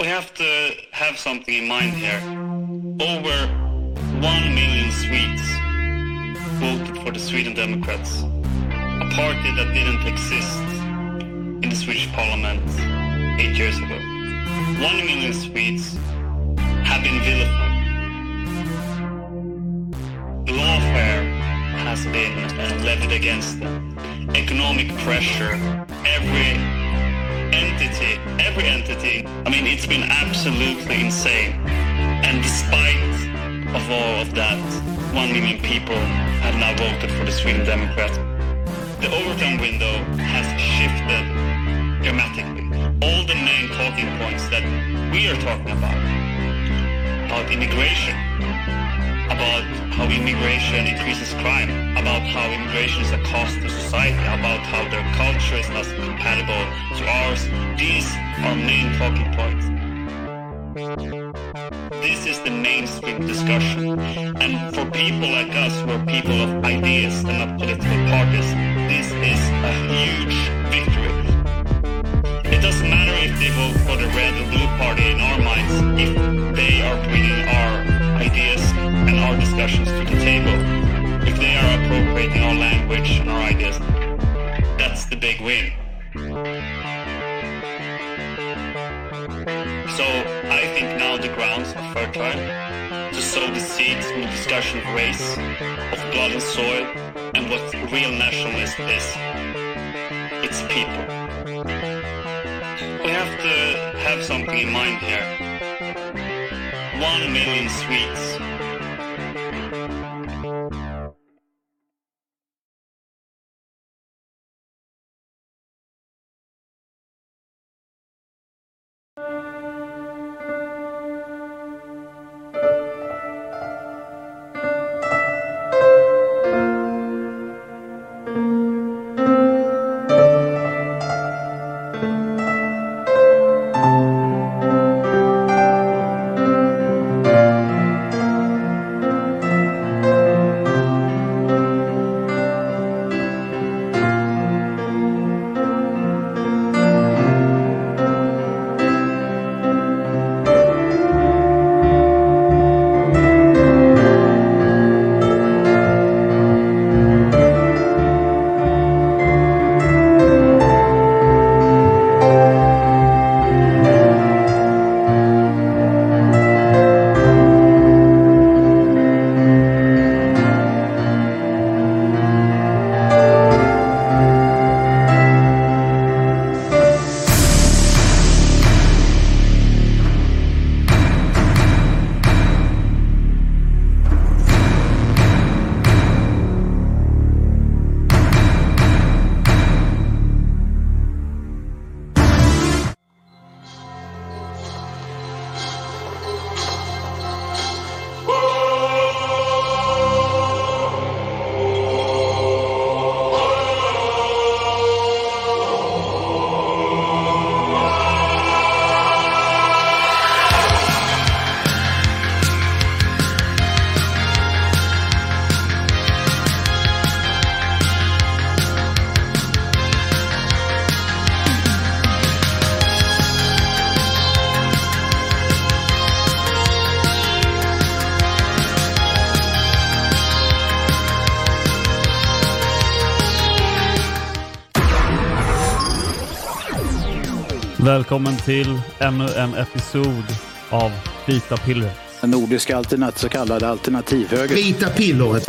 We have to have something in mind here. Over one million Swedes voted for the Sweden Democrats, a party that didn't exist in the Swedish parliament eight years ago. One million Swedes have been vilified. Lawfare has been levied against them. Economic pressure, every entity, every entity. I mean, it's been absolutely insane. And despite of all of that, one million people have now voted for the Sweden Democrats. The overtime window has shifted dramatically. All the main talking points that we are talking about, about immigration, about how immigration increases crime, about how immigration is a cost to society, about how their culture is not compatible to ours. These are main talking points. This is the mainstream discussion. And for people like us, who are people of ideas and not political parties, this is a huge victory. It doesn't matter if they vote for the red or blue party in our minds, if they are bringing our ideas and our discussions to the table, if they are appropriating our language and our ideas, that's the big win. So I think now the grounds are fertile to sow the seeds in the discussion of race, of blood and soil, and what real nationalism is. It's people. We have to have something in mind here. One million Swedes. Välkommen till ännu en episod av Vita pillret. Den nordiska alternat, så kallade alternativhöger. Vita pillret.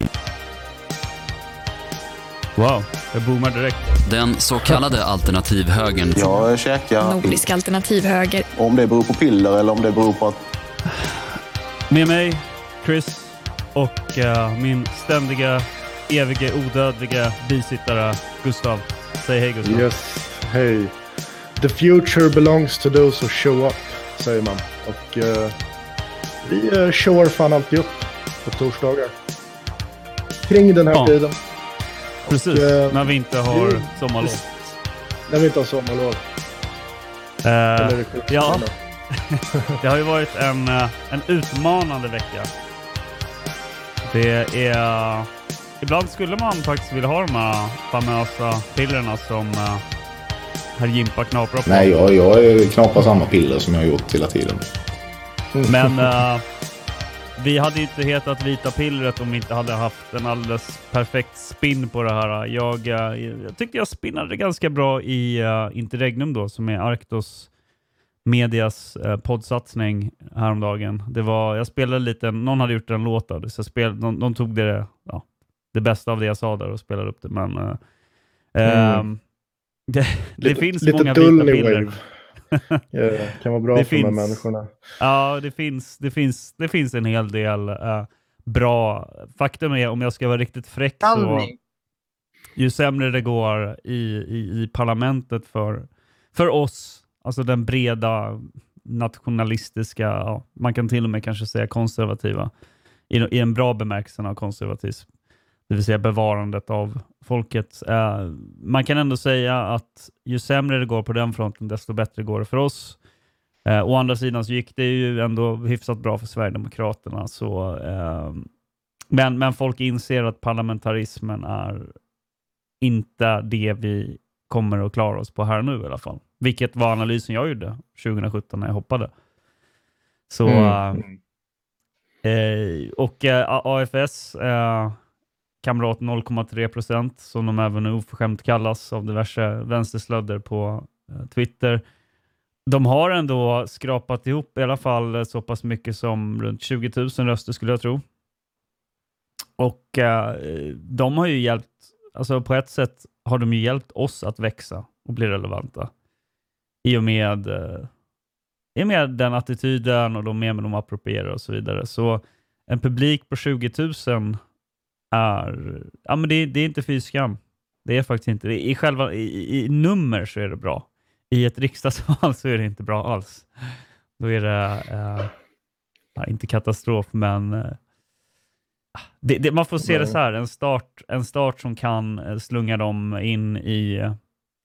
Wow, jag boomar direkt. Den så kallade alternativhögern Jag käkar, Nordisk alternativhöger. om det beror på piller eller om det beror på att Med mig, Chris och eh, min ständiga, evige, odödliga bisittare Gustav. Säg hej Gustav. Yes, hej. The future belongs to those who show up, säger man. Och eh, vi uh, showar fan alltid upp på torsdagar. Kring den här Ja. tiden, Precis, eh, när vi inte har det- sommarlov. när vi inte har sommarlov. Eh, sjukt? ja, det har ju varit en, eh, en utmanande vecka. Det är... Ibland skulle man faktiskt vilja ha de här famösa pillerna som, eh, herr Jimpa knaprar på. Nej, jag, jag knaprar samma piller som jag har gjort hela tiden. Men eh, vi hade inte hetat Vita pillret om vi inte hade haft en alldeles perfekt spin på det här. Jag, eh, jag tyckte jag spinnade ganska bra i uh, Interregnum då, som är Arctos medias uh, poddsatsning häromdagen. Det var, jag spelade lite, någon hade gjort en låt där, så jag spel, de, de tog det, ja, det bästa av det jag sa där och spelade upp det. Men uh, Mm. Det, det lite, finns lite många vita piller. wave. Ja, kan vara bra Det för de här finns- människorna. Ja, det finns, det finns, det finns en hel del eh, bra. Faktum är, om jag ska vara riktigt fräck, så ju sämre det går i, i, i parlamentet för, för oss, alltså den breda nationalistiska, ja, man kan till och med kanske säga konservativa, i, i en bra bemärkelsen av konservatism, det vill säga bevarandet av folket. Eh, man kan ändå säga att ju sämre det går på den fronten, desto bättre går det för oss. Eh, å andra sidan så gick det ju ändå hyfsat bra för Sverigedemokraterna. Så, eh, men, men folk inser att parlamentarismen är inte det vi kommer att klara oss på här nu i alla fall. Vilket var analysen jag gjorde 2017 när jag hoppade. Så, Mm. eh, och eh, AFS, eh, kamrat 0,3 procent, som de även oförskämt kallas av diverse vänsterslödder på eh, Twitter. De har ändå skrapat ihop i alla fall eh, så pass mycket som runt 20 000 röster skulle jag tro. Och eh, de har ju hjälpt, alltså på ett sätt har de ju hjälpt oss att växa och bli relevanta. I och med, eh, i och med den attityden och de medel de approprierar och så vidare. Så en publik på 20 000 är, ja men det, det är inte fy skam. Det är faktiskt inte det. I, själva, i, I nummer så är det bra. I ett riksdagsval så är det inte bra alls. Då är det, eh, inte katastrof, men eh, det, det, man får se det så här, en start, en start som kan eh, slunga dem in i...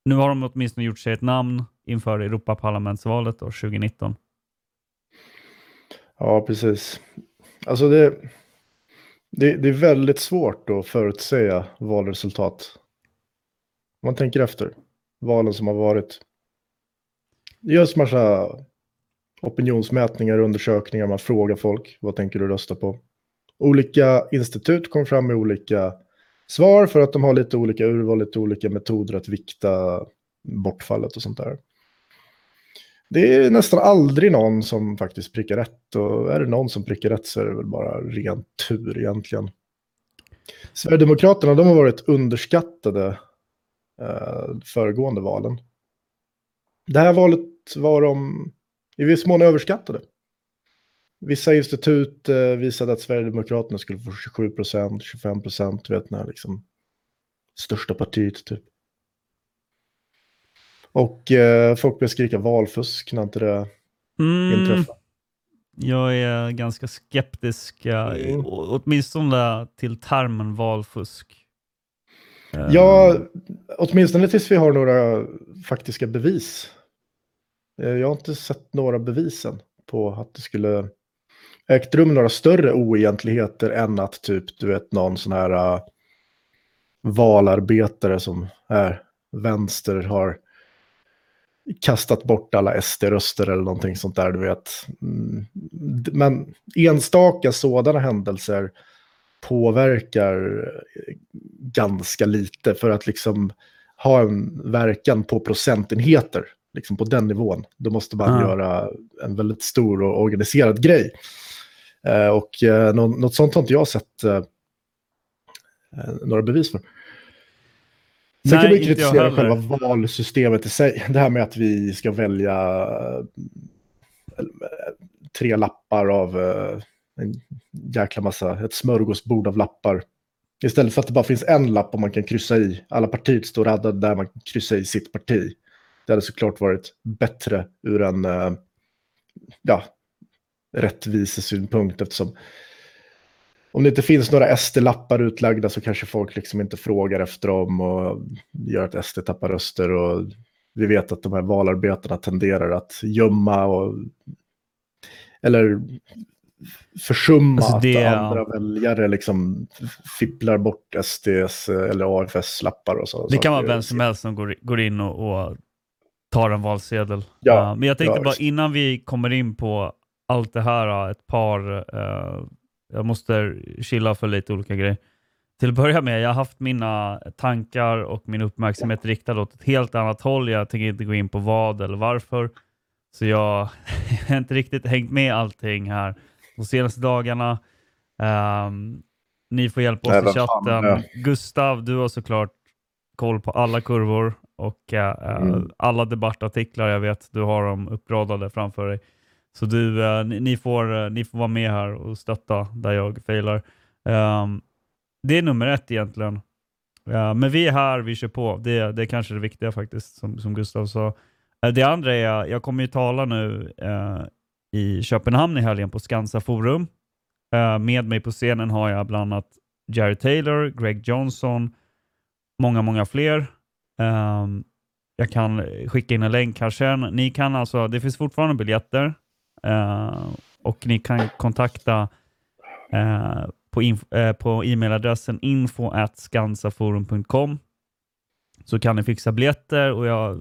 Nu har de åtminstone gjort sig ett namn inför Europaparlamentsvalet år 2019. Ja, precis. Alltså det, det, det är väldigt svårt att förutsäga valresultat. Om man tänker efter. Valen som har varit. Det görs massa opinionsmätningar och undersökningar. Man frågar folk. Vad tänker du rösta på? Olika institut kom fram med olika svar för att de har lite olika urval, lite olika metoder att vikta bortfallet och sånt där. Det är nästan aldrig någon som faktiskt prickar rätt. Och är det någon som prickar rätt så är det väl bara ren tur egentligen. Sverigedemokraterna de har varit underskattade eh, föregående valen. Det här valet var de i viss mån överskattade. Vissa institut eh, visade att Sverigedemokraterna skulle få 27 procent, 25 procent, vet när liksom största partiet typ. Och eh, folk började skrika valfusk när inte det Mm, inträffade. jag är ganska skeptisk, Mm. åtminstone till termen valfusk. Ja, åtminstone tills vi har några faktiska bevis. Eh, Jag har inte sett några bevisen på att det skulle ägt rum några större oegentligheter än att typ, du vet, någon sån här uh, valarbetare som är vänster har kastat bort alla SD-röster eller någonting sånt där, du vet. Mm, Men enstaka sådana händelser påverkar eh, ganska lite för att liksom ha en verkan på procentenheter, liksom på den nivån. Då måste man Ja. göra en väldigt stor och organiserad grej. Eh, och eh, nå- något sånt har inte jag sett eh, några bevis för. Sen kan jag kritisera själva valsystemet i sig. Det här med att vi ska välja eh, tre lappar av eh, en jäkla massa, ett smörgåsbord av lappar. Istället för att det bara finns en lapp och man kan kryssa i. Alla partier står raddade där man kan kryssa i sitt parti. Det hade såklart varit bättre ur en eh, ja, rättvisesynpunkt eftersom om det inte finns några SD-lappar utlagda så kanske folk liksom inte frågar efter dem och gör att SD tappar röster. Och vi vet att de här valarbetarna tenderar att gömma och eller försumma Alltså det- att andra väljare liksom fipplar bort SDs eller AFS-lappar och så. Det kan vara vem som helst som går, går in och, och tar en valsedel. Ja, Eh, men jag tänkte ja, bara innan vi kommer in på allt det här, eh, ett par, eh, jag måste chilla för lite olika grejer. Till att börja med, jag har haft mina tankar och min uppmärksamhet riktad åt ett helt annat håll. Jag tänker inte gå in på vad eller varför. Så jag har inte riktigt hängt med allting här de senaste dagarna. Ehm, ni får hjälpa oss i vad fan, chatten. ja. Gustav, du har såklart koll på alla kurvor och eh, Mm. alla debattartiklar. Jag vet, du har dem uppradade framför dig. Så du, eh, ni, ni, får, eh, ni får vara med här och stötta där jag failar. Ehm, det är nummer ett egentligen. Ja, men vi är här, vi kör på. Det, det är kanske det viktiga faktiskt, som, som Gustav sa. Eh, Det andra är, jag kommer ju tala nu eh, i Köpenhamn i helgen på Skansa Forum. Eh, med mig på scenen har jag bland annat Jerry Taylor, Greg Johnson, många, många fler. Ehm, jag kan skicka in en länk här sen. Ni kan alltså, det finns fortfarande biljetter Eh, och ni kan kontakta eh, på, eh, på e-mailadressen info skansaforum.com så kan ni fixa biljetter och jag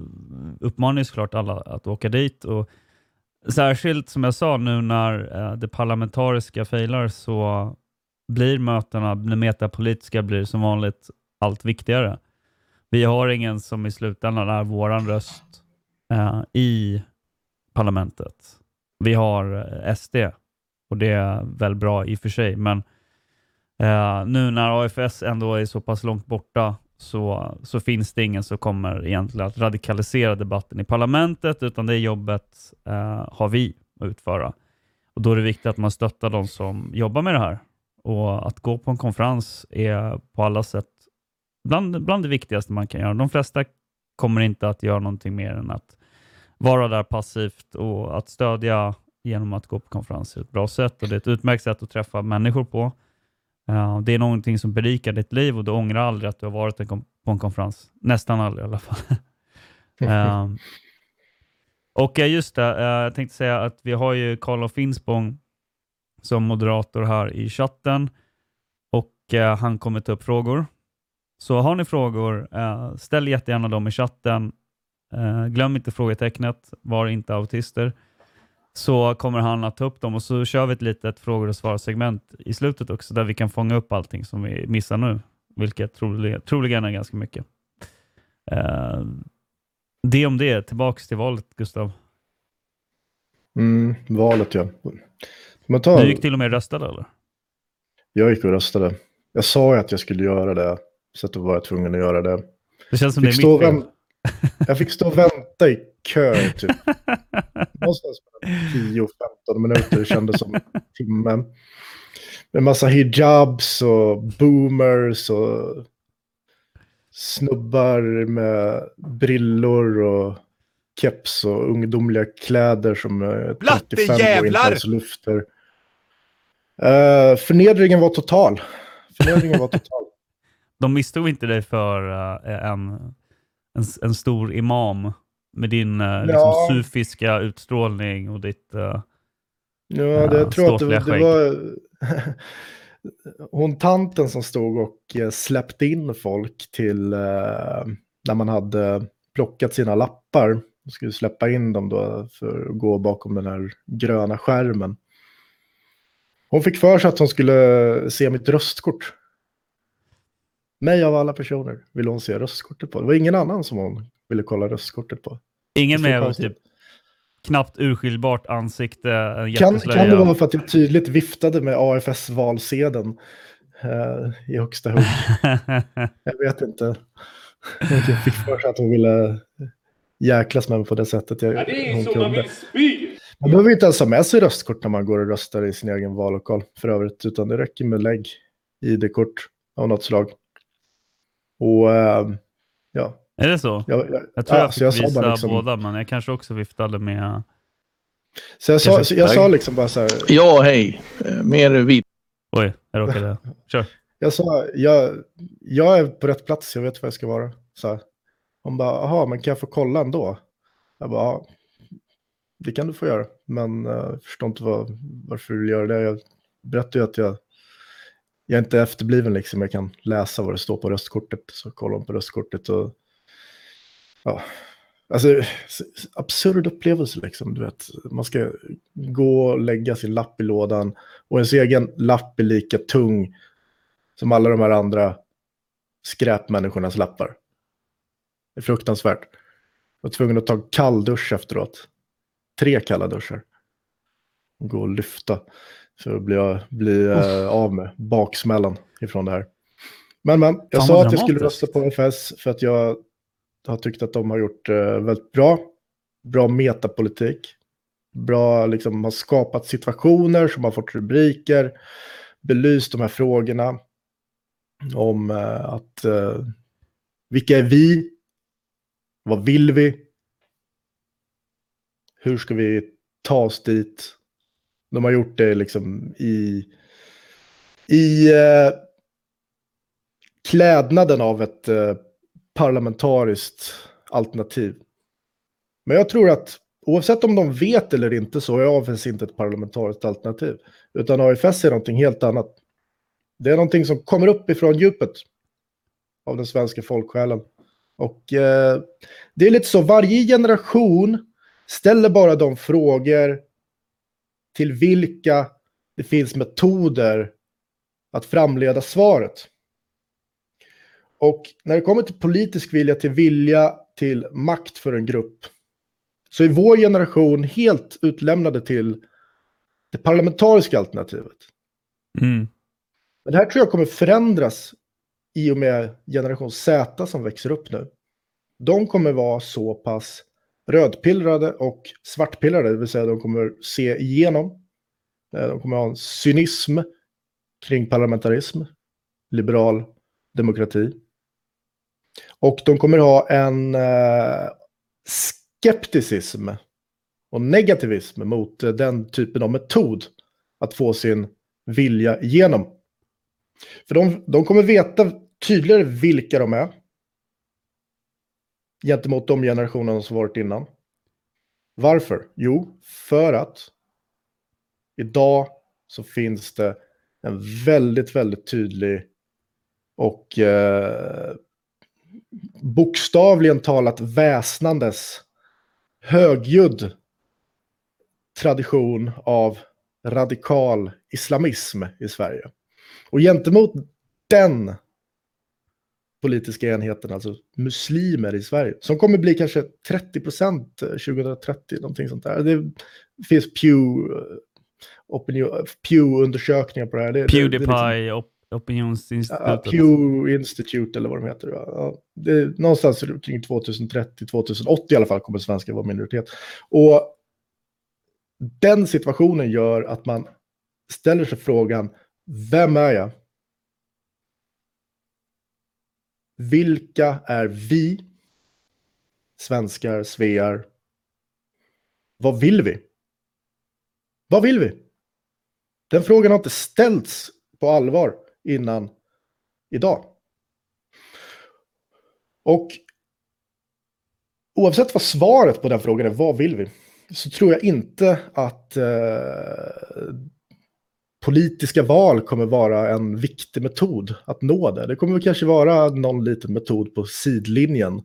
uppmanar ju såklart alla att åka dit. Och särskilt som jag sa nu när eh, det parlamentariska failar så blir mötena, det metapolitiska blir som vanligt allt viktigare. Vi har ingen som i slutändan är våran röst eh, i parlamentet. Vi har eh, SD och det är väl bra i och för sig, men eh, nu när AFS ändå är så pass långt borta så, så finns det ingen som kommer egentligen att radikalisera debatten i parlamentet, utan det jobbet eh, har vi att utföra. Och Då är det viktigt att man stöttar de som jobbar med det här. Och Att gå på en konferens är på alla sätt bland, bland det viktigaste man kan göra. De flesta kommer inte att göra någonting mer än att vara där passivt och att stödja genom att gå på konferenser är ett bra sätt och det är ett utmärkt sätt att träffa människor på. Ja, det är någonting som berikar ditt liv och du ångrar aldrig att du har varit en på en konferens. Nästan aldrig i alla fall. Ehm, och eh, just det, eh, jag tänkte säga att vi har ju Karl Finspång som moderator här i chatten och eh, han kommer ta upp frågor. Så har ni frågor, eh, ställ jättegärna dem i chatten. Eh, glöm inte frågetecknet, var inte autister. Så kommer han att ta upp dem och så kör vi ett litet frågor och svar-segment i slutet också där vi kan fånga upp allting som vi missar nu, vilket troligen, troligen är ganska mycket. Eh, det om det, tillbaks till valet Gustav. Mm, valet ja. Men ta, Du gick till och med och röstade eller? Jag gick och röstade. Jag sa ju att jag skulle göra det, så att då var jag tvungen att göra det. Det känns som Fick det är mitt fel. Jag fick stå och vänta i kö typ. Någonstans mellan 10-15 minuter, det kändes som en timme. Med massa hijabs och boomers och snubbar med brillor och keps och ungdomliga kläder som är 35 och inte ens lyfter. Uh, förnedringen var total. Förnedringen var total. De misstog inte dig för eh, en, en, en stor imam med din uh, liksom, Ja. sufiska utstrålning och ditt... eh, Ja, det, Ja, jag tror att det, det var hon tanten som stod och eh, släppte in folk till eh, när man hade plockat sina lappar. och skulle släppa in dem då för att gå bakom den här gröna skärmen. Hon fick för sig att hon skulle se mitt röstkort. Mig av alla personer ville hon se röstkortet på. Det var ingen annan som hon ville kolla röstkortet på. ingen Det är med typ knappt urskiljbart ansikte, en Kan, kan det vara för att jag tydligt viftade med AFS-valsedeln eh, i högsta hugg? Jag vet inte. Jag fick för sig att hon ville jäklas med mig på det sättet jag, hon kunde. Man behöver inte ens ha med sig röstkort när man går och röstar i sin egen vallokal för övrigt, utan det räcker med lägg, ID-kort av något slag. Och eh, ja, Är det så? jag, jag, Jag tror ja, jag så fick sa visa liksom, båda, men jag kanske också viftade med... Så jag sa, så jag sa liksom bara så här, Ja, hej. Eh, Mer vit. Oj, jag råkade... Kör. Jag sa, jag, jag är på rätt plats, jag vet var jag ska vara. Så här. Hon bara, jaha, men kan jag få kolla ändå? Jag bara, ja, det kan du få göra. Men eh, jag förstår inte vad, varför du vill göra det. Jag berättade ju att jag, jag är inte efterbliven liksom. Jag kan läsa vad det står på röstkortet. Så kollar man på röstkortet och ja, Alltså, absurd upplevelse liksom. Du vet. Man ska gå och lägga sin lapp i lådan och ens egen lapp är lika tung som alla de här andra skräpmänniskornas lappar. Det är fruktansvärt. Jag var tvungen att ta en kall dusch efteråt. Tre kalla duschar. Och gå och lyfta för att bli, bli eh, av med baksmällan ifrån det här. Men, men, jag Fan, sa att jag skulle rösta på FS för att jag har tyckt att de har gjort eh, väldigt bra. Bra metapolitik. Bra, liksom, har skapat situationer som har fått rubriker. Belyst de här frågorna. Om eh, att eh, vilka är vi? Vad vill vi? Hur ska vi ta oss dit? De har gjort det liksom i, i eh, klädnaden av ett eh, parlamentariskt alternativ. Men jag tror att oavsett om de vet eller inte så är AFS inte ett parlamentariskt alternativ. Utan AFS är någonting helt annat. Det är någonting som kommer upp ifrån djupet av den svenska folksjälen. Och eh, det är lite så, varje generation ställer bara de frågor till vilka det finns metoder att framleda svaret. Och när det kommer till politisk vilja till vilja till makt för en grupp så är vår generation helt utlämnade till det parlamentariska alternativet. Mm. Men det här tror jag kommer förändras i och med generation Z som växer upp nu. De kommer vara så pass rödpillrade och svartpillrade, det vill säga de kommer se igenom. Eh, de kommer ha en cynism kring parlamentarism, liberal demokrati. Och de kommer ha en eh, skepticism och negativism mot eh, den typen av metod att få sin vilja igenom. För de, de kommer veta tydligare vilka de är gentemot de generationerna som varit innan. Varför? Jo, för att idag så finns det en väldigt, väldigt tydlig och eh, bokstavligen talat väsnandes högljudd tradition av radikal islamism i Sverige. Och gentemot den politiska enheten, alltså muslimer i Sverige, som kommer bli kanske 30 procent 2030, någonting sånt där. Det finns Pew, eh, opinion, Pew-undersökningar på det här. Det, det- det är liksom- Pewdiepie, opinionsinstitutet. Pew Institute eller vad de heter. Ja. Det någonstans kring 2030-2080 i alla fall kommer svenskar vara minoritet. Och den situationen gör att man ställer sig frågan, vem är jag? Vilka är vi? Svenskar, svear. Vad vill vi? Vad vill vi? Den frågan har inte ställts på allvar innan idag. Och oavsett vad svaret på den frågan är, vad vill vi? Så tror jag inte att eh, politiska val kommer vara en viktig metod att nå det. Det kommer kanske vara någon liten metod på sidlinjen.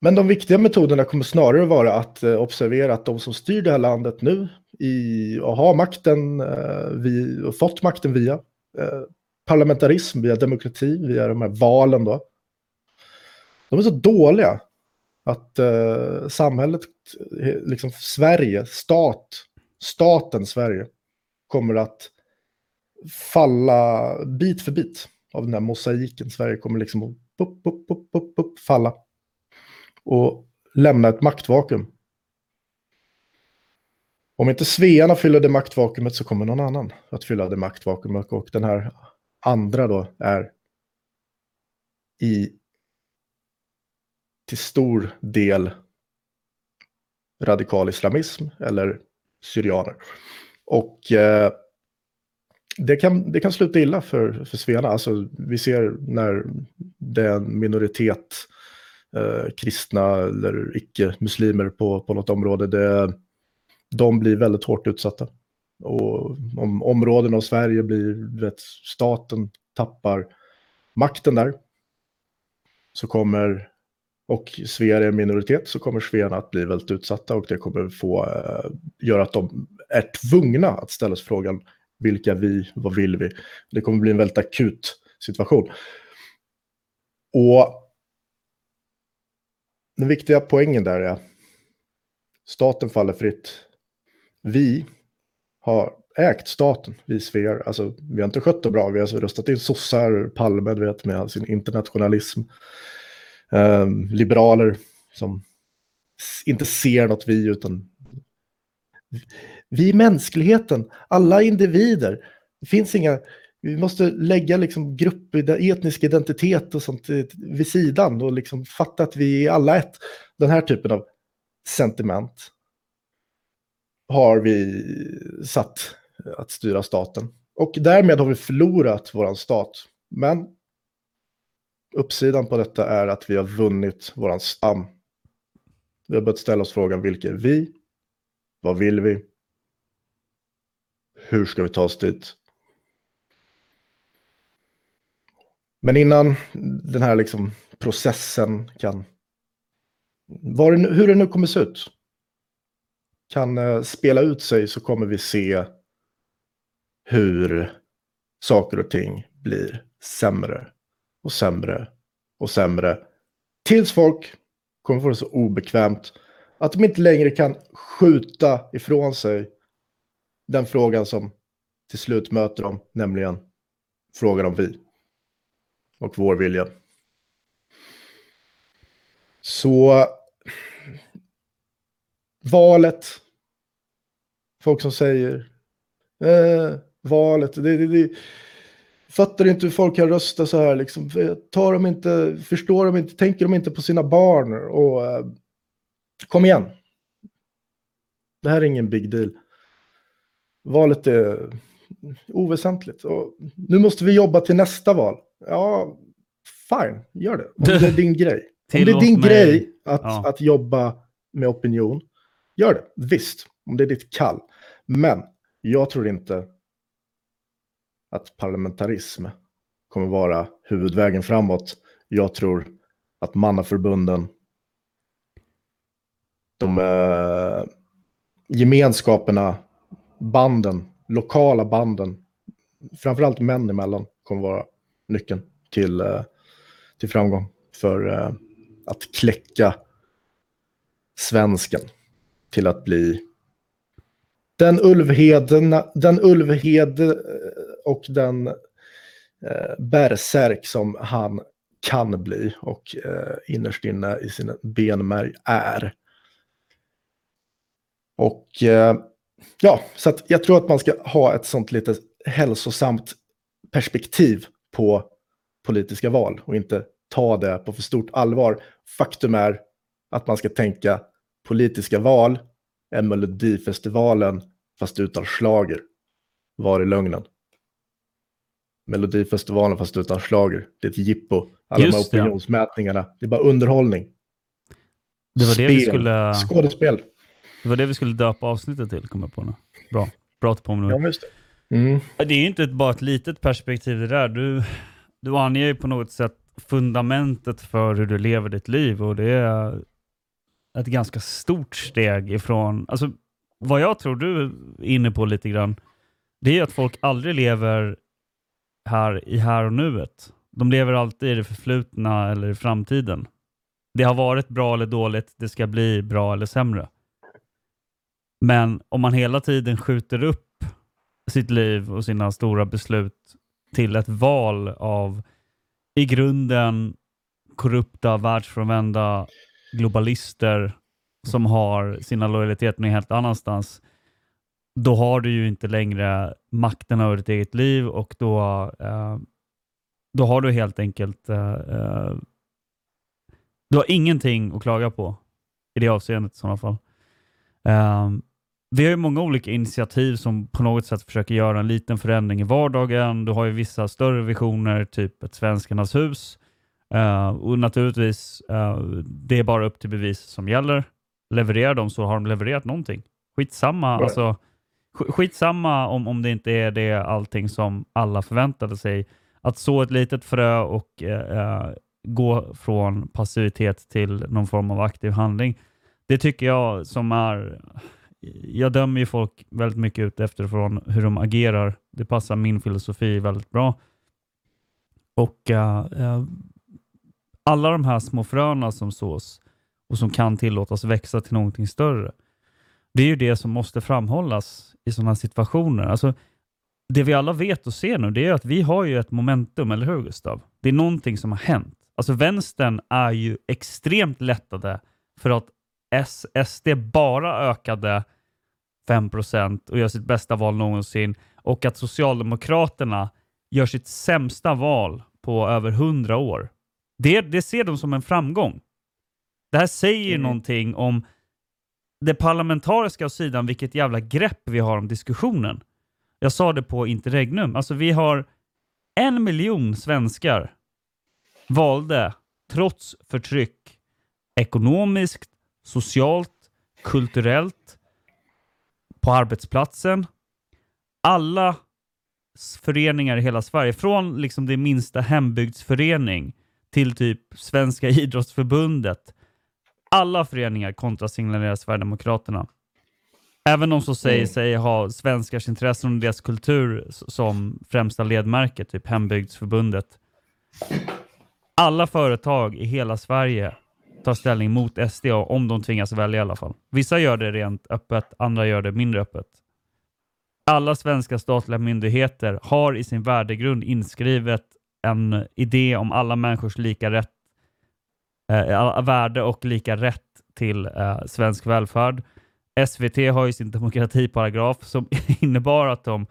Men de viktiga metoderna kommer snarare vara att eh, observera att de som styr det här landet nu i, och har makten, eh, vi, och fått makten via eh, parlamentarism, via demokrati, via de här valen då. De är så dåliga att eh, samhället, eh, liksom Sverige, stat, staten Sverige kommer att falla bit för bit av den här mosaiken. Sverige kommer liksom att upp, upp, upp, upp, upp, falla och lämna ett maktvakuum. Om inte svearna fyller det maktvakuumet så kommer någon annan att fylla det maktvakuumet och den här andra då är i till stor del radikal islamism eller syrianer. Och eh, det, kan, det kan sluta illa för, för Svena. Alltså, vi ser när det är en minoritet eh, kristna eller icke-muslimer på, på något område. Det, de blir väldigt hårt utsatta. Och om områden av Sverige blir, vet, staten tappar makten där så kommer och Svea är en minoritet så kommer Svea att bli väldigt utsatta och det kommer få eh, göra att de är tvungna att ställa sig frågan vilka vi, vad vill vi? Det kommer bli en väldigt akut situation. Och den viktiga poängen där är staten faller fritt. Vi har ägt staten, vi Svear. Alltså, vi har inte skött det bra. Vi har alltså röstat in sossar, Palme, du vet, med sin internationalism. Ehm, liberaler som inte ser något vi, utan vi är mänskligheten, alla individer. Det finns inga, vi måste lägga liksom grupp, etnisk identitet och sånt eh, vid sidan och liksom fatta att vi är alla ett. Den här typen av sentiment har vi satt att styra staten. Och därmed har vi förlorat vår stat. Men uppsidan på detta är att vi har vunnit våran stam. Vi har börjat ställa oss frågan vilka är vi? Vad vill vi? Hur ska vi ta oss dit? Men innan den här liksom processen kan, var det, nu- hur det nu kommer se ut, kan eh, spela ut sig så kommer vi se hur saker och ting blir sämre och sämre och sämre. Tills folk kommer få det så obekvämt att de inte längre kan skjuta ifrån sig den frågan som till slut möter dem, nämligen frågan om vi och vår vilja. Så valet, folk som säger eh, valet, det, det, det, fattar inte hur folk kan rösta så här liksom. Tar de inte, förstår de inte, tänker de inte på sina barn och eh, kom igen. Det här är ingen big deal. Valet är oväsentligt. Och nu måste vi jobba till nästa val. Ja, fine, gör det. Om det är din grej. Om det är din mig- grej att, Ja. att jobba med opinion, gör det. Visst, om det är ditt kall. Men jag tror inte att parlamentarism kommer vara huvudvägen framåt. Jag tror att mannaförbunden, de eh, gemenskaperna, banden, lokala banden, framförallt män emellan, kommer vara nyckeln till, eh, till framgång för eh, att kläcka svensken till att bli den ulvheden, den ulvhed eh, och den eh, bärsärk som han kan bli och eh, innerst inne i sin benmärg är. Och eh, ja, så att jag tror att man ska ha ett sånt lite hälsosamt perspektiv på politiska val och inte ta det på för stort allvar. Faktum är att man ska tänka politiska val Melodifestivalen fast utan slager. Var är lögnen? Melodifestivalen fast utan slager. Det är ett jippo. Alla de här Just det. opinionsmätningarna. Det är bara underhållning. Det var det vi Spel. skulle, Skådespel. det var det vi skulle döpa avsnittet till, kommer jag på nu. Bra. Bra att påminna Ja, just det. Mm. Det är ju inte ett, bara ett litet perspektiv det där. Du, du anger ju på något sätt fundamentet för hur du lever ditt liv och det är ett ganska stort steg ifrån, alltså vad jag tror du är inne på lite grann, det är att folk aldrig lever här i här och nuet. De lever alltid i det förflutna eller i framtiden. Det har varit bra eller dåligt, det ska bli bra eller sämre. Men om man hela tiden skjuter upp sitt liv och sina stora beslut till ett val av i grunden korrupta, världsfrånvända globalister som har sina lojaliteter någon helt annanstans, då har du ju inte längre makten över ditt eget liv och då, eh, då har du helt enkelt eh, eh du har ingenting att klaga på i det avseendet i sådana fall. Eh, vi har ju många olika initiativ som på något sätt försöker göra en liten förändring i vardagen. Du har ju vissa större visioner, typ ett Svenskarnas hus. Eh, och naturligtvis, eh, det är bara upp till bevis som gäller. Levererar de så har de levererat någonting. Skitsamma, Right. alltså, sk- skitsamma om, om det inte är det allting som alla förväntade sig. Att så ett litet frö och eh, gå från passivitet till någon form av aktiv handling. Det tycker jag som är... Jag dömer ju folk väldigt mycket ut efterifrån hur de agerar. Det passar min filosofi väldigt bra. Och alla de här små fröna som sås och som kan tillåtas växa till någonting större. Det är ju det som måste framhållas i sådana situationer. Alltså, det vi alla vet och ser nu, det är att vi har ju ett momentum, eller hur Gustav? Det är någonting som har hänt. Alltså vänstern är ju extremt lättade för att SD bara ökade 5% och gör sitt bästa val någonsin och att Socialdemokraterna gör sitt sämsta val på över 100 år. Det, det ser de som en framgång. Det här säger Mm. någonting om det parlamentariska sidan, vilket jävla grepp vi har om diskussionen. Jag sa det på Interregnum. Alltså vi har en miljon svenskar valde, trots förtryck, ekonomiskt, socialt, kulturellt, på arbetsplatsen. Alla föreningar i hela Sverige, från liksom det minsta hembygdsförening till typ Svenska idrottsförbundet. Alla föreningar kontrasignalerar Sverigedemokraterna. Även de som säger Mm. sig ha svenskars intressen och deras kultur som främsta ledmärke, typ Hembygdsförbundet. Alla företag i hela Sverige tar ställning mot SD om de tvingas välja i alla fall. Vissa gör det rent öppet, andra gör det mindre öppet. Alla svenska statliga myndigheter har i sin värdegrund inskrivet en idé om alla människors lika rätt, eh, värde och lika rätt till eh, svensk välfärd. SVT har ju sin demokratiparagraf som innebar att de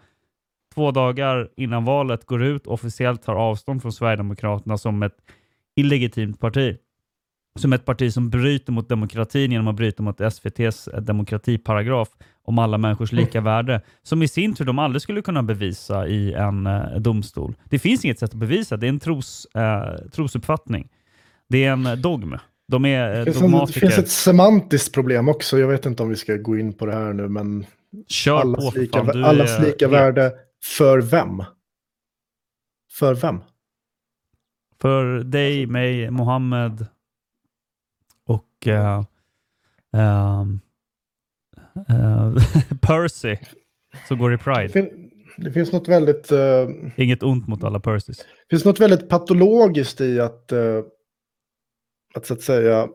två dagar innan valet går ut och officiellt tar avstånd från Sverigedemokraterna som ett illegitimt parti. Som ett parti som bryter mot demokratin genom att bryta mot SVTs eh, demokratiparagraf om alla människors lika värde. Som i sin tur de aldrig skulle kunna bevisa i en eh, domstol. Det finns inget sätt att bevisa. Det är en tros, eh, trosuppfattning. Det är en eh, dogm. De är Det finns, det finns ett semantiskt problem också. Jag vet inte om vi ska gå in på det här nu, men Kör på allas för lika, fan. Allas lika värde för vem? För vem? För dig, mig, Mohammed och ehm, eh, Percy som går i Pride. det finns något väldigt... eh, Inget ont mot alla Percys. Det finns något väldigt patologiskt i att, eh, att så att säga,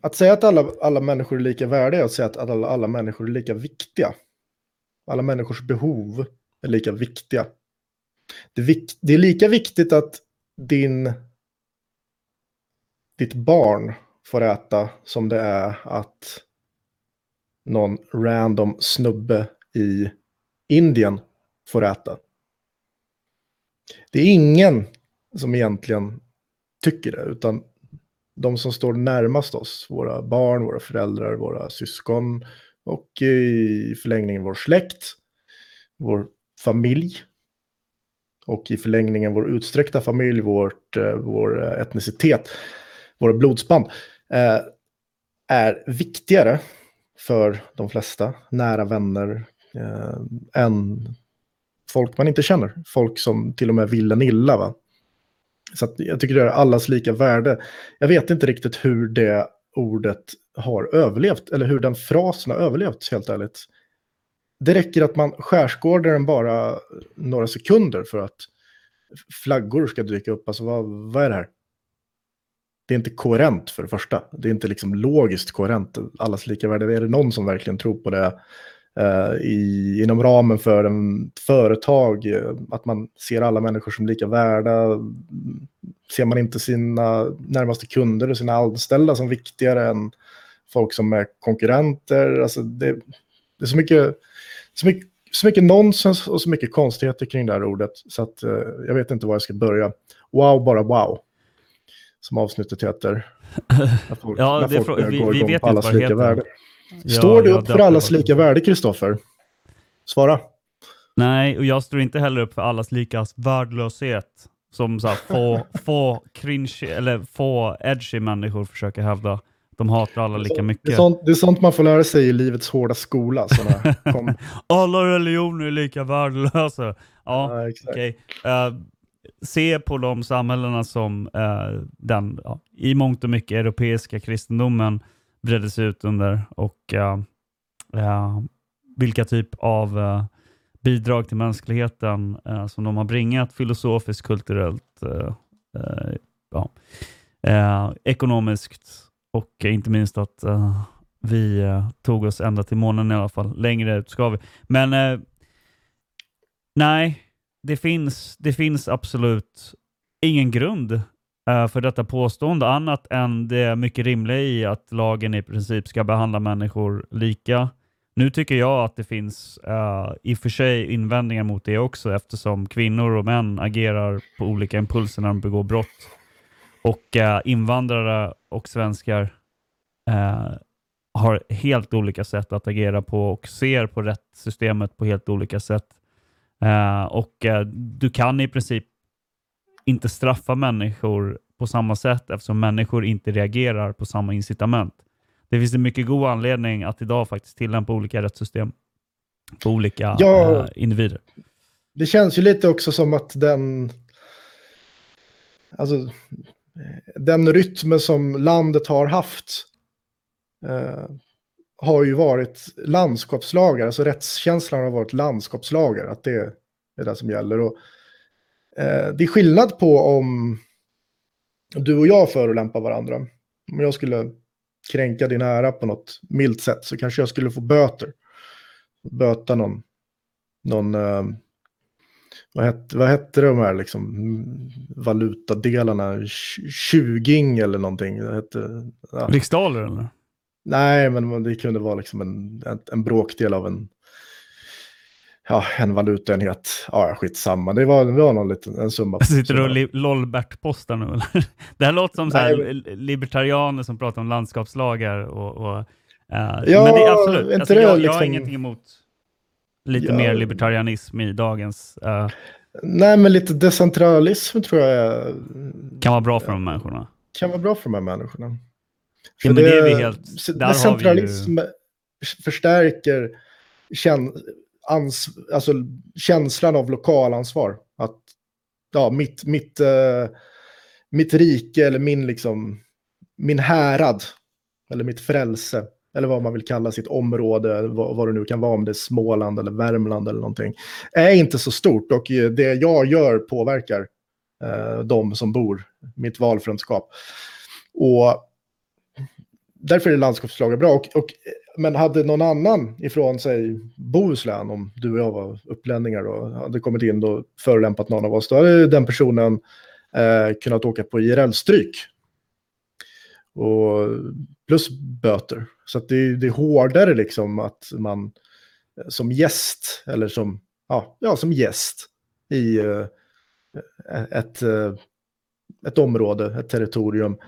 att säga att alla, alla människor är lika värdiga är att säga att alla, alla människor är lika viktiga. Alla människors behov är lika viktiga. Det, vik, det är lika viktigt att din, ditt barn får äta som det är att någon random snubbe i Indien får äta. Det är ingen som egentligen tycker det, utan de som står närmast oss, våra barn, våra föräldrar, våra syskon och i förlängningen vår släkt, vår familj och i förlängningen vår utsträckta familj, vårt, eh, vår eh, etnicitet, våra blodsband, eh, är viktigare för de flesta nära vänner eh, än folk man inte känner. Folk som till och med vill en illa. Va? Så att jag tycker det är allas lika värde. Jag vet inte riktigt hur det ordet har överlevt, eller hur den frasen har överlevt, helt ärligt. Det räcker att man skärskådar den bara några sekunder för att flaggor ska dyka upp. Alltså vad, vad är det här? Det är inte koherent för det första. Det är inte liksom logiskt koherent. Allas lika värde. Är det någon som verkligen tror på det? eh, i, inom ramen för en ett företag, eh, att man ser alla människor som lika värda. Ser man inte sina närmaste kunder och sina anställda som viktigare än folk som är konkurrenter? Alltså det, det är så mycket, så, mycket, så mycket nonsens och så mycket konstigheter kring det här ordet. Så att eh, jag vet inte var jag ska börja. Wow, bara wow. Som avsnittet heter. Folk, Ja, det folk vi- vi vet på allas vad det lika heter. värde. Står du jag upp för allas det. lika värde, Kristoffer? Svara. Nej, och jag står inte heller upp för allas lika värdelöshet. Som så här, få, få cringe, eller få edgy människor försöker hävda. De hatar alla lika Det är, mycket. sånt, det är sånt man får lära sig i livets hårda skola. Såna Alla religioner är lika värdelösa. Ja, ja, okej. Eh, se på de samhällena som eh, den ja, i mångt och mycket europeiska kristendomen breddes ut under och eh, eh, vilka typ av eh, bidrag till mänskligheten eh, som de har bringat filosofiskt, kulturellt, eh, eh, ja, eh, ekonomiskt och inte minst att eh, vi eh, tog oss ända till månen i alla fall. Längre ut ska vi. Men eh, nej, det finns, det finns absolut ingen grund eh, för detta påstående annat än det mycket rimliga i att lagen i princip ska behandla människor lika. Nu tycker jag att det finns uh, i och för sig invändningar mot det också eftersom kvinnor och män agerar på olika impulser när de begår brott. Och uh, invandrare och svenskar uh, har helt olika sätt att agera på och ser på rättssystemet på helt olika sätt och Du kan i princip inte straffa människor på samma sätt eftersom människor inte reagerar på samma incitament det finns en mycket god anledning att idag faktiskt tillämpa olika rättssystem på olika ja, äh, individer. Det känns ju lite också som att den, alltså, den rytmen som landet har haft eh, har ju varit landskapslagar, alltså rättskänslan har varit landskapslagar, att det är det som gäller. Och, eh, det är skillnad på om du och jag förolämpar varandra. Om jag skulle kränka din ära på något milt sätt så kanske jag skulle få böter. Böta någon, någon eh, vad, hette, vad hette de här liksom, valutadelarna? 20 eller någonting. Det hette, ja. Riksdaler eller? Nej, men det kunde vara liksom en, en, en bråkdel av en, ja, en valutaenhet. Ja, skitsamma. Det var, det var någon liten en summa. Sitter du och lollbert-postar nu? Eller? Det här låter som så här, libertarianer som pratar om landskapslagar. Och, och uh, ja, men det är absolut. Inte alltså, jag, jag liksom... har ingenting emot lite ja. mer libertarianism i dagens... Uh... Nej, men lite decentralism tror jag är... kan vara bra för de människorna. Kan vara bra för de här människorna. För ja, men det, är vi helt... Decentralism ju... förstärker känn ans, alltså, känslan av lokalansvar. Att ja, mitt, mitt, uh, mitt rike eller min, liksom, min härad eller mitt frälse eller vad man vill kalla sitt område, vad, vad det nu kan vara, om det är Småland eller Värmland eller någonting, är inte så stort och det jag gör påverkar eh, de som bor, mitt valfränskap. Och därför är landskapslagar bra. Och, och men hade någon annan ifrån sig Bohuslän, om du och jag var upplänningar och hade kommit in och förolämpat någon av oss, då hade den personen eh, kunnat åka på IRL-stryk. Och plus böter. Så det, det, är hårdare liksom att man som gäst, eller som, ja, ja som gäst i eh, ett, eh, ett område, ett territorium,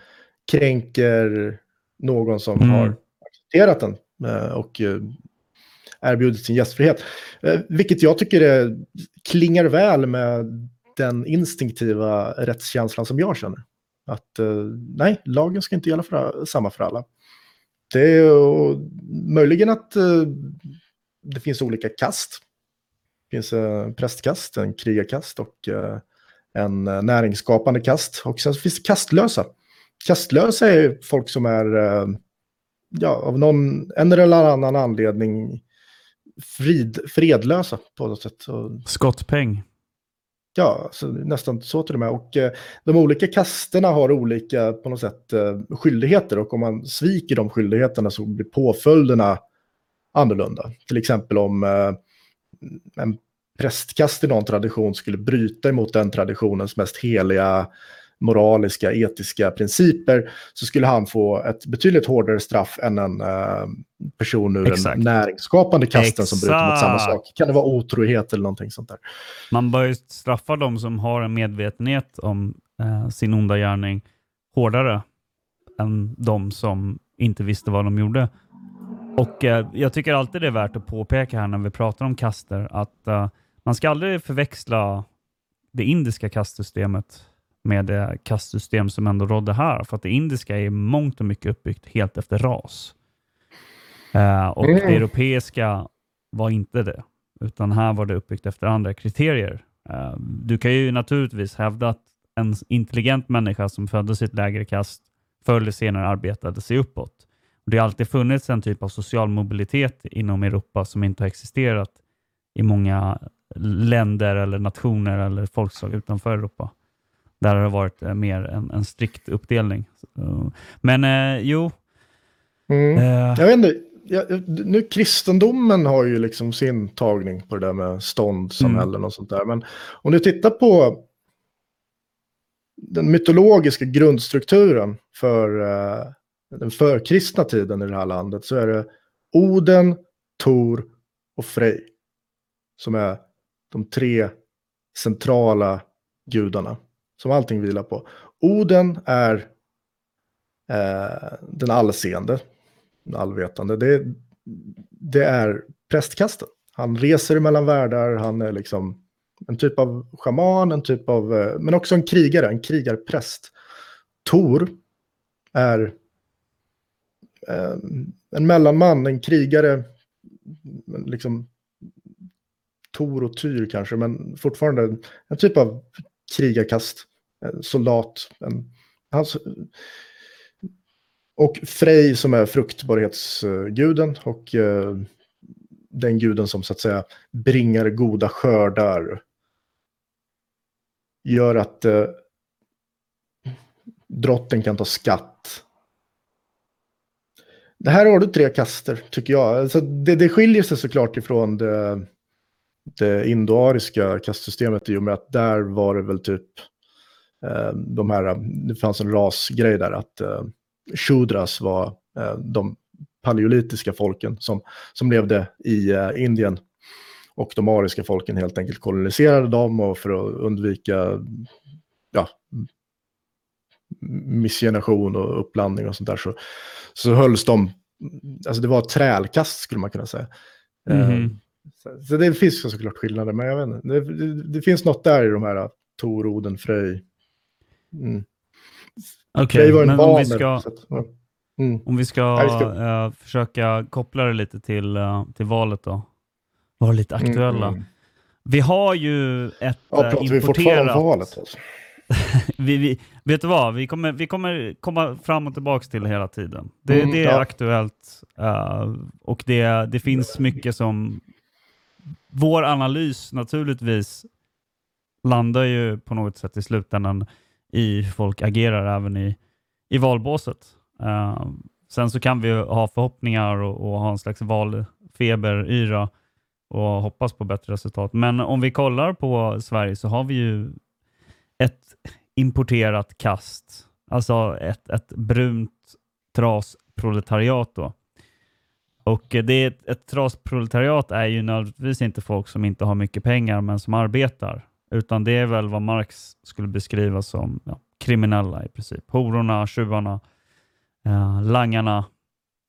kränker någon som mm. har accepterat den Eh, och eh, erbjudit sin gästfrihet. Eh, vilket jag tycker är, klingar väl med den instinktiva rättskänslan som jag känner. Att nej, lagen ska inte gälla för, samma för alla. Det är möjligen att det finns olika kast. Det finns en prästkast, en krigarkast och en näringsskapande kast. Och sen finns det kastlösa. Kastlösa är folk som är ja, av någon, en eller annan anledning frid, fredlösa på något sätt. Skottpeng. Ja, alltså, nästan så till och med. Och eh, de olika kasterna har olika på något sätt eh, skyldigheter och om man sviker de skyldigheterna så blir påföljderna annorlunda. Till exempel om eh, en prästkast i någon tradition skulle bryta emot den traditionens mest heliga moraliska, etiska principer så skulle han få ett betydligt hårdare straff än en uh, person ur Exakt. den näringsskapande kasten Exakt. som bryter mot samma sak. Kan det vara otrohet eller någonting sånt där? Man bör ju straffa de som har en medvetenhet om uh, sin onda gärning hårdare än de som inte visste vad de gjorde. Och uh, Jag tycker alltid det är värt att påpeka här när vi pratar om kaster att man ska aldrig förväxla det indiska kastsystemet med det kastsystem som ändå rådde här. För att det indiska är mångt och mycket uppbyggt helt efter ras. Uh, och mm. det europeiska var inte det. Utan här var det uppbyggt efter andra kriterier. Eh, du kan ju naturligtvis hävda att en intelligent människa som föddes i ett lägre kast förr eller senare arbetade sig uppåt. Och det har alltid funnits en typ av social mobilitet inom Europa som inte har existerat i många länder eller nationer eller folkslag utanför Europa. Där har det varit eh, mer en, en strikt uppdelning. Men eh, jo, Mm. eh, Jag vet inte, jag, nu kristendomen har ju liksom sin tagning på det där med ståndsamhällen och sånt där. Men om du tittar på den mytologiska grundstrukturen för eh, den förkristna tiden i det här landet så är det Oden, Tor och Frej som är de tre centrala gudarna som allting vilar på. Oden är eh, den allseende, den allvetande. Det, det är prästkasten. Han reser mellan världar, han är liksom en typ av schaman, en typ av, eh, men också en krigare, en krigarpräst. Tor är eh, en mellanman, en krigare, liksom Tor och Tyr kanske, men fortfarande en typ av krigarkast, en soldat. En, hans, och Frej som är fruktbarhetsguden och eh, den guden som så att säga bringar goda skördar. Gör att eh, drotten kan ta skatt. Det här har du tre kaster, tycker jag. Alltså det, det skiljer sig såklart ifrån det, det indoariska kastsystemet i och med att där var det väl typ eh, de här, det fanns en rasgrej där att eh, shudras var eh, de paleolitiska folken som, som levde i Indien. Och de ariska folken helt enkelt koloniserade dem och för att undvika ja, missionation och uppblandning och sånt där så, så hölls de, alltså det var trälkast skulle man kunna säga. Eh, Mhm. Så, det finns ju såklart skillnader, men jag vet inte. Det, det, det finns något där i de här Tor, Oden, Frej. Mm. okej, en men om vi ska, ja. mm. om vi ska, vi ska- eh, försöka koppla det lite till, eh, till valet då. Vara lite aktuella. Mm, mm. Vi har ju ett Ja, pratar vi fortfarande importerat... om valet? Alltså. vi, vi, vet du vad? Vi kommer, vi kommer komma fram och tillbaka till det hela tiden. Det, Mm, det är ja. aktuellt eh, och det, det finns mycket som... Vår analys naturligtvis landar ju på något sätt i slutändan i hur folk agerar även i, i valbåset. Uh, sen så kan vi ha förhoppningar och, och ha en slags valfeberyra och hoppas på bättre resultat. Men om vi kollar på Sverige så har vi ju ett importerat kast, alltså ett, ett brunt trasproletariat då. Och eh, det är ett, ett trasproletariat är ju nödvändigtvis inte folk som inte har mycket pengar men som arbetar, utan det är väl vad Marx skulle beskriva som ja, kriminella i princip. Hororna, tjuvarna, eh, langarna,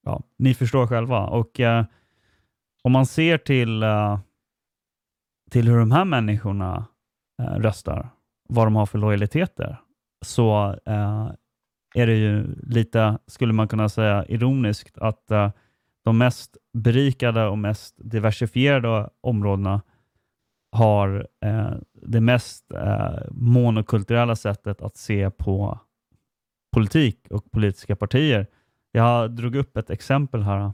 ja, ni förstår själva. Och eh, om man ser till, eh, till hur de här människorna eh, röstar, vad de har för lojaliteter, så eh, är det ju lite, skulle man kunna säga, ironiskt att eh, de mest berikade och mest diversifierade områdena har eh, det mest eh, monokulturella sättet att se på politik och politiska partier. Jag drog upp ett exempel här.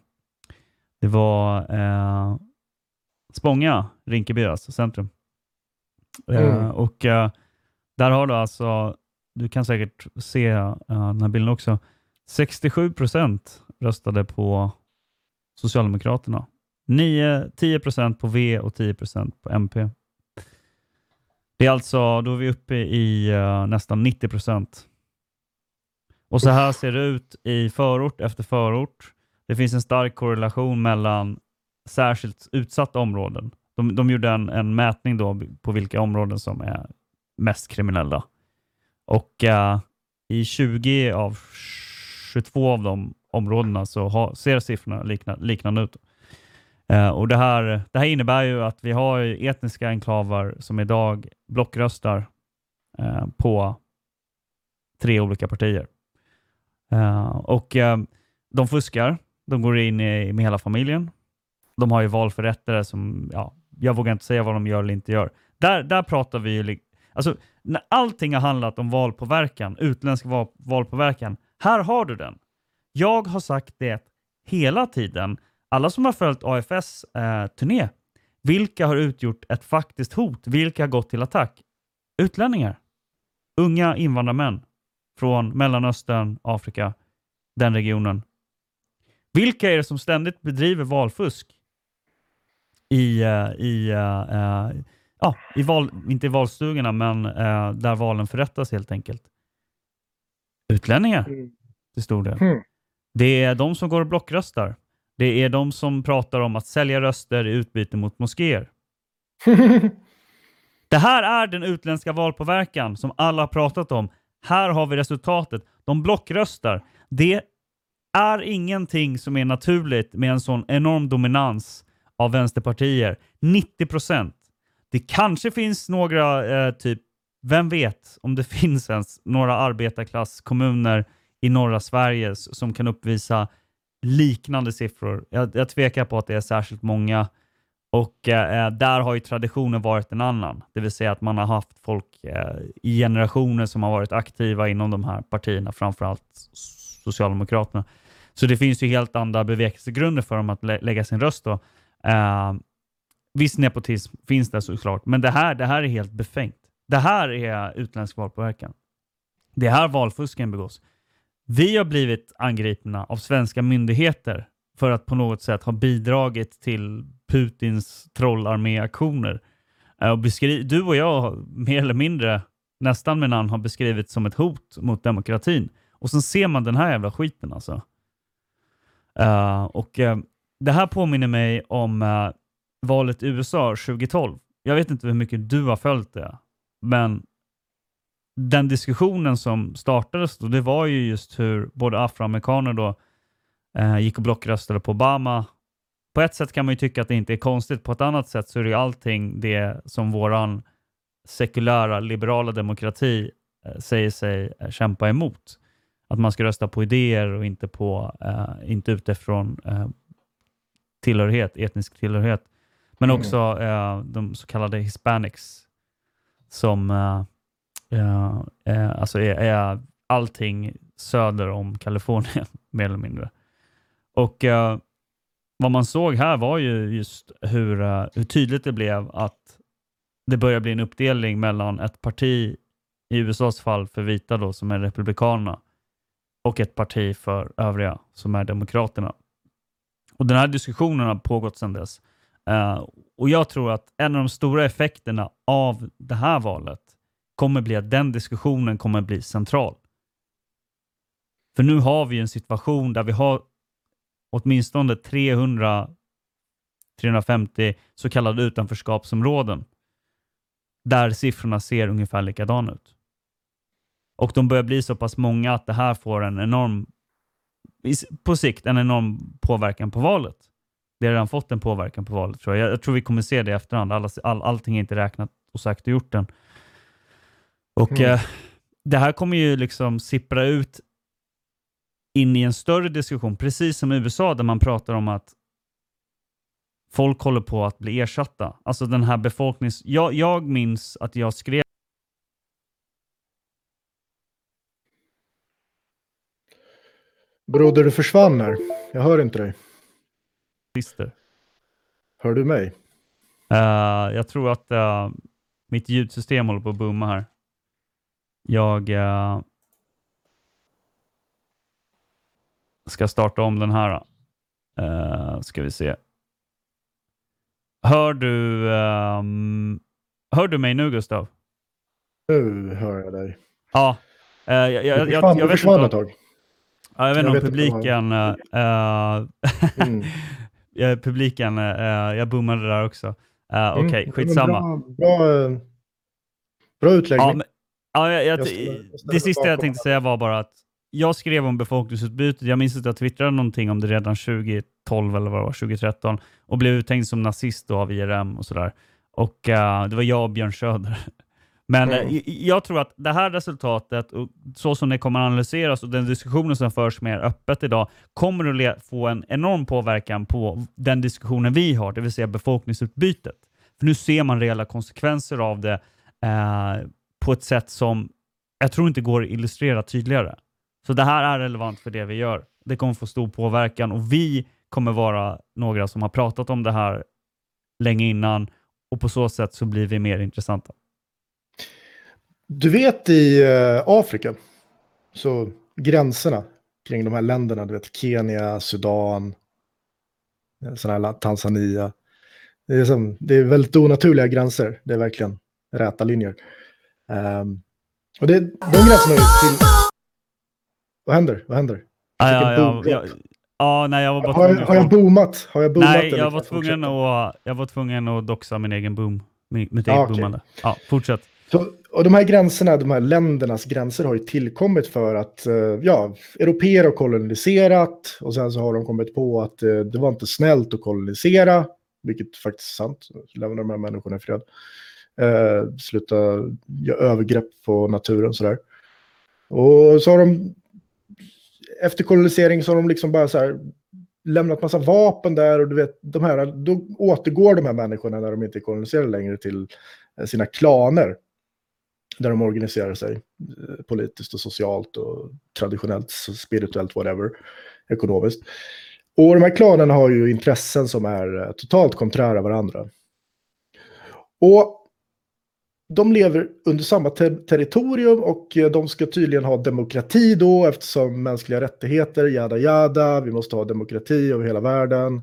Det var eh, Spånga, Rinkeby, alltså centrum. Eh, Mm. och eh, där har du alltså, du kan säkert se eh, den här bilden också, 67 procent röstade på Socialdemokraterna. 9, 10 procent på V och 10 procent på MP. Det är alltså, då är vi uppe i uh, nästan 90 procent. Och så här ser det ut i förort efter förort. Det finns en stark korrelation mellan särskilt utsatta områden. De, de gjorde en, en mätning då på vilka områden som är mest kriminella. Och uh, i 20 av 22 av de områdena så ha, ser siffrorna likna, liknande ut. Eh, och det här, det här innebär ju att vi har etniska enklaver som idag blockröstar eh, på tre olika partier. Eh, och eh, de fuskar. De går in i, med hela familjen. De har ju valförrättare som, ja, jag vågar inte säga vad de gör eller inte gör. Där, där pratar vi ju... Alltså, när allting har handlat om valpåverkan, utländsk val, valpåverkan, här har du den. Jag har sagt det hela tiden. Alla som har följt AFS eh, turné, vilka har utgjort ett faktiskt hot? Vilka har gått till attack? Utlänningar. Unga invandrarmän från Mellanöstern, Afrika, den regionen. Vilka är det som ständigt bedriver valfusk i, eh, i, eh, eh, ja, i val, inte i valstugorna, men eh, där valen förrättas helt enkelt? Utlänningar till stor del. Mm. Det är de som går och blockröstar. Det är de som pratar om att sälja röster i utbyte mot moskéer. Det här är den utländska valpåverkan som alla har pratat om. Här har vi resultatet. De blockröstar. Det är ingenting som är naturligt med en sån enorm dominans av vänsterpartier. 90 procent. Det kanske finns några, eh, typ, vem vet om det finns ens några arbetarklasskommuner i norra Sverige som kan uppvisa liknande siffror. Jag, jag tvekar på att det är särskilt många. Och eh, eh, där har ju traditionen varit en annan. Det vill säga att man har haft folk eh, i generationer som har varit aktiva inom de här partierna, framförallt Socialdemokraterna. Så det finns ju helt andra bevekelsegrunder för dem att lä- lägga sin röst då. Eh, viss nepotism finns det såklart, men det här, det här är helt befängt. Det här är utländsk valpåverkan. Det är här valfusken begås. Vi har blivit angripna av svenska myndigheter för att på något sätt ha bidragit till Putins trollarméaktioner. Eh, du och jag mer eller mindre, nästan med namn, har beskrivit som ett hot mot demokratin. Och sen ser man den här jävla skiten alltså. Uh, och uh, Det här påminner mig om uh, valet i USA 2012. Jag vet inte hur mycket du har följt det, men den diskussionen som startades då, det var ju just hur både afroamerikaner då eh, gick och blockröstade på Obama. På ett sätt kan man ju tycka att det inte är konstigt, på ett annat sätt så är det ju allting det som våran sekulära liberala demokrati eh, säger sig eh, kämpa emot. Att man ska rösta på idéer och inte, på, eh, inte utifrån eh, tillhörighet, etnisk tillhörighet. Men Mm. också de så kallade hispanics som eh, eh, alltså är, är allting söder om Kalifornien, mer eller mindre. Och eh, vad man såg här var ju just hur, eh, hur tydligt det blev att det börjar bli en uppdelning mellan ett parti, i USAs fall för vita då, som är Republikanerna, och ett parti för övriga, som är Demokraterna. Och Den här diskussionen har pågått sedan dess. Eh, och Jag tror att en av de stora effekterna av det här valet kommer bli att den diskussionen kommer bli central. För nu har vi en situation där vi har åtminstone 300 350 så kallade utanförskapsområden där siffrorna ser ungefär likadana ut. Och de börjar bli så pass många att det här får en enorm, på sikt, en enorm påverkan på valet. Det har redan fått en påverkan på valet tror jag. Jag, jag tror vi kommer se det i efterhand. Alla, all, allting är inte räknat och sagt och gjort än. Och Mm. eh, det här kommer ju liksom sippra ut in i en större diskussion, precis som i USA där man pratar om att folk håller på att bli ersatta. Alltså den här befolknings... Jag, jag minns att jag skrev Broder, du försvann här. Jag hör inte dig. lister. Hör du mig? Eh, jag tror att eh, mitt ljudsystem håller på att booma här. Jag eh, ska starta om den här. Uh, ska vi se. Hör du, ehm, hör du mig nu Gustav? Nu hör jag dig. Ja. eh, jag, jag, jag, jag vet inte om, ja, jag vet inte om publiken... eh, Mm. eh, publiken, eh, jag boomade där också. Uh, Okej, Mm, skitsamma. Bra, bra, eh, bra utläggning. Ja, men, ja, jag, jag, det sista jag tänkte säga var bara att jag skrev om befolkningsutbytet. Jag minns att jag twittrade någonting om det redan 2012 eller vad det var, 2013 och blev uthängd som nazist då av IRM och sådär. Och eh, det var jag och Björn Söder. Men Mm. eh, jag tror att det här resultatet, och så som det kommer att analyseras och den diskussionen som förs mer öppet idag, kommer att få en enorm påverkan på den diskussionen vi har, det vill säga befolkningsutbytet. För nu ser man reella konsekvenser av det eh, på ett sätt som jag tror inte går att illustrera tydligare. Så det här är relevant för det vi gör. Det kommer få stor påverkan och vi kommer vara några som har pratat om det här länge innan och på så sätt så blir vi mer intressanta. Du vet i eh, Afrika, så gränserna kring de här länderna, du vet Kenya, Sudan, eh, sådana här, Tanzania. Det är, som, det är väldigt onaturliga gränser, det är verkligen räta linjer. Um, och det, de gränserna är till... Vad händer? Vad händer? Fick ja, ja, ja, ja, nej, jag var bara Har, jag- har jag boomat? Har jag boomat? Nej, jag var, tvungen att, jag var tvungen att doxa min egen boom. Min, mitt Ja, eget okej. boomande. Ja, fortsätt. Så, och de här gränserna, de här ländernas gränser har ju tillkommit för att eh, ja, europeer har koloniserat och sen så har de kommit på att eh, det var inte snällt att kolonisera, vilket faktiskt är sant. Lämna de här människorna i fred. Eh, sluta göra övergrepp på naturen sådär. Och så har de, efter kolonisering så har de liksom bara så här lämnat massa vapen där och du vet, de här, då återgår de här människorna när de inte är koloniserade längre till eh, sina klaner. Där de organiserar sig eh, politiskt och socialt och traditionellt, spirituellt, whatever, ekonomiskt. Och de här klanerna har ju intressen som är eh, totalt konträra varandra. Och de lever under samma ter- territorium och eh, de ska tydligen ha demokrati då eftersom mänskliga rättigheter, jada jada, vi måste ha demokrati över hela världen.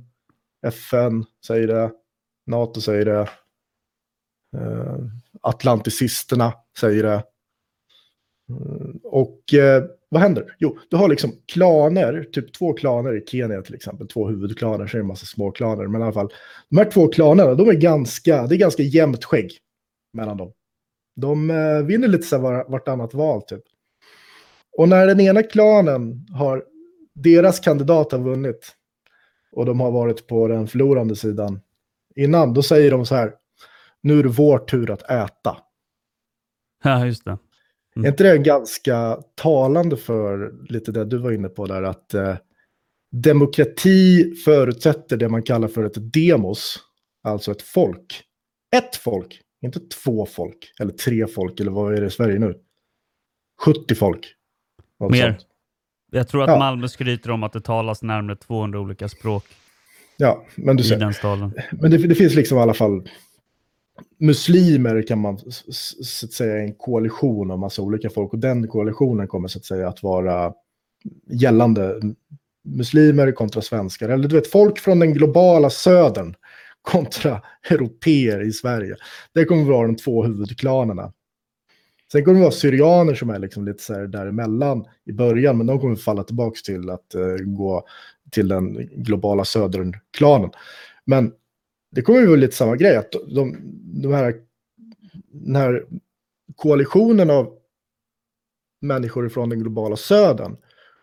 FN säger det, NATO säger det, eh, Atlanticisterna säger det. Mm, och eh, vad händer? Jo, du har liksom klaner, typ två klaner i Kenya till exempel, två huvudklaner, så är det en massa små klaner. Men i alla fall, de här två klanerna, de är ganska, det är ganska jämnt skägg mellan dem. De eh, vinner lite så var, vartannat val typ. Och när den ena klanen har, deras kandidat har vunnit och de har varit på den förlorande sidan innan, då säger de så här, nu är det vår tur att äta. Ja, just det. Mm. Är inte det ganska talande för lite det du var inne på där, att eh, demokrati förutsätter det man kallar för ett demos, alltså ett folk. Ett folk, inte två folk, eller tre folk, eller vad är det i Sverige nu? 70 folk. Mer. sånt. Jag tror att Ja. Malmö skryter om att det talas närmare 200 olika språk Ja, men du i ser. den staden. Men det, det finns liksom i alla fall muslimer kan man så att säga en koalition av massa olika folk och den koalitionen kommer så att säga att vara gällande muslimer kontra svenskar eller du vet folk från den globala södern kontra europeer i Sverige. Det kommer vara de två huvudklanerna. Sen kommer det vara syrianer som är liksom lite så här däremellan i början, men de kommer falla tillbaka till att uh, gå till den globala södernklanen. Men det kommer ju vara lite samma grej, att de, de här, den här koalitionen av människor från den globala södern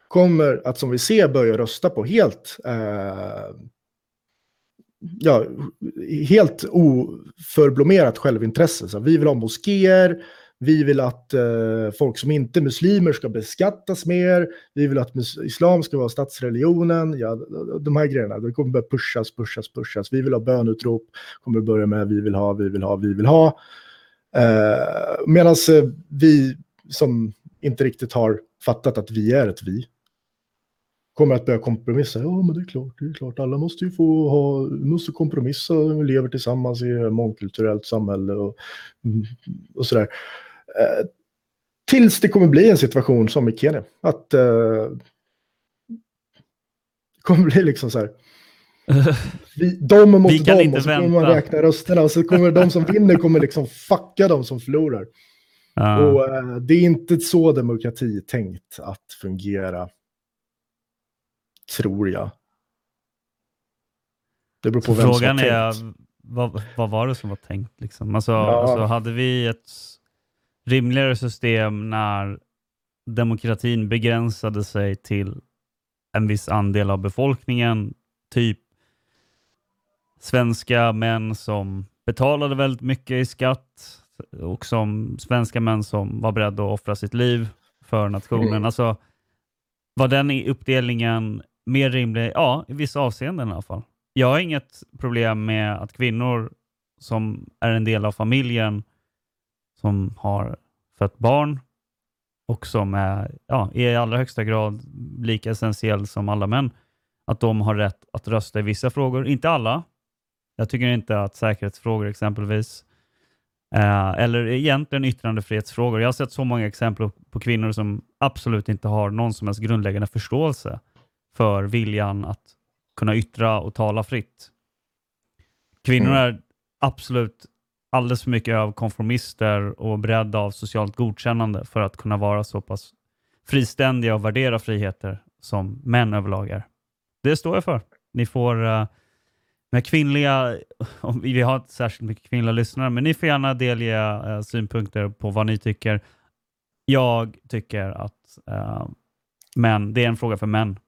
kommer att, som vi ser, börja rösta på helt, eh, ja, helt oförblommerat självintresse. Så vi vill ha moskéer, vi vill att eh, folk som inte är muslimer ska beskattas mer. Vi vill att islam ska vara statsreligionen. Ja, de här grejerna, det kommer börja pushas, pushas, pushas. Vi vill ha bönutrop, kommer börja med vi vill ha, vi vill ha, vi vill ha. Eh, Medan eh, vi som inte riktigt har fattat att vi är ett vi kommer att börja kompromissa. Ja, men det är klart, det är klart. Alla måste ju få ha, måste kompromissa, vi lever tillsammans i ett mångkulturellt samhälle och, och sådär. Eh, tills det kommer bli en situation som i Kenya. Att eh, det kommer bli liksom så här. Vi, de mot Vi kan dem inte och så kommer man räkna rösterna och så kommer de som vinner kommer liksom fucka de som förlorar. Ja. Och eh, det är inte så demokrati är tänkt att fungera. Tror jag. Det beror på Så vem som frågan har är, tänkt. vad, vad var det som var tänkt? Liksom? Alltså, Ja. alltså, hade vi ett rimligare system när demokratin begränsade sig till en viss andel av befolkningen, typ svenska män som betalade väldigt mycket i skatt och som svenska män som var beredda att offra sitt liv för nationen. Mm. Alltså, var den uppdelningen mer rimlig? Ja, i vissa avseenden i alla fall. Jag har inget problem med att kvinnor som är en del av familjen som har fött barn och som är, ja, är i allra högsta grad lika essentiell som alla män, att de har rätt att rösta i vissa frågor. Inte alla. Jag tycker inte att säkerhetsfrågor exempelvis, eh, eller egentligen yttrandefrihetsfrågor. Jag har sett så många exempel på kvinnor som absolut inte har någon som helst grundläggande förståelse för viljan att kunna yttra och tala fritt. Kvinnor är absolut alldeles för mycket av konformister och beredda av socialt godkännande för att kunna vara så pass friständiga och värdera friheter som män överlag är. Det står jag för. Ni får uh, med kvinnliga, om vi har inte särskilt mycket kvinnliga lyssnare, men ni får gärna delge uh, synpunkter på vad ni tycker. Jag tycker att uh, män, det är en fråga för män.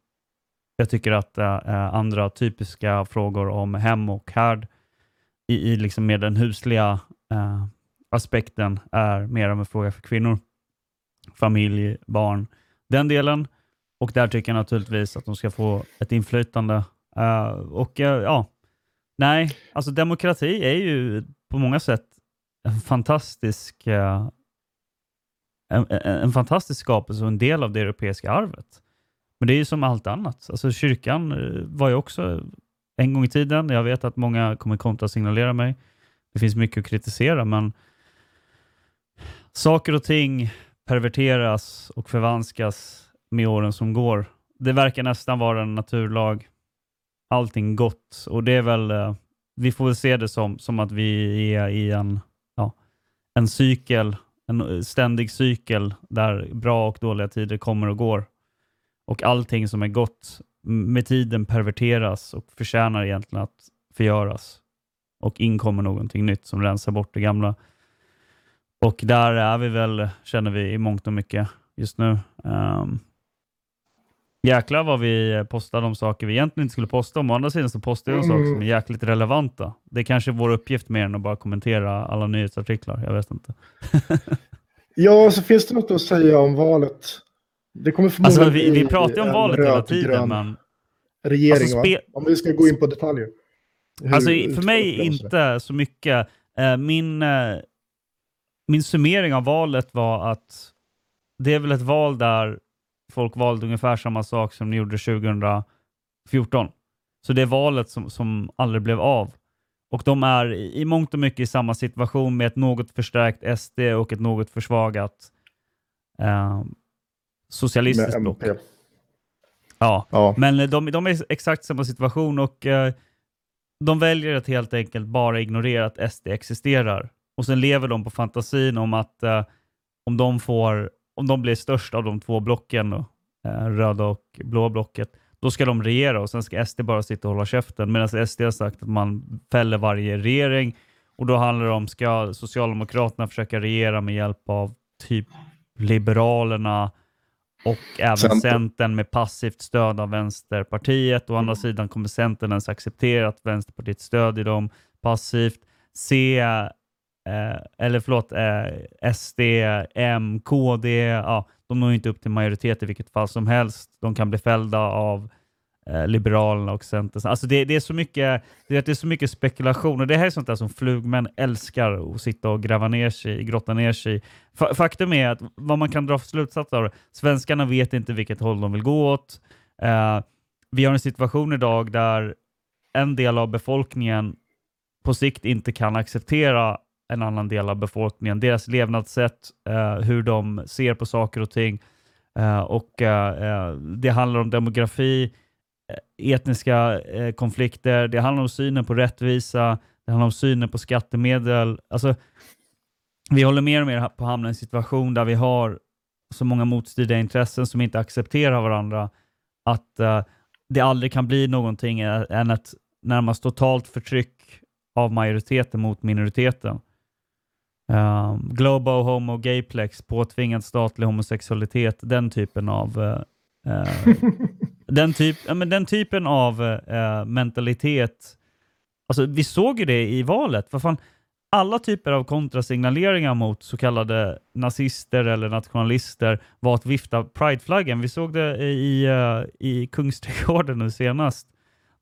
Jag tycker att äh, andra typiska frågor om hem och härd i, i liksom mer den husliga äh, aspekten är mer av en fråga för kvinnor. Familj, barn, den delen. Och där tycker jag naturligtvis att de ska få ett inflytande. Äh, och ja, nej, alltså demokrati är ju på många sätt en fantastisk en, en fantastisk skapelse och en del av det europeiska arvet. Men det är ju som allt annat. Alltså kyrkan eh, var ju också en gång i tiden. Jag vet att många kommer kontrasignalera mig. Det finns mycket att kritisera, men saker och ting perverteras och förvanskas med åren som går. Det verkar nästan vara en naturlag. Allting gott och det är väl, eh, vi får väl se det som, som att vi är i en, ja, en cykel, en eh, ständig cykel där bra och dåliga tider kommer och går. Och allting som är gott med tiden perverteras och förtjänar egentligen att förgöras. Och inkommer någonting nytt som rensar bort det gamla. Och där är vi väl, känner vi, i mångt och mycket just nu. Um, jäklar vad vi postar de saker vi egentligen inte skulle posta. Om å andra sidan så postar vi de saker som är jäkligt relevanta. Det är kanske är vår uppgift mer än att bara kommentera alla nyhetsartiklar. Jag vet inte. ja, så finns det något att säga om valet. Det kommer alltså, vi, vi pratar om valet hela tiden, men... Regering, alltså, va? Om vi ska gå in på detaljer. Hur, alltså, för mig inte så mycket. Eh, min, eh, min summering av valet var att det är väl ett val där folk valde ungefär samma sak som de gjorde 2014. Så det är valet som, som aldrig blev av. Och de är i mångt och mycket i samma situation med ett något förstärkt SD och ett något försvagat eh, socialistiskt block. Ja. ja, men de, de är i exakt samma situation och eh, de väljer att helt enkelt bara ignorera att SD existerar. Och sen lever de på fantasin om att eh, om de får om de blir störst av de två blocken, då, eh, röda och blå blocket, då ska de regera och sen ska SD bara sitta och hålla käften. Medan SD har sagt att man fäller varje regering och då handlar det om, ska Socialdemokraterna försöka regera med hjälp av typ Liberalerna och även Center. Centern med passivt stöd av Vänsterpartiet. Å andra sidan kommer Centern ens acceptera att Vänsterpartiet stödjer dem passivt. C Eh, eller förlåt, eh, SD, M, KD, ja, de når inte upp till majoritet i vilket fall som helst. De kan bli fällda av eh, Liberalerna och Centern. Alltså det, det, är så mycket, det är så mycket spekulation och det här är sånt där som flugmän älskar att sitta och gräva ner sig grotta ner sig i. Faktum är att vad man kan dra för slutsatser av det, svenskarna vet inte vilket håll de vill gå åt. Eh, vi har en situation idag där en del av befolkningen på sikt inte kan acceptera en annan del av befolkningen, deras levnadssätt, eh, hur de ser på saker och ting. Eh, och eh, eh Det handlar om demografi, Eh, etniska eh, konflikter, det handlar om synen på rättvisa, det handlar om synen på skattemedel. Alltså, vi håller mer och mer på att hamna i en situation där vi har så många motstridiga intressen som inte accepterar varandra att eh, det aldrig kan bli någonting än ett närmast totalt förtryck av majoriteten mot minoriteten. Ehm, um, Global Homo Gayplex, påtvingad statlig homosexualitet, den typen av uh, uh, den, typ, ja, men den typen av uh, mentalitet. Alltså, vi såg ju det i valet. Vad fan, alla typer av kontrasignaleringar mot så kallade nazister eller nationalister var att vifta prideflaggen. Vi såg det i, uh, i Kungsträdgården nu senast,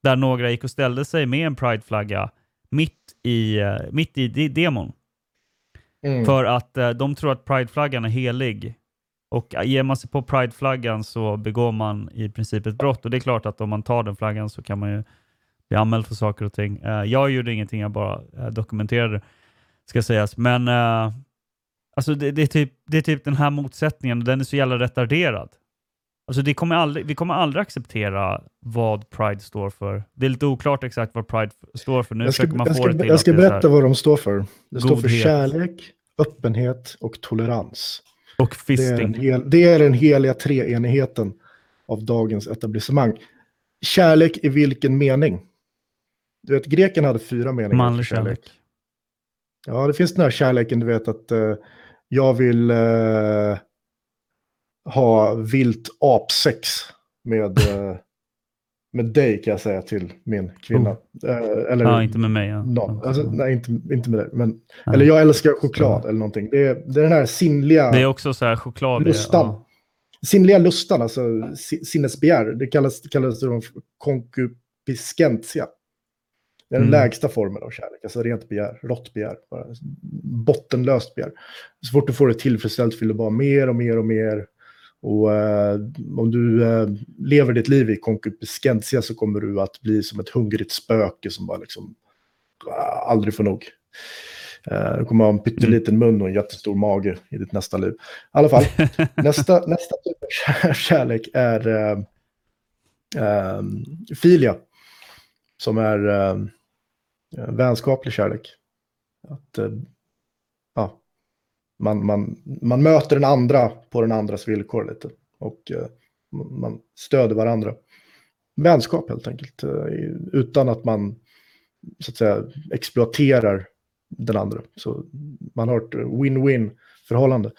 där några gick och ställde sig med en prideflagga mitt i, eh, mitt i de- demon. Mm. För att eh, de tror att prideflaggan är helig. Och ger man sig på prideflaggan så begår man i princip ett brott. Och det är klart att om man tar den flaggan så kan man ju bli anmäld för saker och ting. Eh, jag gjorde ingenting, jag bara eh, dokumenterade ska sägas. Men eh, alltså det, det, är typ, det är typ den här motsättningen, den är så jävla retarderad. Alltså det kommer aldrig, vi kommer aldrig acceptera vad Pride står för. Det är lite oklart exakt vad Pride står för. Nu Jag ska, man jag få ska, det till jag ska berätta vad de står för. Det står för Godhet. kärlek, öppenhet och tolerans. Och Det är, fisting. hel, det är den heliga treenigheten av dagens etablissemang. Kärlek i vilken mening? Du vet, greken hade fyra meningar. Manlig kärlek. Ja, det finns den här kärleken, du vet att eh, jag vill eh, ha vilt apsex med, eh, med dig kan jag säga till min kvinna. Eh, eller Oh. Ja, inte med mig. Ja. Ja. Alltså, nej, inte, inte med dig. Men, Nej. eller jag älskar choklad eller någonting. Det är, det är den här sinnliga Det är också så här choklad. lustan. Ja. Sinnliga lustan, alltså si- sinnesbegär. Det kallas, det kallas för concupiscentia. Det är den Mm. lägsta formen av kärlek, alltså rent begär, rått begär, bara bottenlöst begär. Så fort du får det tillfredsställt vill du bara mer och mer och mer. Och eh, om du eh, lever ditt liv i concupiscentia så kommer du att bli som ett hungrigt spöke som bara liksom ah, aldrig får nog. Eh, du kommer ha en pytteliten mun och en jättestor mage i ditt nästa liv. I alla fall, nästa, nästa typ av kär- kärlek är eh, eh, filia. Som är eh, vänskaplig kärlek. Att, eh, man, man, man möter den andra på den andras villkor lite. Och eh, man stöder varandra. Vänskap helt enkelt. eh, utan att man så att säga exploaterar den andra. Så man har ett win-win förhållande.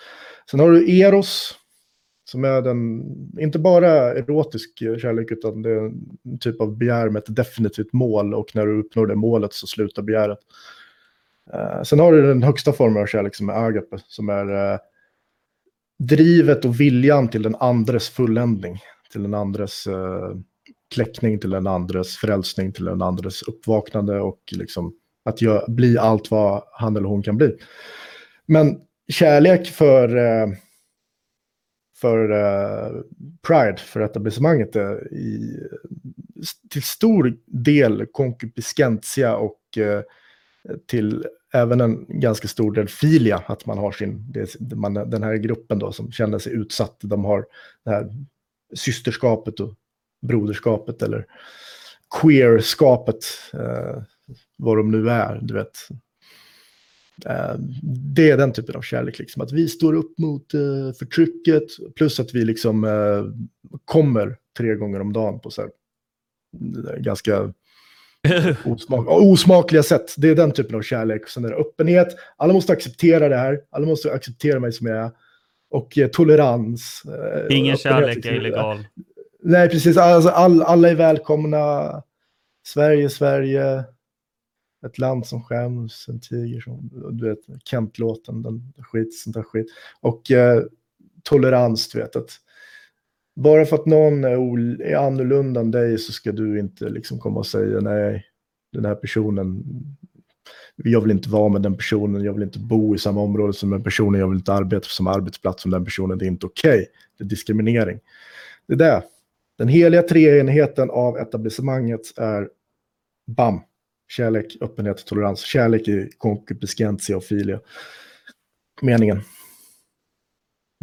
Sen har du Eros, som är den, inte bara erotisk kärlek, utan det är en typ av begär med ett definitivt mål och när du uppnår det målet så slutar begäret. Uh, sen har du den högsta formen av kärlek som är agape, som är uh, drivet och viljan till den andres fulländning, till den andres uh, kläckning, till den andres frälsning, till den andres uppvaknande och liksom att gö- bli allt vad han eller hon kan bli. Men kärlek för, för Pride, för etablissemanget, är i, till stor del konkupiscentia och till även en ganska stor del filia, att man har sin, det, man, den här gruppen då som känner sig utsatt, de har det här systerskapet och broderskapet eller queerskapet, eh, vad de nu är, du vet. Eh, det är den typen av kärlek, liksom. att vi står upp mot eh, förtrycket, plus att vi liksom eh, kommer tre gånger om dagen på så här, eh, ganska osmak osmakliga sätt. Det är den typen av kärlek. Sen är det öppenhet, alla måste acceptera det här, alla måste acceptera mig som jag är. Och eh, tolerans. eh, Ingen kärlek är illegal. Nej, precis. Alltså, all, alla är välkomna. Sverige, Sverige. Ett land som skäms, en tiger som, du vet, Kent-låten, den skit, sånt där skit. Och eh, tolerans, du vet att bara för att någon är, är annorlunda än dig så ska du inte liksom komma och säga nej, den här personen, jag vill inte vara med den personen, jag vill inte bo i samma område som den personen, jag vill inte arbeta på samma arbetsplats som den personen, det är inte okej. Det är diskriminering. Det är det. Den heliga treenigheten av etablissemanget är BAM. Kärlek, öppenhet, tolerans. Kärlek i concupiscentia och filia. Meningen.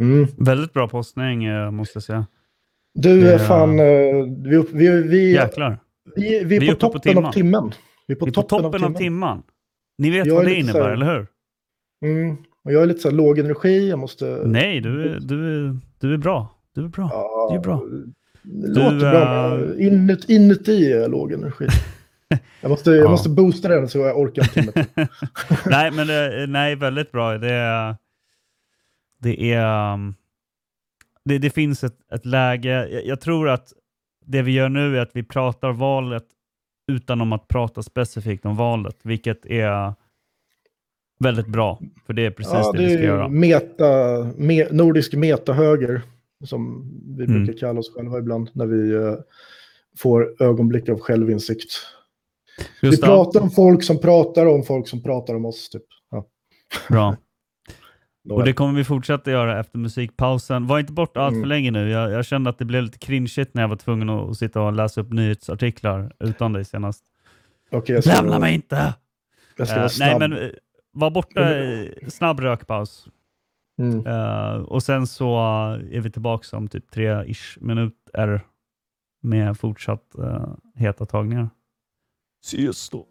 Mm. Väldigt bra postning eh, måste jag säga. Du, är fan, eh, vi, vi, vi, Jäklar. vi, vi är Vi på uppe på toppen av timmen. Vi är på, Vi är på toppen, toppen av timman. Ni vet Jag vad det innebär, här- eller hur? Mm. Och jag är lite så här låg energi, jag måste... Nej, du, är- du, är- du är bra. Du är bra. Ja, det är bra. Det låter Du, bra, äh, men inut, inuti är jag låg energi. Jag måste, jag Ja. måste boosta den så jag orkar en timme till. nej, men det, nej, väldigt bra. Det är... Det är... Det, det finns ett, ett läge. Jag, jag tror att det vi gör nu är att vi pratar valet utan om att prata specifikt om valet, vilket är väldigt bra. För det är precis Ja, det, det vi ska göra. meta, me, nordisk metahöger, som vi Mm. brukar kalla oss själva ibland, när vi eh, får ögonblick av självinsikt. Vi Gustav, pratar om folk som pratar om folk som pratar om oss. Typ. Ja. bra. Och det kommer vi fortsätta göra efter musikpausen. Var inte borta allt för Mm. länge nu. Jag, jag kände att det blev lite cringeigt när jag var tvungen att sitta och läsa upp nyhetsartiklar utan dig senast. Jag ska, Lämna mig inte! jag ska Eh, vara snabb. nej, men eh, var borta, eh, snabb rökpaus. Mm. Eh, och sen så eh, är vi tillbaka om typ tre-ish minuter med fortsatt uh, heta tagningar. Ses då.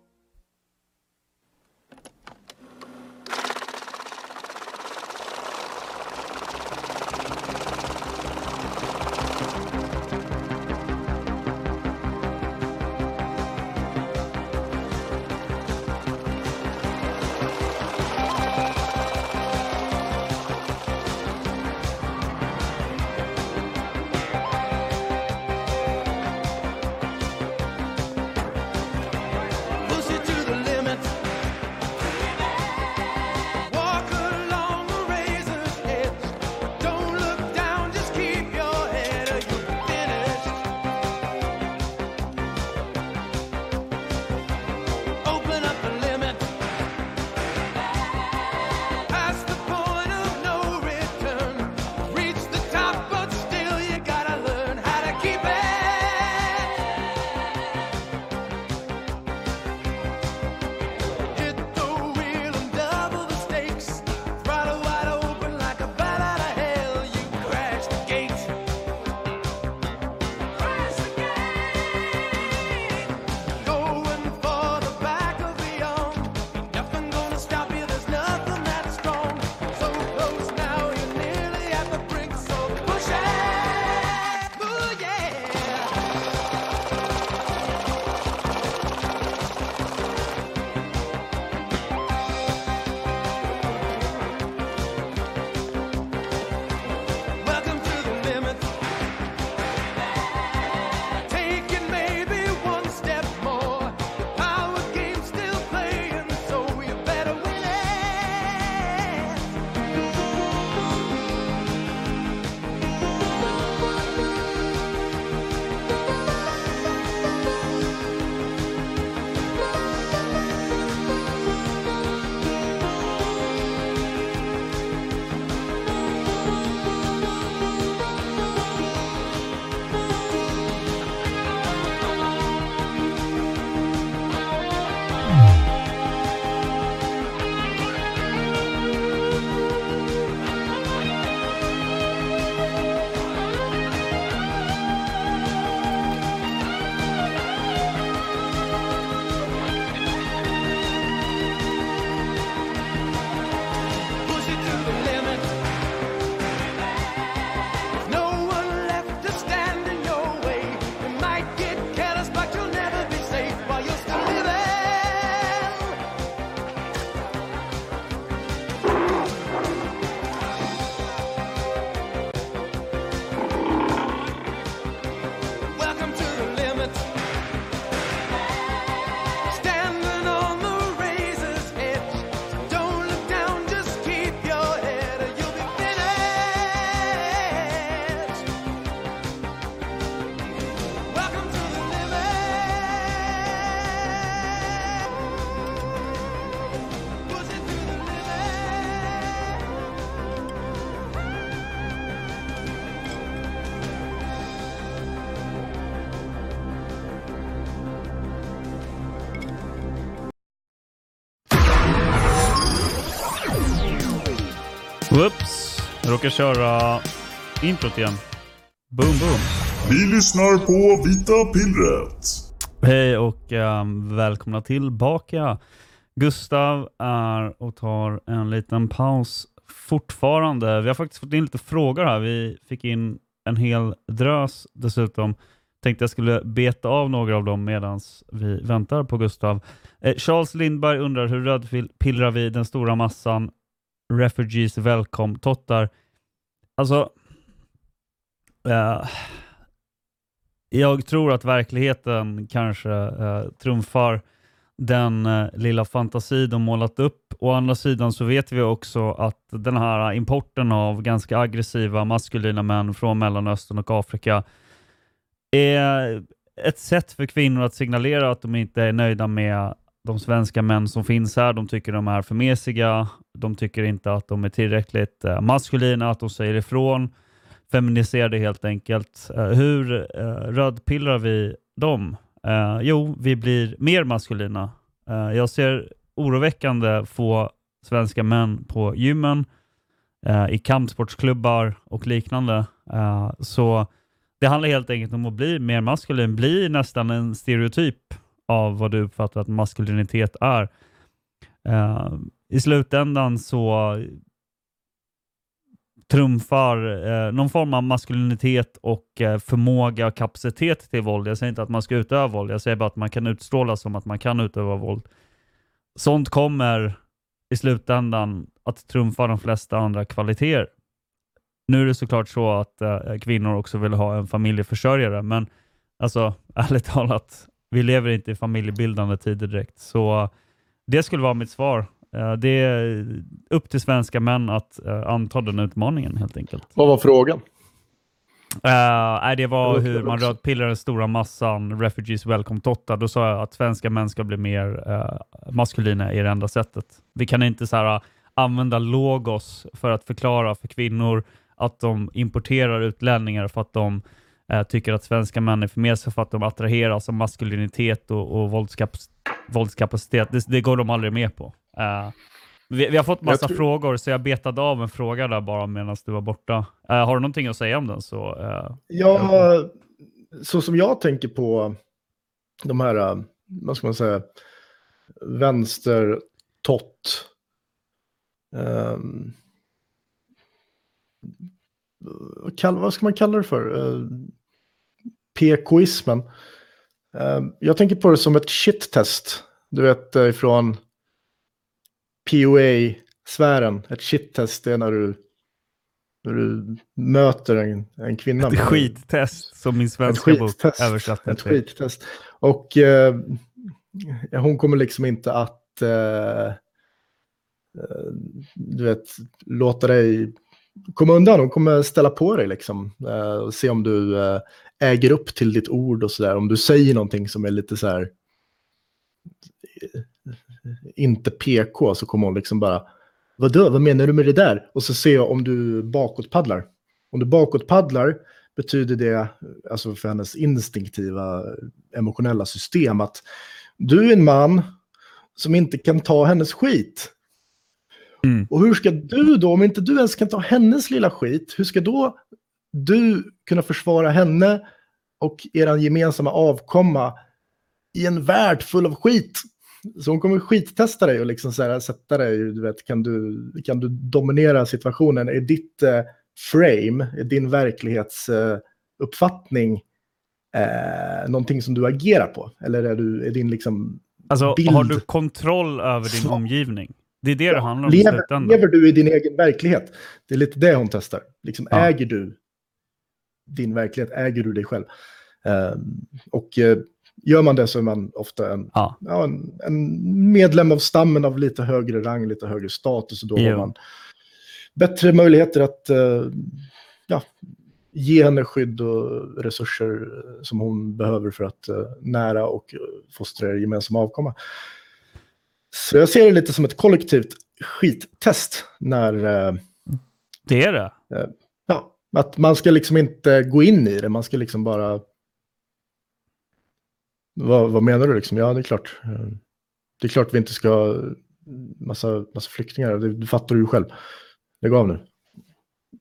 Råkar köra introt igen. Boom, boom. Vi lyssnar på Vita Pillret. Hej och ehm, välkomna tillbaka. Gustav är och tar en liten paus fortfarande. Vi har faktiskt fått in lite frågor här. Vi fick in en hel drös dessutom. Tänkte jag skulle beta av några av dem medan vi väntar på Gustav. Eh, Charles Lindberg undrar hur rödpillrar vi den stora massan refugees welcome tottar. Alltså, eh, jag tror att verkligheten kanske eh, trumfar den eh, lilla fantasi de målat upp. Å andra sidan så vet vi också att den här importen av ganska aggressiva maskulina män från Mellanöstern och Afrika är ett sätt för kvinnor att signalera att de inte är nöjda med de svenska män som finns här. De tycker de är för mesiga. De tycker inte att de är tillräckligt eh, maskulina, att de säger ifrån. Feminiserade helt enkelt. Eh, hur eh, rödpillrar vi dem? Eh, jo, vi blir mer maskulina. Eh, jag ser oroväckande få svenska män på gymmen, eh, i kampsportsklubbar och liknande. Eh, så det handlar helt enkelt om att bli mer maskulin, bli nästan en stereotyp av vad du uppfattar att maskulinitet är. Eh, I slutändan så trumfar eh, någon form av maskulinitet och eh, förmåga och kapacitet till våld. Jag säger inte att man ska utöva våld, jag säger bara att man kan utstråla som att man kan utöva våld. Sånt kommer i slutändan att trumfa de flesta andra kvaliteter. Nu är det såklart så att eh, kvinnor också vill ha en familjeförsörjare, men alltså ärligt talat, vi lever inte i familjebildande tider direkt. Så det skulle vara mitt svar. Eh, det är upp till svenska män att eh, anta den utmaningen helt enkelt. Vad var frågan? Uh, det var hur man rödpillar den stora massan Refugees Welcome Totta. Då sa jag att svenska män ska bli mer uh, maskulina i det enda sättet. Vi kan inte så här, använda logos för att förklara för kvinnor att de importerar utlänningar för att de tycker att svenska män är för mesiga för att de attraheras av maskulinitet och, och våldskap- våldskapacitet. Det, det går de aldrig med på. Uh, vi, vi har fått massa tror- frågor, så jag betade av en fråga där bara medan du var borta. Uh, har du någonting att säga om den så... Uh, Ja, så som jag tänker på de här, vad ska man säga, vänstertott. Um, kall, vad ska man kalla det för? PK-ismen. Ehm, jag tänker på det som ett shit-test. Du vet eh, ifrån POA-sfären. Ett shit-test är när du, när du möter en, en kvinna. Ett skittest som min ett svenska bok översatte Ett skittest. Och eh, hon kommer liksom inte att eh, eh, du vet, låta dig komma undan. Hon kommer ställa på dig liksom. Eh, och se om du eh, äger upp till ditt ord och sådär. Om du säger någonting som är lite så här eh, inte PK så kommer hon liksom bara Vadå, vad menar du med det där? Och så ser jag om du bakåtpaddlar. Om du bakåtpaddlar betyder det, alltså för hennes instinktiva emotionella system, att du är en man som inte kan ta hennes skit. Mm. Och hur ska du då, om inte du ens kan ta hennes lilla skit, hur ska då du kunna försvara henne och er gemensamma avkomma i en värld full av skit? Så hon kommer skittesta dig och liksom så här, sätta dig, du vet, kan du, kan du dominera situationen? Är ditt eh, frame, är din verklighetsuppfattning eh, eh, någonting som du agerar på? Eller är, du, är din liksom Alltså, bild... har du kontroll över din Ja. omgivning? Det är det det handlar om lever, lever du i din egen verklighet? Det är lite det hon testar. Liksom, Ja. Äger du din verklighet? Äger du dig själv? Ehm, och eh, gör man det så är man ofta en, Ja. ja, en, en medlem av stammen av lite högre rang, lite högre status. Och då Jo. har man bättre möjligheter att eh, ja, ge henne skydd och resurser eh, som hon behöver för att nära och fostra er gemensamma avkomma. Så jag ser det lite som ett kollektivt skittest när Det är det. Att man ska liksom inte gå in i det, man ska liksom bara... Vad, vad menar du liksom? Ja, det är klart. Eh, Det är klart vi inte ska ha massa, massa flyktingar, det, det fattar du ju själv. Lägg av nu.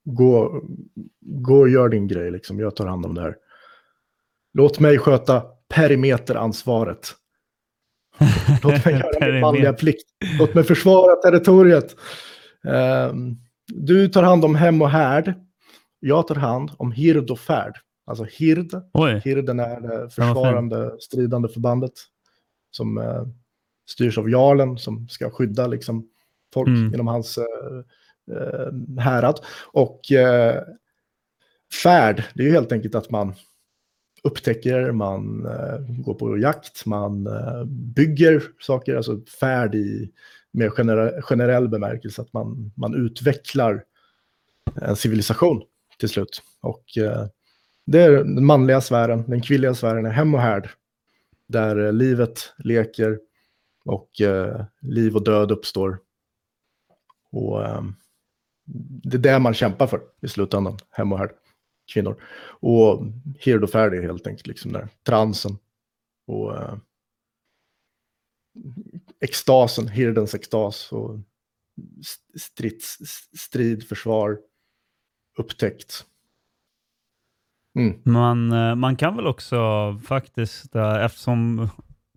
Gå, gå och gör din grej, liksom. jag tar hand om det här. Låt mig sköta perimeteransvaret. Låt mig göra min manliga plikt. Låt mig försvara territoriet. Ehm, du tar hand om hem och härd. Jag tar hand om hird och färd. Alltså hird. Oj. Hirden är det försvarande, stridande förbandet. Som eh, styrs av jarlen som ska skydda liksom, folk Mm. inom hans eh, eh, härad. Och eh, färd, det är ju helt enkelt att man upptäcker, man eh, går på jakt, man eh, bygger saker, alltså färd i mer genere- generell bemärkelse, att man, man utvecklar en civilisation till slut. Och eh, Det är den manliga sfären, den kvinnliga sfären är hem och härd. Där eh, livet leker och eh, liv och död uppstår. Och ehm, det är det man kämpar för i slutändan, hem och härd, kvinnor. Och hird och färdig helt enkelt, liksom där transen. Och extasen, hirdens extas och strids, strid, försvar, upptäckt. Mm. Man, eh, man kan väl också faktiskt, eh, eftersom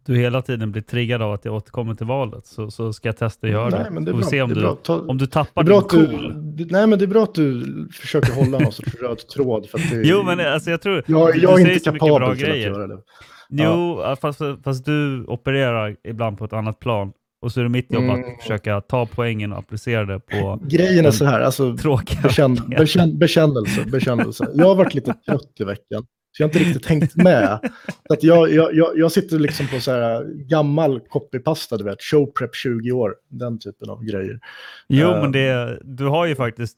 du hela tiden blir triggad av att jag återkommer till valet, så, så ska jag testa att göra Nej, det. men det är bra. se om Det du. Ta- om du Det tappar är bra din cool. du, det- nej, men det är bra att du försöker hålla någon sorts röd tråd. För det, Jo, men alltså jag tror... jag, jag är inte kapabel till att göra det. Jo, fast, fast du opererar ibland på ett annat plan. Och så är det mitt jobb Mm. att försöka ta poängen och applicera det på Grejen är så här, alltså, tråkiga bekänn, bekänn, bekännelse, bekännelse. Jag har varit lite trött i veckan, så jag har inte riktigt hängt med. Så att jag, jag, jag, jag sitter liksom på så här gammal copypasta, du vet, showprep 20 år, den typen av grejer. Jo, Eh, men det, du har ju faktiskt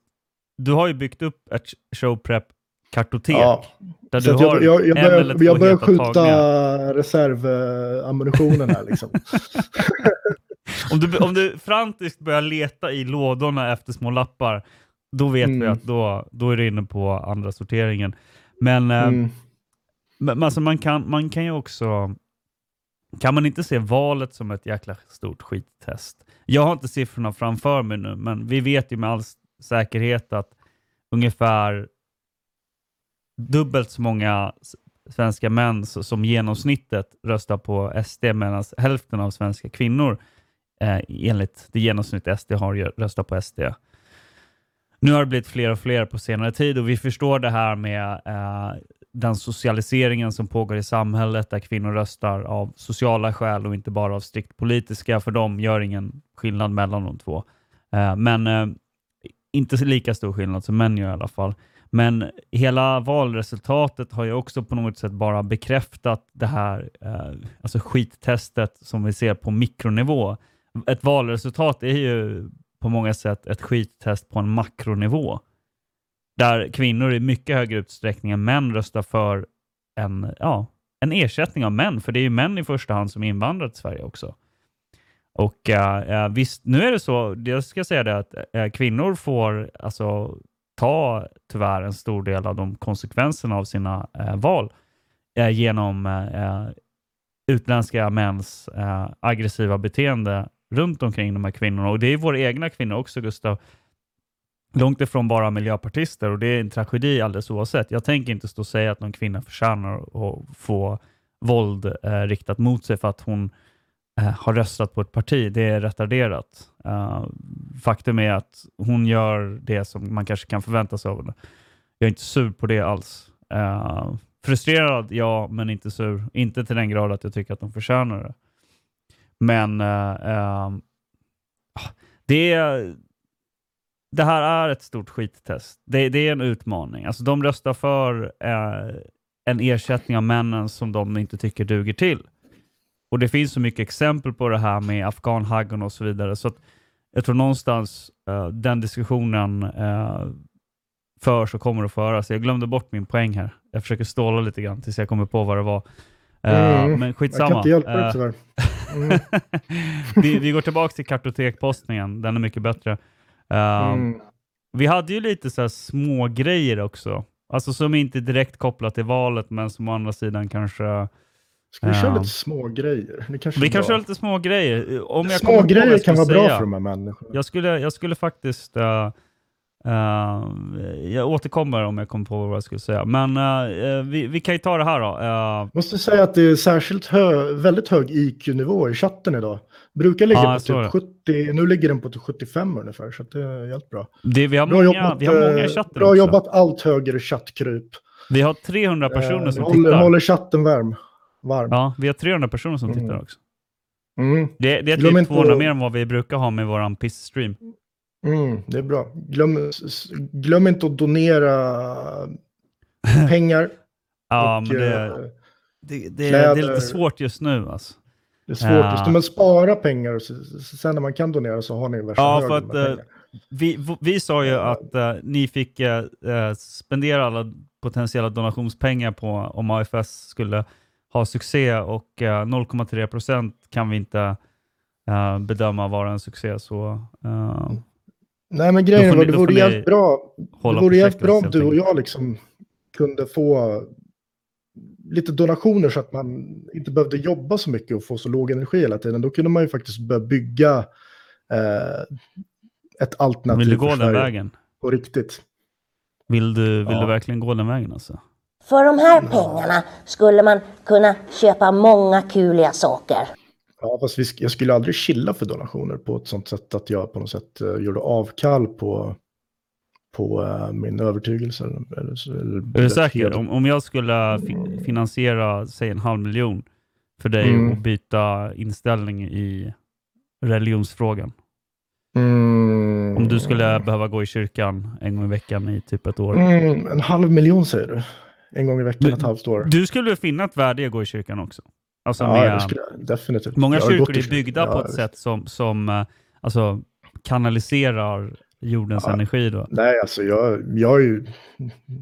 du har ju byggt upp ett showprep-kartotek. Ja, där så du har jag, jag, jag en börjar, eller två jag börjar skjuta reservammunitionen här liksom. Om du, om du frantiskt börjar leta i lådorna efter små lappar, då vet vi Mm. att då, då är du inne på andra sorteringen. Men, eh, Mm. men alltså man, kan, man kan ju också... Kan man inte se valet som ett jäkla stort skittest? Jag har inte siffrorna framför mig nu, men vi vet ju med all säkerhet att ungefär dubbelt så många svenska män som genomsnittet röstar på SD medan hälften av svenska kvinnor eh, enligt det genomsnitt SD har röstat på SD. Nu har det blivit fler och fler på senare tid och vi förstår det här med eh, den socialiseringen som pågår i samhället där kvinnor röstar av sociala skäl och inte bara av strikt politiska. För de gör ingen skillnad mellan de två. Eh, men eh, inte lika stor skillnad som män gör i alla fall. Men hela valresultatet har ju också på något sätt bara bekräftat det här eh, alltså skittestet som vi ser på mikronivå. Ett valresultat är ju på många sätt ett skittest på en makronivå. Där kvinnor i mycket högre utsträckning än män röstar för en, ja, en ersättning av män. För det är ju män i första hand som invandrar till Sverige också. Och uh, visst, nu är det så, jag ska säga det att eh, kvinnor får alltså ta tyvärr en stor del av de konsekvenserna av sina eh, val eh, genom eh, eh utländska mäns eh, aggressiva beteende runt omkring de här kvinnorna. Och det är våra egna kvinnor också, Gustav. Långt ifrån bara miljöpartister och det är en tragedi alldeles oavsett. Jag tänker inte stå och säga att någon kvinna förtjänar att få våld eh, riktat mot sig för att hon eh, har röstat på ett parti. Det är retarderat. Uh, faktum är att hon gör det som man kanske kan förvänta sig av henne. Jag är inte sur på det alls. Uh, frustrerad, ja, men inte sur. Inte till den grad att jag tycker att de förtjänar det. Men uh, uh, det, det här är ett stort skittest. Det, det är en utmaning. Alltså, de röstar för uh, en ersättning av männen som de inte tycker duger till. Och det finns så mycket exempel på det här med afghanhaggen och så vidare. Så jag tror någonstans uh, den diskussionen uh, förs och kommer att föras. Jag glömde bort min poäng här. Jag försöker ståla lite grann tills jag kommer på vad det var. Uh, Mm, men skitsamma. Jag kan inte hjälpa dig Uh, tyvärr. Mm. vi, vi går tillbaka till kartotekpostningen. Den är mycket bättre. Uh, Mm. Vi hade ju lite så här små grejer också. Alltså som inte är direkt kopplat till valet, men som å andra sidan kanske... Ska vi köra Ja. lite små grejer? Det kanske Vi bra. har lite små grejer. Om jag Små grejer kan vara bra säga. för de här människorna. Jag skulle, jag skulle faktiskt... eh, eh, jag återkommer om jag kommer på vad jag skulle säga. Men eh, vi, vi kan ju ta det här då. Eh, Måste säga att det är särskilt hö väldigt hög IQ-nivå i chatten idag. Brukar ligga på typ 70, nu ligger den på typ 75 ungefär, så det är helt bra. det, vi, har Bra många, jobbat, vi har många i chatten Bra också. jobbat allt högre chattkryp. Vi har 300 personer som håller, tittar. håller chatten varm. varm. Ja, vi har 300 personer som Mm. tittar också. Mm, Det, det är typ inte 200 att- mer än vad vi brukar ha med våran piss-stream. Mm, det är bra. Glöm, glöm inte att donera pengar. Ja, och, men det, eh, det, det, det är lite svårt just nu alltså. det är svårt. Ja. Just det, men spara pengar. så- Sen när man kan donera så har ni värsta Ja, för att, eh, vi, vi sa ju att eh, ni fick eh, eh, spendera alla potentiella donationspengar på om AFS skulle ha succé och eh, 0,3 procent kan vi inte eh, bedöma vara en succé. Så eh, Nej men grejen var, det vore jävligt bra, det vore jävligt bra om du och jag liksom kunde få lite donationer så att man inte behövde jobba så mycket och få så låg energi hela tiden. Då kunde man ju faktiskt börja bygga eh, ett alternativ Vill du för gå den vägen? på riktigt. Vill du, vill Ja. du verkligen gå den vägen alltså? För de här pengarna skulle man kunna köpa många kuliga saker. Ja, fast vi, jag skulle aldrig chilla för donationer på ett sånt sätt att jag på något sätt uh, gjorde avkall på, på eh, min övertygelse. Eller, eller, Är du säker? Om, om jag skulle fi finansiera, säg en halv miljon för dig Mm. och byta inställning i religionsfrågan. Mm. Om du skulle behöva gå i kyrkan en gång i veckan i typ ett år. Mm, en halv miljon säger du? En gång i veckan, Men ett halvt år? Du skulle finna ett värde i att gå i kyrkan också. Alltså ja, med, skulle definitivt. många kyrkor är byggda på Ja, ett visst. sätt som, som eh, alltså, kanaliserar jordens Ja. energi. Då. Nej, alltså jag, jag är ju...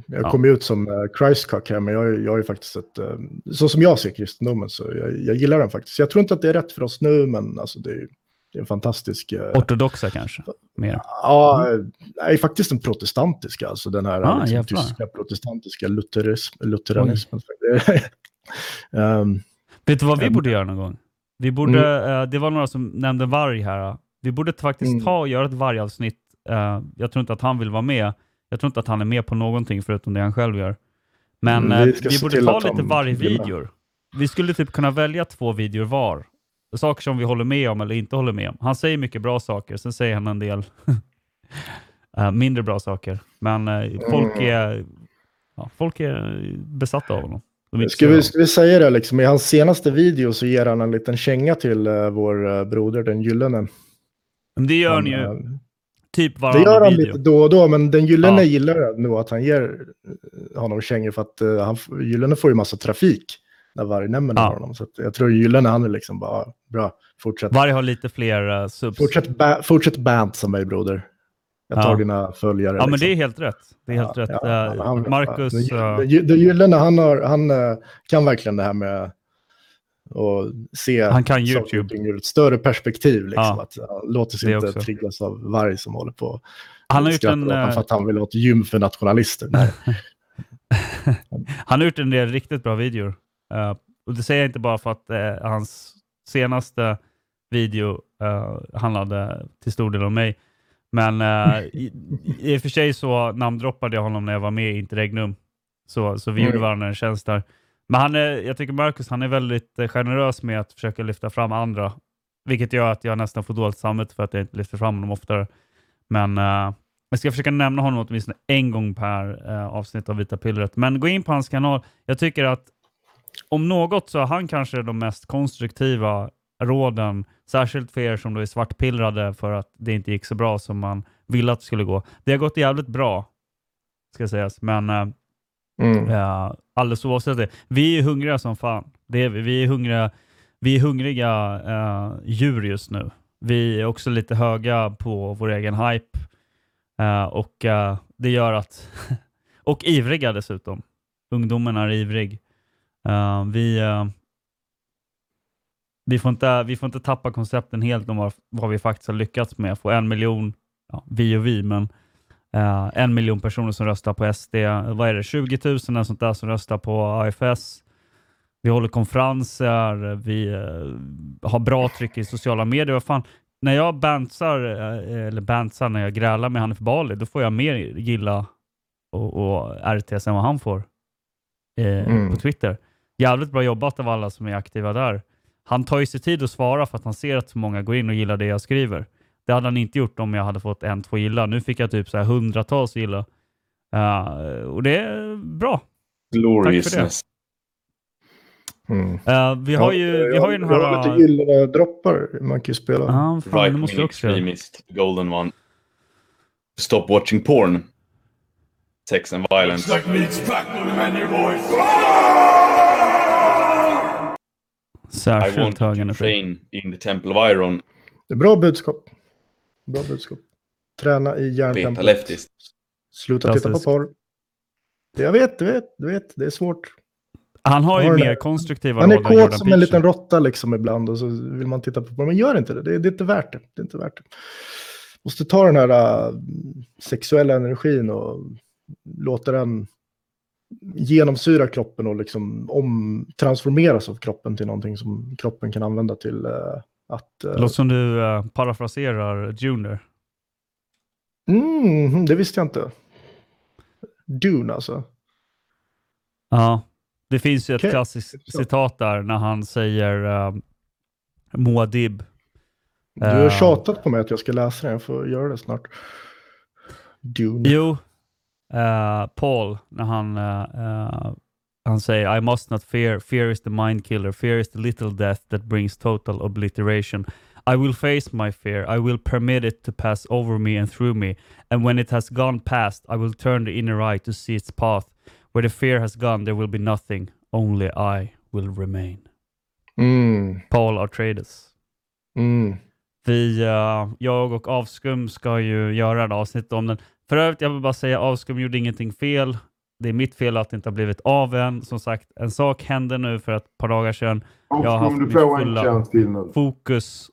Jag Ja. kom ut som uh, Christcock här, men jag, är- jag är ju faktiskt ett... eh, så som jag ser kristendomen, så jag, jag gillar den faktiskt. Jag tror inte att det är rätt för oss nu, men alltså det är, det är en fantastisk... eh, Ortodoxa kanske? Mer. Ja, nej, faktiskt den protestantiska, alltså den här Ah, liksom, tyska protestantiska lutherism, lutheranismen. um, Vet du vad vi Mm. borde göra någon gång? Vi borde, eh, det var några som nämnde varg här. Vi borde faktiskt Mm. ta och göra ett vargavsnitt. Eh, jag tror inte att han vill vara med. Jag tror inte att han är med på någonting förutom det han själv gör. Men Mm, eh, vi vi, borde ta lite vargvideor. Vi skulle typ kunna välja två videor var. Saker som vi håller med om eller inte håller med om. Han säger mycket bra saker, sen säger han en del eh, mindre bra saker. Men eh, folk, Mm. är, ja, folk är besatta av honom. Ska vi, ska vi säga det, liksom, i hans senaste video så ger han en liten känga till eh, vår eh, broder, den gyllene. Men det gör Han, ju eh, typ Det varannan gör han video. lite då och då, men den gyllene Ja. gillar nog att han ger honom kängor för att uh, han, gyllene får ju massa trafik när varje nämner Ja. honom. Så jag tror gyllene, han är liksom bara, bra, fortsätt. Varg har lite fler uh, subs. Fortsätt, ba- fortsätt banta mig broder. Jag tar Ja. dina följare. ja, men liksom. det är helt rätt. Det är helt Ja, rätt. ja, Eh, han- Marcus, Den, eh, den, gy- den gyllene, han, har, han eh, kan verkligen det här med att se Han kan YouTube. ur ett större perspektiv. Liksom, att, han låter sig inte också. triggas av varg som håller på han, har gjort en, eh, för att han vill ha ett gym för nationalister. Han har gjort en del riktigt bra videor. Eh, och det säger jag inte bara för att eh, hans senaste video eh, handlade till stor del om mig. Men eh, i, i och för sig så namndroppade jag honom när jag var med i Interregnum. Så, så vi Mm. gjorde varandra en tjänst där. Men han är, jag tycker Marcus han är väldigt eh, generös med att försöka lyfta fram andra. Vilket gör att jag nästan får dåligt samvete för att jag inte lyfter fram honom oftare. Men eh, jag ska försöka nämna honom åtminstone en gång per eh, avsnitt av Vita Pillret. Men gå in på hans kanal. Jag tycker att om något så är han kanske de mest konstruktiva råden, särskilt för er som då är svartpillrade för att det inte gick så bra som man ville att det skulle gå. Det har gått jävligt bra, ska sägas, men eh, Mm. Ja, alldeles oavsett det. Vi är hungriga som fan. Det är vi. Vi är hungriga, vi är hungriga eh, djur just nu. Vi är också lite höga på vår egen hype. Eh, och eh, det gör att... och ivriga dessutom. Ungdomen är ivrig. Eh, vi, eh, vi, får inte, vi får inte tappa koncepten helt om vad, vad vi faktiskt har lyckats med. Få en miljon, ja, vi och vi, men Eh, en miljon personer som röstar på SD. Vad är det? 20 000 eller sånt där som röstar på AFS. Vi håller konferenser. Vi eh, har bra tryck i sociala medier. Vad fan? När jag bantsar, eh, eller bantsar, när jag grälar med Hanif Bali, då får jag mer gilla och, och RTS än vad han får eh, Mm. på Twitter. Jävligt bra jobbat av alla som är aktiva där. Han tar ju sig tid att svara för att han ser att så många går in och gillar det jag skriver. Det hade han inte gjort om jag hade fått en, två gilla. Nu fick jag typ så här hundratals gilla. Uh, och det är bra. Gloriousness. Mm. Uh, vi har ju, vi har ju den Jag har här... lite gyllene droppar man kan ju spela. Ja, det Right måste också extremist, golden one. Stop watching porn. Sex and violence. I Särskilt want hög to energi. train in the temple of iron. Det är bra budskap. Bra budskap. Träna i leftist. Sluta titta på Klassisk. porr. Jag vet, du vet, du vet. Det är svårt. Han har ju Har mer där- konstruktiva Man är kåt som en liten råtta liksom ibland och så vill man titta på porr. Men gör inte det. Det är, det är inte värt det. Det är inte värt det. Måste ta den här äh, sexuella energin och låta den genomsyra kroppen och liksom omtransformeras av kroppen till någonting som kroppen kan använda till äh, att... äh, Låter som du uh, parafraserar Junior. Mm, det visste jag inte. Dune alltså. Ja, det finns ju ett Okej, klassiskt citat där när han säger uh, Muad'Dib. Du har Eh, tjatat på mig att jag ska läsa den. Jag får göra det snart. Dune. Jo, eh, Paul, när han, eh, han säger I must not fear, fear is the mind killer, fear is the little death that brings total obliteration. I will face my fear, I will permit it to pass over me and through me, and when it has gone past, I will turn the inner eye to see its path. Where the fear has gone, there will be nothing, only I will remain. Mm, Paul Atreides. mm. Vi, eh, jag och Avskum ska ju göra ett avsnitt om den. För övrigt, jag vill bara säga Avskum gjorde ingenting fel. Det är mitt fel att det inte har blivit av än. Som sagt, en sak hände nu för ett par dagar sedan. Jag har haft Avskum, du får en fulla chans till nu. fokus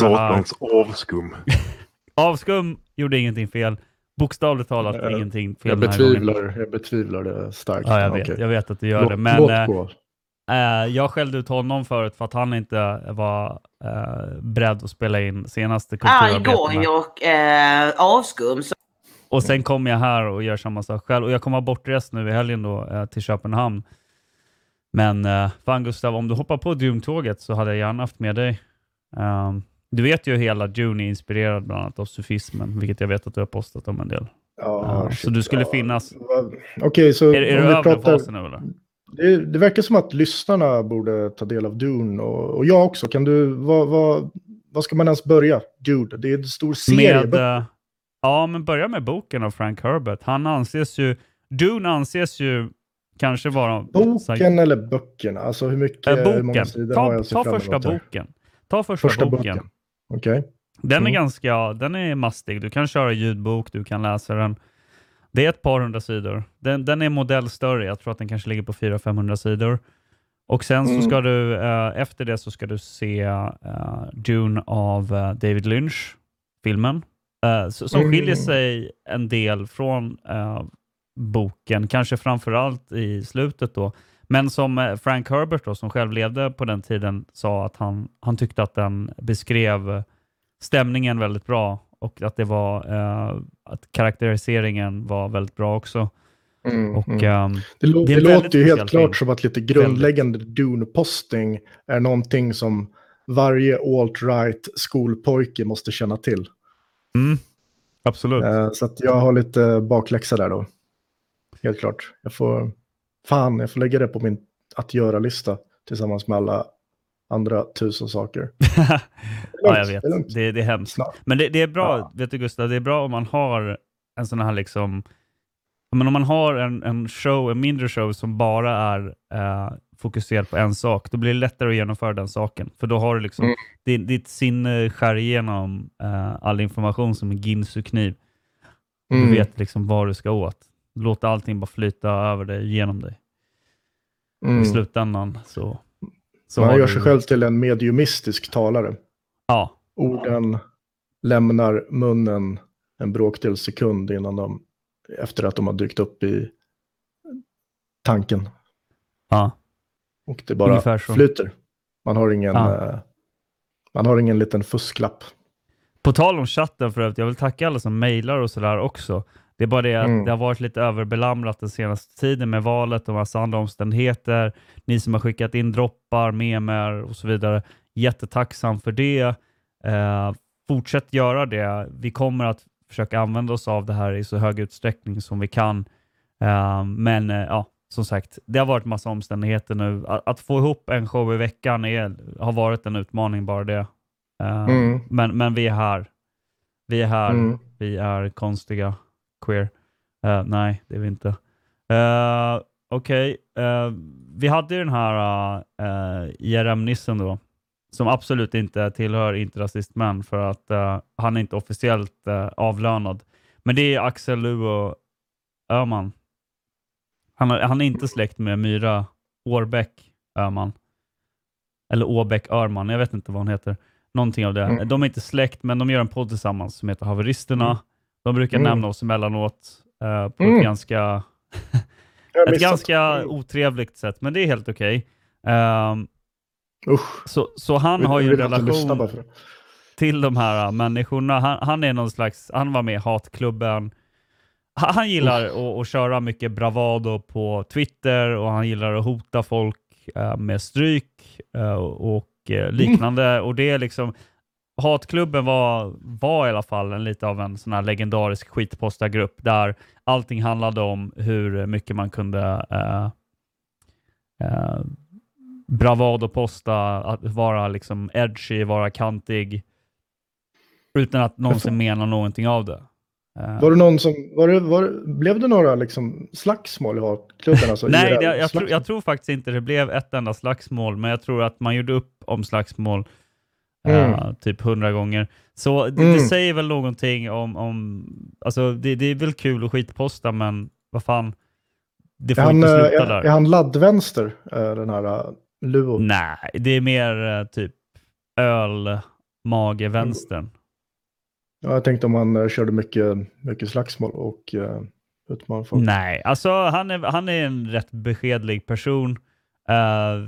på det här. Satans avskum. Avskum gjorde ingenting fel. Bokstavligt talat Jag- ingenting fel Jag betvivlar, jag betvivlar det starkt. Ja, jag vet, Okej. jag vet att du gör Låt- det. Men eh, jag skällde ut honom förut för att han inte var eh, beredd att spela in senaste kulturarbetena. Argoj och eh, avskum. Så Och sen kommer jag här och gör samma sak själv. Och jag kommer ha bortrest nu i helgen då eh, till Köpenhamn. Men eh, fan Gustav, om du hoppar på Dune-tåget så hade jag gärna haft med dig. Ehm, du vet ju hela Dune är inspirerad bland annat av sufismen, vilket jag vet att du har postat om en del. Ja, Ja, så du skulle finnas... Okej, så Är, är du vi över pratar... fasen nu eller? Det, det verkar som att lyssnarna borde ta del av Dune och, och jag också. Kan du, vad, vad, vad ska man ens börja? Dude, det är en stor serie. Med, eh, ja, men börja med boken av Frank Herbert. Han anses ju... Dune anses ju kanske vara... Boken eller böckerna? Alltså hur mycket Eh, hur många boken. sidor har Ta, jag att se ta första boken. Ta första, Första boken. boken. Okej. Den är Mm. ganska, den är mastig. Du kan köra ljudbok, du kan läsa den. Det är ett par hundra sidor. Den, den är modell större. Jag tror att den kanske ligger på 400-500 sidor. Och sen så Mm. ska du, eh, efter det så ska du se eh, Dune av eh, David Lynch, filmen. Så- som Mm. skiljer sig en del från eh, boken, kanske framförallt i slutet då. Men som eh, Frank Herbert då, som själv levde på den tiden, sa att han, han tyckte att den beskrev stämningen väldigt bra och att det var eh, att karaktäriseringen var väldigt bra också. Mm, Och, mm. ehm, Det, lå- det det låter ju helt klart film. som att lite grundläggande Dune-posting är någonting som varje alt-right skolpojke måste känna till. Mm, absolut. Eh, Så jag har lite bakläxa där då. Helt klart. Jag får, fan, jag får lägga det på min att göra-lista tillsammans med alla andra tusen saker. ja, jag det är vet. Det, det är hemskt. Men det, det är bra, vet du Gustav, det är bra om man har en sån här liksom, men om man har en, en show, en mindre show som bara är eh, fokuserad på en sak, då blir det lättare att genomföra den saken. För då har du liksom, Mm. din, ditt sinne skär igenom eh, all information som en Ginsu-kniv. Mm. Du vet liksom vad du ska åt. Låt allting bara flyta över dig, genom dig. Mm. I slutändan så... så Man gör du- sig själv till en mediumistisk talare. Ja. Orden lämnar munnen en bråkdel sekund innan de, efter att de har dykt upp i tanken. Ja. Och det bara flyter. Man har ingen, Ja. eh, man har ingen liten fusklapp. På tal om chatten för övrigt, jag vill tacka alla som mejlar och sådär också. Det är bara det att Mm. det har varit lite överbelamrat den senaste tiden med valet och massa andra omständigheter. Ni som har skickat in droppar, memer och så vidare. Jättetacksam för det. Eh, fortsätt göra det. Vi kommer att försöka använda oss av det här i så hög utsträckning som vi kan. Eh, men eh, ja, som sagt, det har varit massa omständigheter nu. Att, att få ihop en show i veckan är, har varit en utmaning bara det. Eh, Mm. men, men vi är här. Vi är här. Mm. Vi är konstiga, queer. Eh, nej, det är vi inte. Uh, Okej, eh, vi hade ju den här uh, IRM-nissen då, som absolut inte tillhör Inte rasistmän för att eh, han är inte officiellt eh, avlönad. Men det är Axel Luo Öhman. Han, är- han är inte släkt med Myra Årbäck Öhman. Eller Åbäck Örman, jag vet inte vad hon heter. Någonting av det. Mm. De är inte släkt, men de gör en podd tillsammans som heter Haveristerna. Mm. De brukar Mm. nämna oss emellanåt eh, på Mm. ett ganska, Jag har ett ganska Mm. otrevligt sätt, men det är helt okej. Ehm, Usch. så, så han har ju en Vill relation till de här äh, människorna. Han, han är någon slags, han var med i hatklubben. Han, gillar att, att köra mycket bravado på Twitter och han gillar att hota folk äh, med stryk äh, och äh, liknande. Och det är liksom, hatklubben var, var i alla fall en lite av en sån här legendarisk skitpostargrupp där allting handlade om hur mycket man kunde äh, äh, bravado-posta, att vara liksom edgy, vara kantig, utan att någonsin mena någonting av det. Eh, Var det någon som, var det, var, det- blev det några liksom slagsmål i hatklubben? Alltså, Nej, det, jag, tror, jag tror faktiskt inte det blev ett enda slagsmål, men jag tror att man gjorde upp om slagsmål eh, Mm. typ hundra gånger. Så det, det Mm. säger väl någonting om, om alltså det, det är väl kul att skitposta, men vad fan, det får Är inte eh, sluta är, där. är han laddvänster, den här uh, Luo? Nej, det är mer typ öl, mage, vänstern. Ja, jag tänkte om han eh, körde mycket, mycket slagsmål och uh, utmanade folk. Nej, alltså han är, han är en rätt beskedlig person. Eh,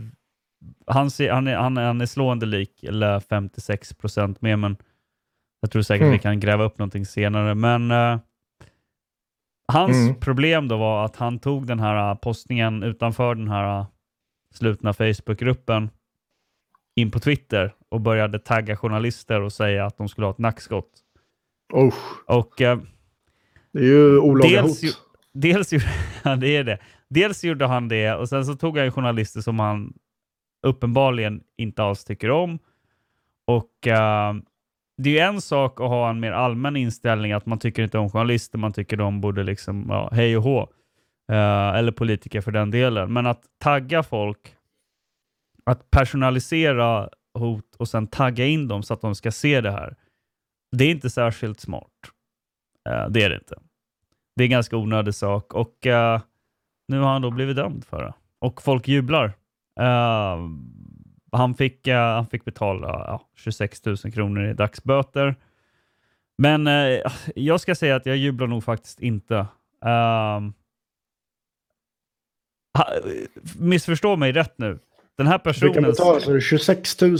han, ser, han, är, han, är, han är slående lik, eller 56 procent mer, men jag tror säkert Mm. vi kan gräva upp någonting senare. Men eh, hans Mm. problem då var att han tog den här postningen utanför den här slutna Facebookgruppen in på Twitter och började tagga journalister och säga att de skulle ha ett nackskott. Usch, Och eh, det är ju olaga Dels hot. dels ja, det är det. Dels gjorde han det och sen så tog han journalister som han uppenbarligen inte alls tycker om. Och eh, det är ju en sak att ha en mer allmän inställning att man tycker inte om journalister, man tycker de borde liksom, ja, hej och hå. Eh, eller politiker för den delen. Men att tagga folk, att personalisera hot och sen tagga in dem så att de ska se det här. Det är inte särskilt smart. Eh, det är det inte. Det är en ganska onödig sak och eh, nu har han då blivit dömd för det. Och folk jublar. Eh, han, fick, han fick betala ja, 26 000 kronor i dagsböter. Men jag ska säga att jag jublar nog faktiskt inte. Uh, missförstå mig rätt nu. Den här Fick han personen... betala så det är 26 000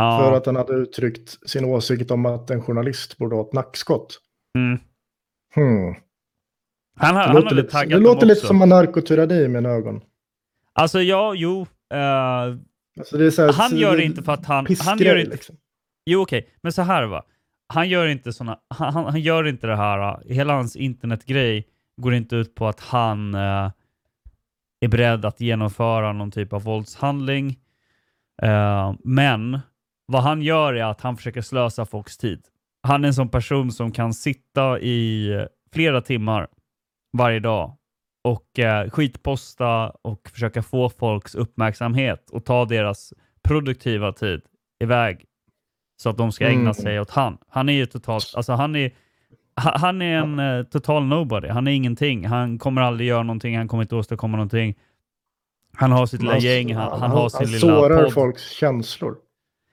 Ja. för att han hade uttryckt sin åsikt om att en journalist borde ha ett nackskott. Mm. Hmm. Han, har- Det han låter, lite, det låter lite också. som anarkotyranni i mina ögon. Alltså ja, jo. eh, Alltså, här, han gör det inte för att han... Han gör inte, liksom. Jo, okej. Men så här va. Han gör inte såna, han, han, gör inte det här. uh, Hela hans internetgrej går inte ut på att han eh, är beredd att genomföra någon typ av våldshandling. Eh, men vad han gör är att han försöker slösa folks tid. Han är en sån person som kan sitta i flera timmar varje dag och eh, skitposta och försöka få folks uppmärksamhet och ta deras produktiva tid iväg så att de ska ägna Mm. sig åt han. Han är ju totalt, alltså han är, ha- han är en eh, total nobody. Han är ingenting. Han kommer aldrig göra någonting. Han kommer inte åstadkomma någonting. Han har sitt lilla Han- gäng. Han, han han, har sin han lilla sårar podd. folks känslor.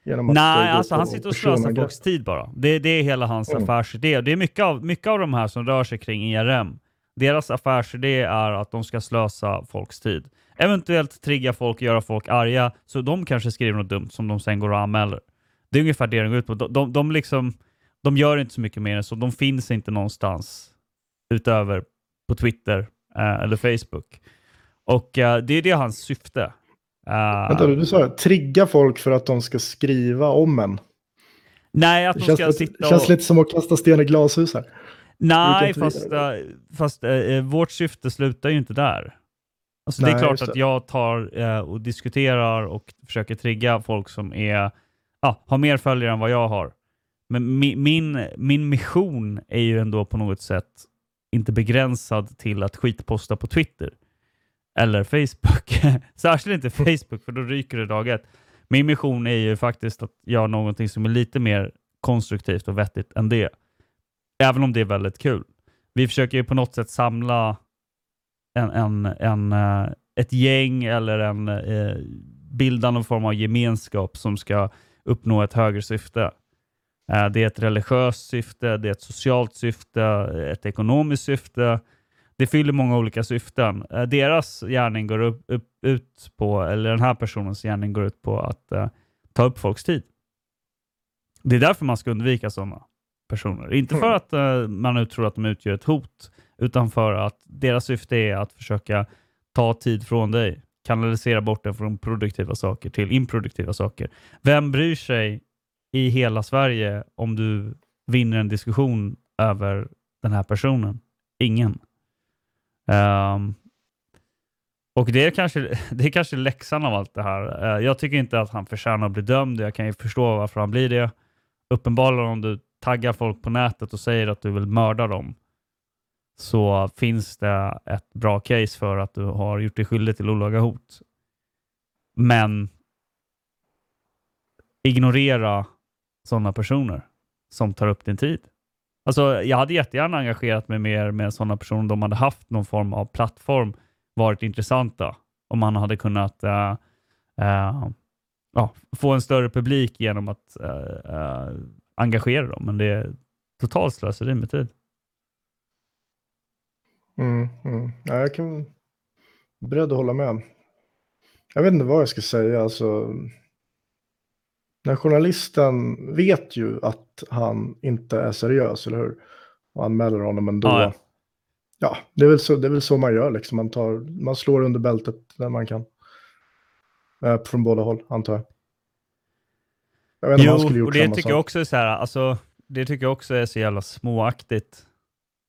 Genom att Nej, alltså han sitter och slösar folks tid bara. Det, det är hela hans Mm. affärsidé. Det är mycket av, mycket av de här som rör sig kring IRM. Deras affärsidé är att de ska slösa folks tid. Eventuellt trigga folk, göra folk arga, så de kanske skriver något dumt som de sen går och anmäler. Det är ungefär det de går ut på. De, de, de, liksom, de gör inte så mycket mer än så. De finns inte någonstans utöver på Twitter eh, eller Facebook. Och eh, det är det hans syfte. Eh, Vänta, du sa trigga folk för att de ska skriva om en. nej, att Det de känns, ska lite, sitta och... känns lite som att kasta sten i glashus här. Nej, fast, eh, fast eh, vårt syfte slutar ju inte där. Alltså, det är Nej, klart att det. jag tar eh, och diskuterar och försöker trigga folk som är, har mer följare än vad jag har. Men mi, min, min mission är ju ändå på något sätt inte begränsad till att skitposta på Twitter eller Facebook. Särskilt inte Facebook, för då ryker det dag ett. Min mission är ju faktiskt att göra någonting som är lite mer konstruktivt och vettigt än det. Även om det är väldigt kul. Vi försöker ju på något sätt samla en, en, en, eh, ett gäng eller en, eh, bilda någon form av gemenskap som ska uppnå ett högre syfte. Eh, det är ett religiöst syfte, det är ett socialt syfte, ett ekonomiskt syfte. Det fyller många olika syften. Eh, deras gärning går upp, upp, ut på, eller den här personens gärning går ut på att eh, ta upp folks tid. Det är därför man ska undvika sådana personer. Inte för att eh, man tror att de utgör ett hot, utan för att deras syfte är att försöka ta tid från dig, kanalisera bort den från produktiva saker till improduktiva saker. Vem bryr sig i hela Sverige om du vinner en diskussion över den här personen? Ingen. Um, och det är, kanske, det är kanske läxan av allt det här. Uh, jag tycker inte att han förtjänar att bli dömd. Jag kan ju förstå varför han blir det. Uppenbarligen om du taggar folk på nätet och säger att du vill mörda dem så finns det ett bra case för att du har gjort dig skyldig till olaga hot. Men ignorera sådana personer som tar upp din tid. Alltså, jag hade jättegärna engagerat mig mer med sådana personer om de hade haft någon form av plattform, varit intressanta. Om man hade kunnat uh, uh, ja, få en större publik genom att eh, engagera dem. Men det är totalt slöseri med tid. Mm, mm. Ja, jag kan beredd att hålla med. Jag vet inte vad jag ska säga. Alltså, när journalisten vet ju att han inte är seriös, eller hur? Och anmäler honom ändå. Ja, Ja, ja. det, är väl så, det är väl så man gör. Liksom. Man, tar, man slår under bältet när man kan. Eh, från båda håll, antar jag. Jag vet inte om han skulle Jo, gjort och det samma tycker sak. jag också är så här, alltså, det tycker jag också är så jävla småaktigt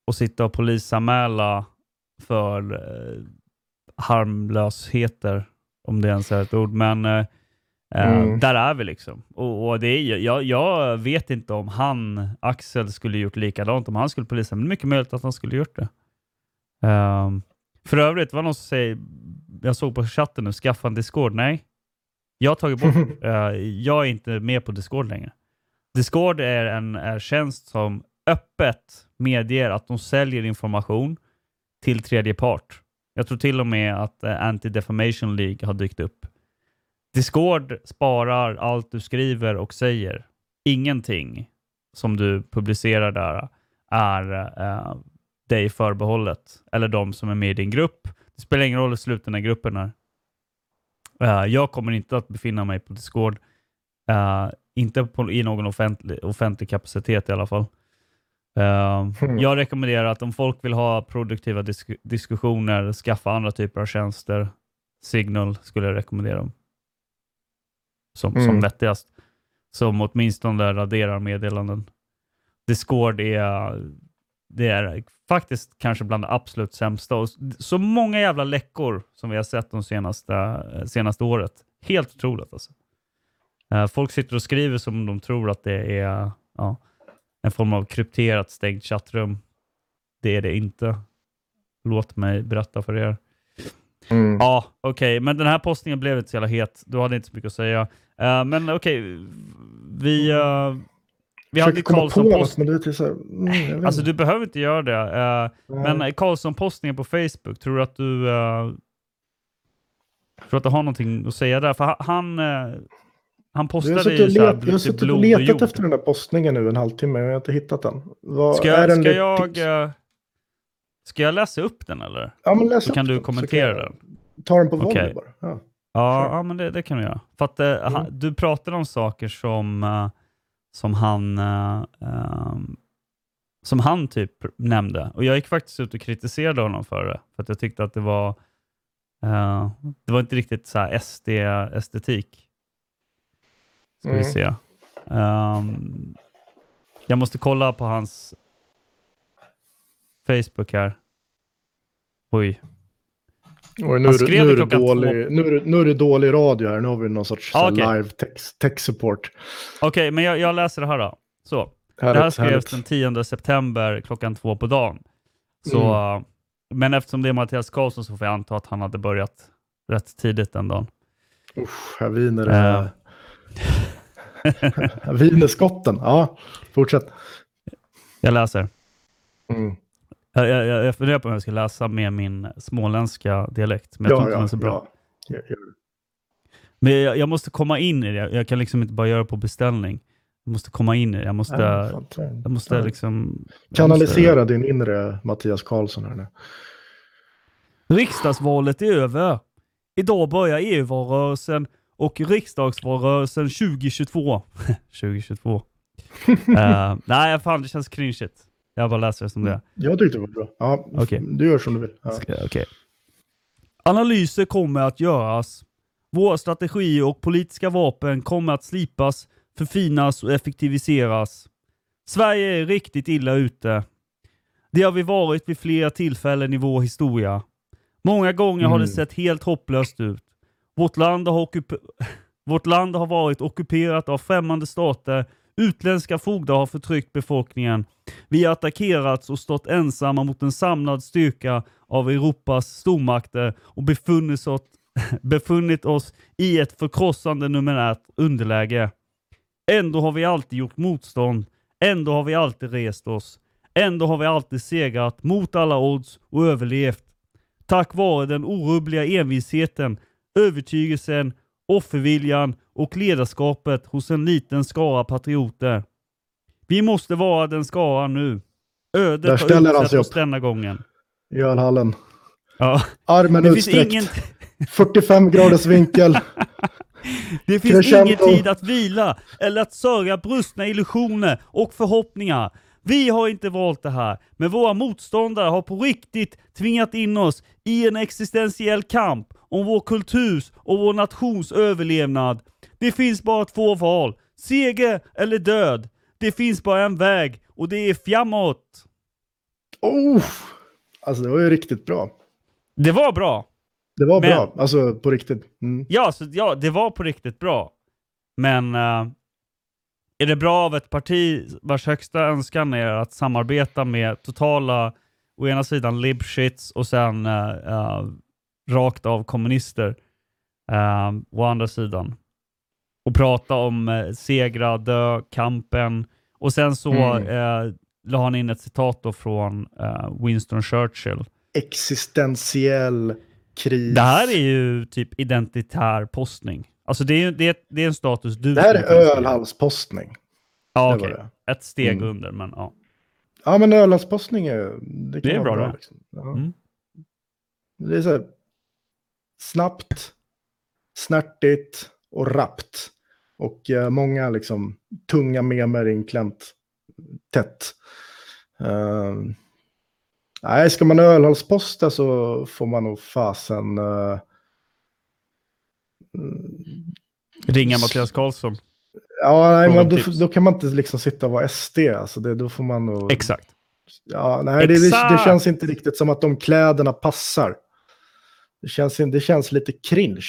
att sitta och polisanmäla för eh, harmlösheter, om det ens är ett ord. Men eh, Mm. där är vi liksom. Och, och det är, jag, jag vet inte om han, Axel, skulle gjort likadant. Om han skulle polisanmäla, men mycket möjligt att han skulle gjort det. Ehm, för övrigt, var någon som säger, jag såg på chatten nu, skaffa en Discord. Nej, jag har tagit bort, eh, jag är inte med på Discord längre. Discord är en är tjänst som öppet medger att de säljer information till tredje part. Jag tror till och med att eh, Anti-Defamation League har dykt upp. Discord sparar allt du skriver och säger. Ingenting som du publicerar där är eh, dig förbehållet eller de som är med i din grupp. Det spelar ingen roll hur sluten den gruppen är. Eh, jag kommer inte att befinna mig på Discord. Eh, inte på, i någon offentlig, offentlig kapacitet i alla fall. Eh, Hmm. Jag rekommenderar att om folk vill ha produktiva disk diskussioner, skaffa andra typer av tjänster. Signal skulle jag rekommendera Som, som Mm. vettigast. Som åtminstone raderar meddelanden. Discord är, det är faktiskt kanske bland det absolut sämsta. Och så många jävla läckor som vi har sett de senaste, eh, senaste året. Helt otroligt alltså. Eh, Folk sitter och skriver som om de tror att det är ja, en form av krypterat stängt chattrum. Det är det inte. Låt mig berätta för er. Mm. Ja, okej, men den här postningen blev inte så jävla het. Du hade inte så mycket att säga. Eh, men okej, vi, uh, vi hade Försöker komma på Karlsson något, post. men det är till så här, mm, Alltså du behöver inte göra det. Eh, Nej. men Karlsson-postningen på Facebook, tror du att du uh, tror att du har någonting att säga där? För han, eh, han postade ju och, så här jag har suttit och och letat efter den där postningen nu en halvtimme, men jag har inte hittat den. Vad, Ska, jag, den ska, jag, ska jag läsa upp den eller? Ja, men läs Så upp kan du den, så kommentera den. Ta den på volley bara. Ja. Ja, Sure. ja men det, det kan vi göra. För att, eh, han, Mm. du pratade om saker som, eh, som han eh, ehm, som han typ nämnde. Och jag gick faktiskt ut och kritiserade honom för det. För att jag tyckte att det var eh, det var inte riktigt så här SD-estetik. Ska vi Mm. se. Ehm, jag måste kolla på hans Facebook här. Oj. Oj, nu, skrev nu, är dålig, nu, nu är det dålig radio här. Nu har vi någon sorts Ah, här okej. live text, tech support. Okej, men jag, jag läser det här då. Så. Härligt, det här skrevs härligt. den 10 september klockan två på dagen. Så, Mm. Men eftersom det är Mattias Karlsson så får jag anta att han hade börjat rätt tidigt den dagen. Usch, här viner det. Eh, Wienerskotten, ja. Fortsätt. Jag läser. Mm. Jag, jag, jag funderar på om jag ska läsa med min småländska dialekt, men jag tror inte den är så bra. Ja. Det. Men jag, jag måste komma in i det. Jag kan liksom inte bara göra på beställning. Jag måste komma in i det. Jag måste, Ja, fan, ta- jag måste ja. liksom... jag Kanalisera din inre Mattias Karlsson här nu. Riksdagsvalet är över. Idag börjar EU-valrörelsen och riksdagsvalrörelsen 2022. 2022. Eh, nej, fan det känns cringeigt. Jag bara läser det som det är. Jag tyckte det var bra. Ja, Okej. Du gör som du vill. Ja. Okej. Analyser kommer att göras. Våra strategier och politiska vapen kommer att slipas, förfinas och effektiviseras. Sverige är riktigt illa ute. Det har vi varit vid flera tillfällen i vår historia. Många gånger har det Mm. sett helt hopplöst ut. Vårt land, har ockup- Vårt land har varit ockuperat av främmande stater. Utländska fogdar har förtryckt befolkningen. Vi har attackerats och stått ensamma mot en samlad styrka av Europas stormakter och befunnit oss, befunnit oss i ett förkrossande numerärt underläge. Ändå har vi alltid gjort motstånd. Ändå har vi alltid rest oss. Ändå har vi alltid segrat mot alla odds och överlevt. Tack vare den orubbliga envisheten, övertygelsen, offerviljan och ledarskapet hos en liten skara patrioter. Vi måste vara den skaran nu. Där Ödet har ställer han utsett sig oss upp. denna gången. I ölhallen. Ja. Armen Det finns utsträckt. ingen, 45 graders vinkel. det finns Crescendo. ingen tid att vila eller att sörja brustna illusioner och förhoppningar. Vi har inte valt det här, men våra motståndare har på riktigt tvingat in oss i en existentiell kamp om vår kulturs och vår nations överlevnad. Det finns bara två val, seger eller död. Det finns bara en väg och det är framåt. Oh! Alltså det var ju riktigt bra. Det var bra. Det var Men- bra, alltså på riktigt. Mm. Ja, så, ja, det var på riktigt bra. Men eh, är det bra av ett parti vars högsta önskan är att samarbeta med totala, å ena sidan libshits och sen eh, eh, rakt av kommunister eh, å andra sidan. Och prata om eh, segra, dö, kampen. Och sen så Mm. eh, la han in ett citat från eh, Winston Churchill. Existentiell kris. Det här är ju typ identitär postning. Alltså det är, det är, det är en status du... Det här är ölhalspostning. Ja, okej. det. Ett steg Mm. under, men ja. Ja, men ölhalspostning är, det kan Det är bra det. Liksom. Ja. Mm. Det är så här, snabbt, snärtigt och rappt. Och eh, många liksom tunga memer inklämt tätt. Uh, nej, ska man ölhalsposta så får man nog fasen... eh, Ringa Mattias Karlsson. Ja, nej, men då, då kan man inte liksom sitta och vara SD. Alltså det, då får man nog... Exakt. Ja, nej, det, det, Exakt. det känns inte riktigt som att de kläderna passar. Det känns, det känns lite cringe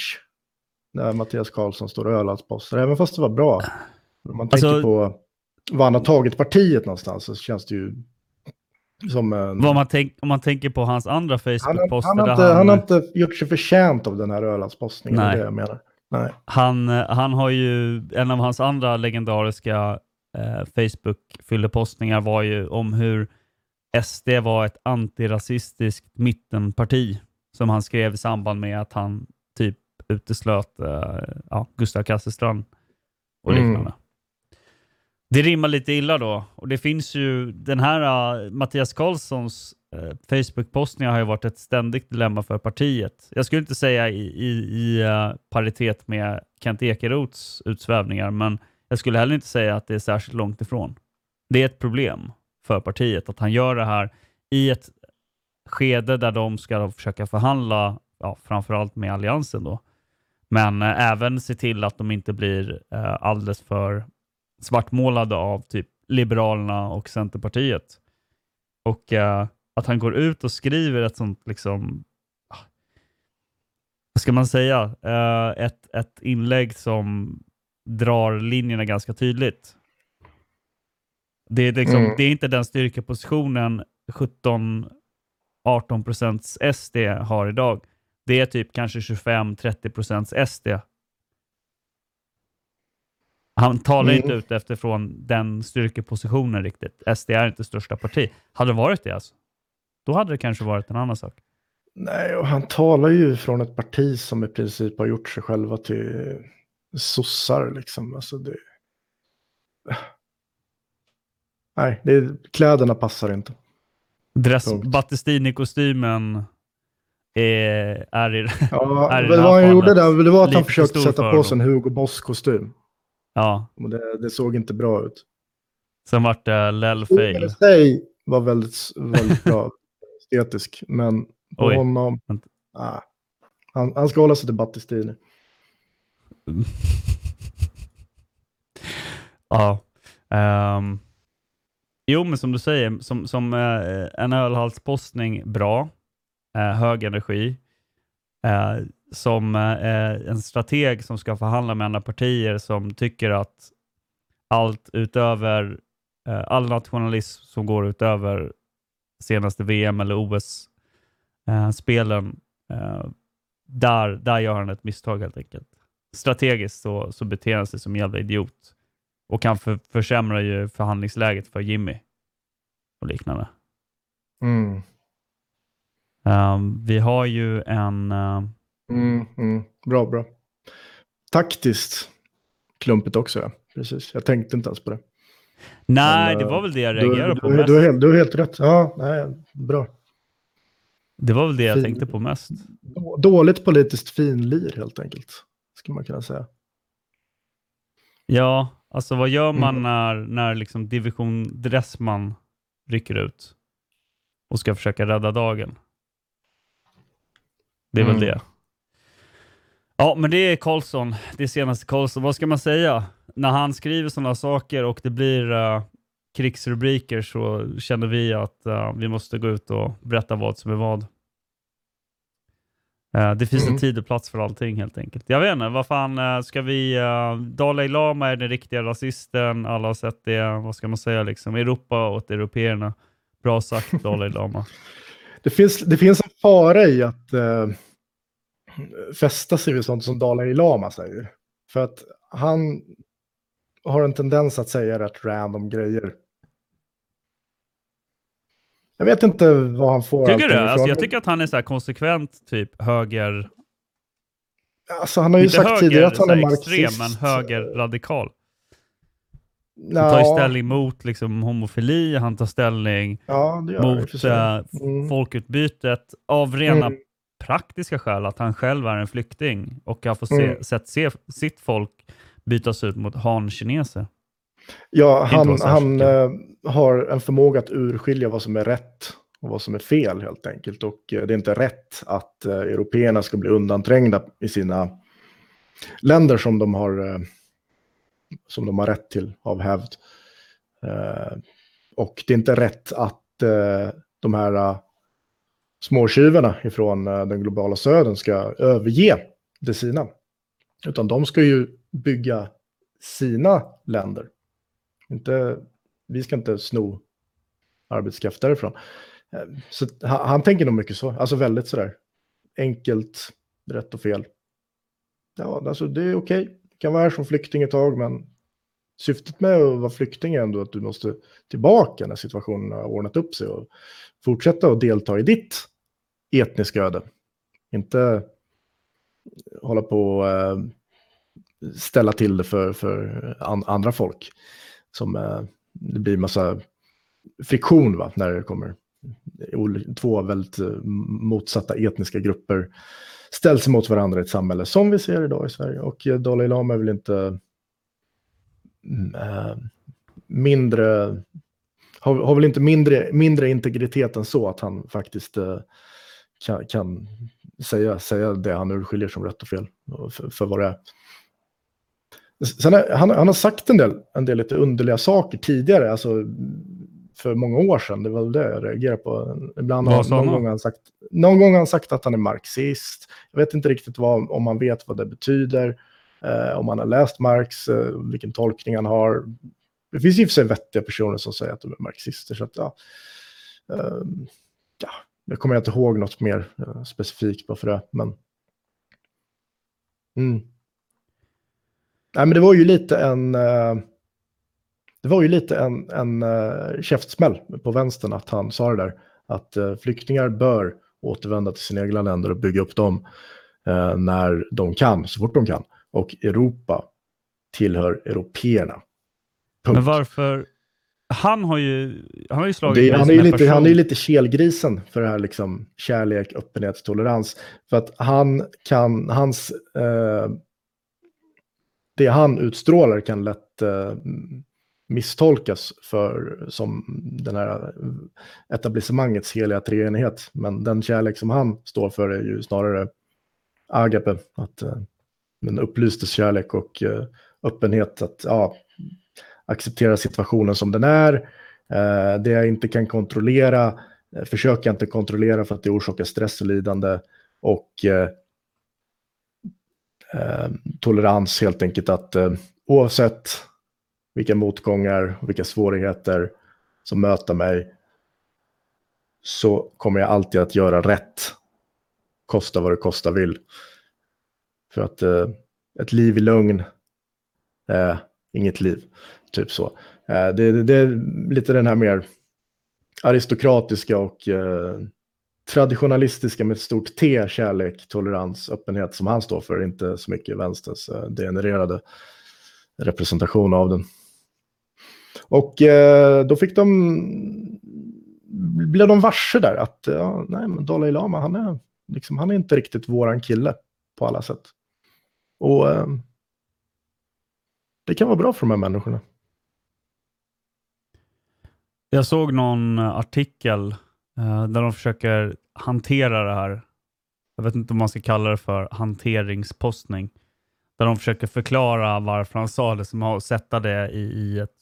när Mattias Karlsson står och ölhalspostar, även fast det var bra. Om man tänker Alltså- på var han har tagit partiet någonstans så känns det ju som en... Vad man tänk, om man tänker på hans andra han, Facebook-poster han, inte, han, han har inte gjort sig förtjänt av den här är Nej. det jag menar. Nej. han, eh, han har ju, en av hans andra legendariska eh, Facebook-fyllepostningar var ju om hur SD var ett antirasistiskt mittenparti som han skrev i samband med att han typ uteslöt eh, ja, Gustav Kasselstrand och Mm. liknande. Det rimmar lite illa då. Och det finns ju, den här uh, Mattias Karlssons uh, Facebook-postningar har ju varit ett ständigt dilemma för partiet. Jag skulle inte säga i, i, i eh, paritet med Kent Ekeroths utsvävningar, men jag skulle heller inte säga att det är särskilt långt ifrån. Det är ett problem för partiet att han gör det här i ett skede där de ska försöka förhandla, ja, framförallt med alliansen då. Men eh, även se till att de inte blir eh, alldeles för svartmålade av typ Liberalerna och Centerpartiet. Och eh, att han går ut och skriver ett sånt, liksom, ah, vad ska man säga, eh, ett, ett inlägg som drar linjerna ganska tydligt. Det är, liksom, mm. det är inte den styrkepositionen 17 18 SD har idag. Det är typ kanske 25-30 SD. Han talar mm. inte ut efterfrån den styrkepositionen riktigt. SD är inte största parti. Hade det varit det alltså, då hade det kanske varit en annan sak. Nej, och han talar ju från ett parti som i princip har gjort sig själva till sossar liksom. Alltså det... Nej, det, kläderna passar inte. Dress. Battistini-kostymen är, är i, Ja, är i vad han gjorde där, det var att han försökte sätta på sig en Hugo Boss-kostym. Ja, Och det, det såg inte bra ut. sen vart det Lell fail. i sig var väldigt, väldigt bra estetisk, men på Oj. honom... Ah, han, han ska hålla sig till Battistini. Ja. Ehm, jo, men som du säger, som, som eh, en ölhalspostning, bra. Eh, hög energi. Eh, som eh, en strateg som ska förhandla med andra partier som tycker att allt utöver eh, all nationalism som går utöver senaste VM eller OS-spelen, eh, eh, där, där gör han ett misstag helt enkelt. Strategiskt så, så beter han sig som en jävla idiot och kan för, försämra ju förhandlingsläget för Jimmy och liknande. Mm. Ehm, vi har ju en... eh, Mm, mm. Bra, bra. Taktiskt klumpigt också, ja. Precis. Jag tänkte inte ens på det. nej, Men, det var väl det jag reagerade du, på du, mest. du, är helt, du helt rätt. Ja, nej, bra. Det var väl det jag Fin- tänkte på mest. Då- Dåligt politiskt finlir helt enkelt. Skulle man kunna säga. Ja, alltså vad gör man Mm. när, när liksom division Dressman rycker ut och ska försöka rädda dagen? Det är väl Mm. det. Ja, men det är Karlsson. Det är senaste Karlsson. Vad ska man säga? När han skriver sådana saker och det blir eh, krigsrubriker så känner vi att eh, vi måste gå ut och berätta vad som är vad. Eh, det finns en Mm. tid och plats för allting helt enkelt. Jag vet inte, vad fan eh, ska vi... eh, Dalai Lama är den riktiga rasisten. Alla har sett det. Vad ska man säga liksom? Europa åt européerna. Bra sagt Dalai Lama. Det finns, det finns en fara i att eh, fästa sig vid sånt som Dalai Lama säger. För att han har en tendens att säga rätt random grejer. Jag vet inte vad han får Tycker du? Alltså, jag tycker att han är så här konsekvent typ höger... Alltså, han har ju inte sagt höger tidigare att han är marxist. extrem, men höger radikal. Han tar ju ställning mot liksom, homofili, han tar ställning Ja, mot eh, Mm. folkutbytet av rena Mm. praktiska skäl, att han själv är en flykting och har fått se, Mm. sett se, sitt folk bytas ut mot han-kineser. Ja, han, han eh, har en förmåga att urskilja vad som är rätt och vad som är fel helt enkelt. Och eh, det är inte rätt att eh, européerna ska bli undanträngda i sina länder som de har, eh, som de har rätt till av hävd. Eh, och det är inte rätt att eh, de här eh, småtjuvarna ifrån eh, den globala södern ska överge det sina. Utan de ska ju bygga sina länder. Inte, vi ska inte sno arbetskraft därifrån. Eh, så han, han tänker nog mycket så, alltså väldigt sådär enkelt, rätt och fel. Ja, alltså det är okej, du kan vara här som flykting ett tag, men syftet med att vara flykting är ändå att du måste tillbaka när situationen har ordnat upp sig och fortsätta att delta i ditt etniska öde. Inte hålla på och ställa till det för, för andra folk. Som, eh, det blir massa friktion va, när det kommer två väldigt eh, motsatta etniska grupper ställs mot varandra i ett samhälle som vi ser idag i Sverige. Och eh, Dalai Lama är väl inte äh, mindre, har, har väl inte mindre, mindre integritet än så att han faktiskt äh, kan, kan säga, säga det han urskiljer som rätt och fel för, för vad det är. Sen är, han, han har sagt en del, en del lite underliga saker tidigare, alltså för många år sedan. Det var väl det jag reagerade på. Ibland har, någon, han? gång har han sagt, någon gång har han sagt att han är marxist. Jag vet inte riktigt vad, om man vet vad det betyder, eh, om han har läst Marx, eh, vilken tolkning han har. Det finns i och för sig vettiga personer som säger att de är marxister. Så att, ja, eh, ja, jag kommer inte ihåg något mer eh, specifikt bara för det. Men, mm. Nej, men det var ju lite en... eh, Det var ju lite en, en uh, käftsmäll på vänstern att han sa det där. Att eh, flyktingar bör återvända till sina egna länder och bygga upp dem eh, när de kan, så fort de kan. Och Europa tillhör européerna. Punkt. Men varför? Han har ju, han har ju slagit Det, han, är lite, person- han är lite kelgrisen för det här liksom kärlek, öppenhet, tolerans. För att han kan, hans, eh, det han utstrålar kan lätt eh, misstolkas för som den här etablissemangets heliga treenighet. Men den kärlek som han står för är ju snarare agape, att, eh, en upplystes kärlek och eh, öppenhet att ja, acceptera situationen som den är. Eh, det jag inte kan kontrollera eh, försöker jag inte kontrollera för att det orsakar stress och lidande. Och eh, Eh, tolerans helt enkelt att eh, oavsett vilka motgångar och vilka svårigheter som möter mig så kommer jag alltid att göra rätt. Kosta vad det kosta vill. För att eh, ett liv i lugn är inget liv. Typ så. Eh, det, det, det är lite den här mer aristokratiska och eh, traditionalistiska med ett stort T, kärlek, tolerans, öppenhet som han står för, inte så mycket vänsterns eh, degenererade representation av den. Och eh, då fick de, blev de varse där att ja, nej, men Dalai Lama, han är, liksom, han är inte riktigt våran kille på alla sätt. Och eh, det kan vara bra för de här människorna. Jag såg någon artikel Eh, där de försöker hantera det här. Jag vet inte om man ska kalla det för hanteringspostning. Där de försöker förklara varför han sa det, som har sätta det i, i, ett,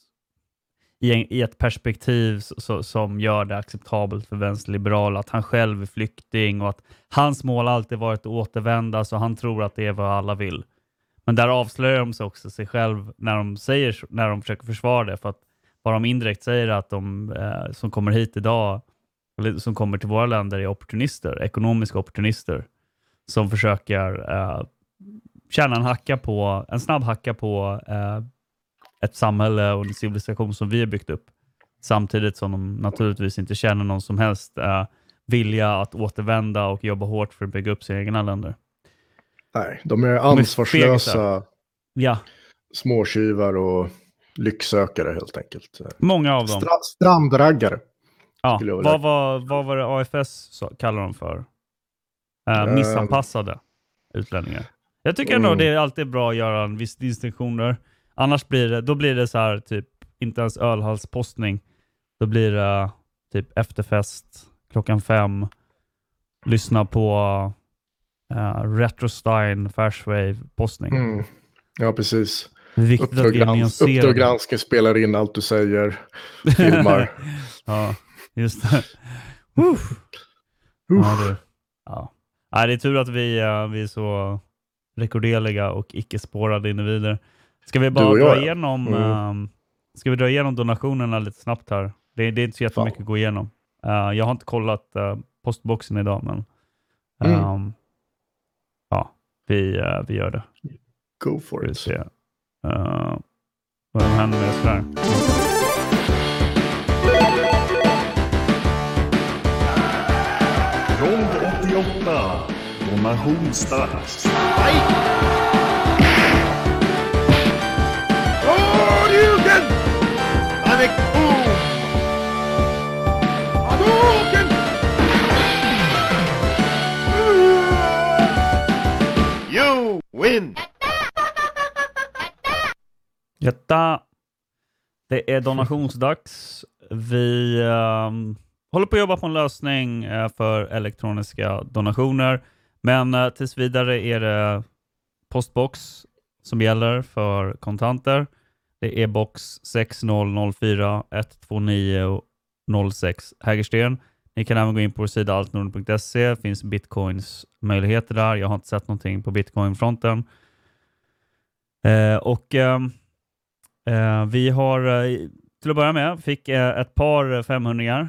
i, en, i ett perspektiv så, som gör det acceptabelt för vänsterliberala. Att han själv är flykting och att hans mål alltid varit att återvända så han tror att det är vad alla vill. Men där avslöjar de sig också sig själv när de, säger, när de försöker försvara det. För att vad de indirekt säger är att de eh, som kommer hit idag, eller som kommer till våra länder är opportunister, ekonomiska opportunister som försöker eh, tjäna en hacka på, en snabb hacka på eh, ett samhälle och en civilisation som vi har byggt upp. Samtidigt som de naturligtvis inte känner någon som helst eh, vilja att återvända och jobba hårt för att bygga upp sina egna länder. Nej, de är ansvarslösa. Ja, småtjuvar och lycksökare helt enkelt. många av dem. Stra- strandraggare. Ja, vad, var, vad var det AFS kallar dem för? Eh, Ehm. missanpassade utlänningar. Jag tycker ändå Mm. det är alltid bra att göra en viss distinktioner. Annars blir det, då blir det så här, typ, inte ens ölhalspostning. Då blir det typ efterfest klockan fem. Lyssna på uh, Retro Stein Fairwave postning. Mm. Ja, precis. Viktigt Uppdrag, vi är grans nyanserade. Uppdrag granskning spelar in allt du säger, filmar. ja, just det. Uff. Ja, du. Ja. Nej, det är tur att vi, eh, vi är så rekorderliga och icke-spårade individer. Ska vi bara dra igenom, Mm. ehm, ska vi dra igenom donationerna lite snabbt här? Det, det är inte så jättemycket att gå igenom. Eh, jag har inte kollat eh, postboxen idag, men Mm. ehm, ja, vi, eh, vi gör det. Go for it. se. Uh, vad händer med sådär? Avec boom! Hadouken! You win! Jätta. Det är donationsdags. Vi ehm, håller på att jobba på en lösning eh, för elektroniska donationer. Men uh, tills vidare är det postbox som gäller för kontanter. Det är box 6004 129 06 Hägersten. Ni kan även gå in på vår sida altnorden.se. Det finns bitcoins möjligheter där. Jag har inte sett någonting på bitcoinfronten. Eh, och ehm, Eh, vi har eh, till att börja med fick eh, ett par 500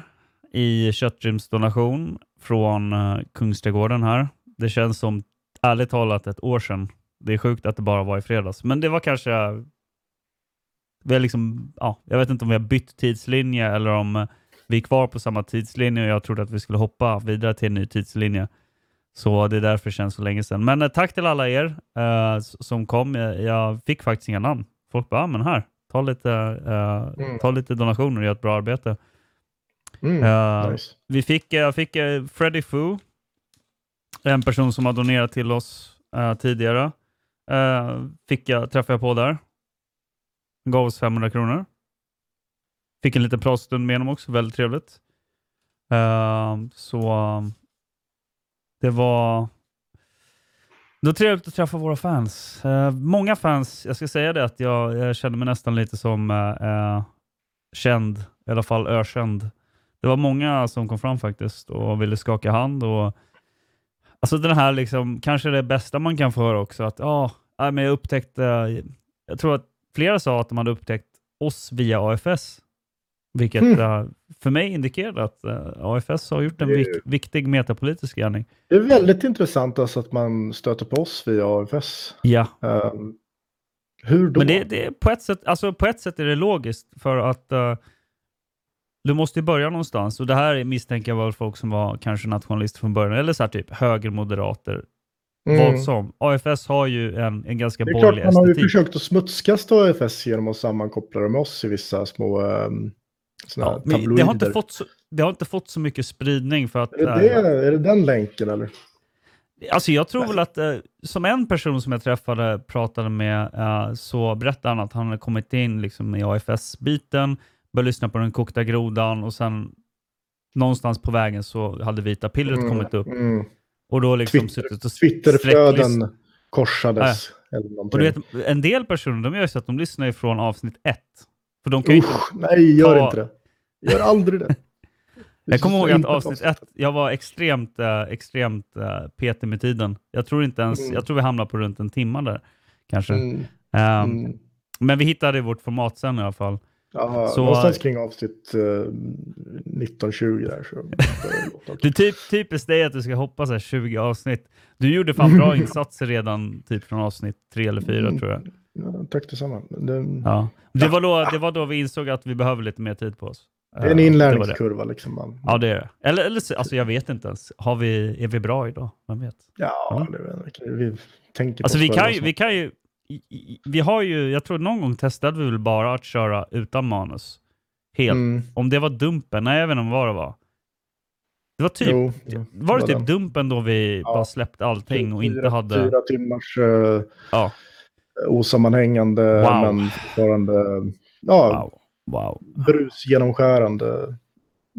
i köttrimsdonation från eh, Kungsträdgården här. Det känns som ärligt talat ett år sedan Det är sjukt att det bara var i fredags. Men det var kanske... Vi har liksom, ja, jag vet inte om vi har bytt tidslinje eller om eh, vi är kvar på samma tidslinje och jag trodde att vi skulle hoppa vidare till en ny tidslinje. Så det är därför det känns så länge sedan. Men eh, tack till alla er eh, som kom. Jag, jag fick faktiskt inga namn. Folk bara, ah, men här, ta lite, eh, Mm. ta lite donationer och gör ett bra arbete. Mm, Eh, nice. Vi fick, jag fick eh, Freddy Fu, en person som har donerat till oss eh, tidigare. Eh, fick jag, träffade jag på där. Gav oss 500 kronor. Fick en liten pratstund med honom också, väldigt trevligt. Eh, så det var det var trevligt att träffa våra fans. Eh, många fans, jag ska säga det att jag, jag känner mig nästan lite som eh, eh, känd, i alla fall ökänd. Det var många som kom fram faktiskt och ville skaka hand. Och, alltså den här liksom, kanske det bästa man kan få höra också, att ja, nej, men jag upptäckte, jag tror att flera sa att de hade upptäckt oss via AFS. Vilket Mm. för mig indikerar att eh, AFS har gjort en vik- viktig metapolitisk gärning. Det är väldigt intressant alltså att man stöter på oss via AFS. Ja. Ehm, hur då? Men det, det är på, ett sätt, alltså på ett sätt är det logiskt för att eh, du måste ju börja någonstans. Och det här misstänker jag var folk som var kanske nationalister från början, eller så här typ högermoderater. Mm. Vad som. AFS har ju en, en ganska Det är klart, borgerlig man har ju estetik. försökt att smutskasta AFS genom att sammankoppla det med oss i vissa små um, Ja, det, har inte fått så, det har inte fått så mycket spridning för att... är, det eh, det, är det den länken eller? Alltså jag tror väl att, eh, som en person som jag träffade, pratade med, eh, så berättade han att han hade kommit in liksom, i AFS-biten, började lyssna på den kokta grodan och sen någonstans på vägen så hade vita pillret Mm, kommit upp. mm. Och då liksom Twitter, suttit och Twitterflöden korsades. Eller Och du vet, en del personer de gör så att de lyssnar ju från avsnitt ett. För de kan Usch, inte nej, gör ta- inte det. Gör aldrig det. Jag kommer ihåg att avsnitt ett, jag var extremt, eh, extremt eh, petig med tiden. Jag tror inte ens, Mm. jag tror vi hamnade på runt en timme där. Kanske. Mm. Men vi hittade vårt format sen i alla fall. Ja, Så- någonstans kring avsnitt uh, 1920 där. Så det Det är typ, typiskt dig att du ska hoppa så här 20 avsnitt. Du gjorde fan bra insatser redan typ från avsnitt tre eller fyra Mm. tror jag. Ja, tack detsamma. Det, Ja. Det, var då, det var då vi insåg att vi behöver lite mer tid på oss. det är en Eh, inlärningskurva det. liksom. Man. Ja, det är det. Eller, eller så- alltså, jag vet inte ens. Har vi, är vi bra idag? Vem vet? Ja, det är, vi tänker Alltså på vi oss kan, ju, vi kan ju, vi har ju, jag tror någon gång testade vi väl bara att köra utan manus. Helt. Mm. Om det var dumpen, nej jag vet inte vad det var. Det var typ, Jo, jo, var det typ det. dumpen då vi bara släppte allting och inte fyra, hade... Fyra timmars uh, Ja. osammanhängande Wow. men fortfarande ja, Wow. wow. brusgenomskärande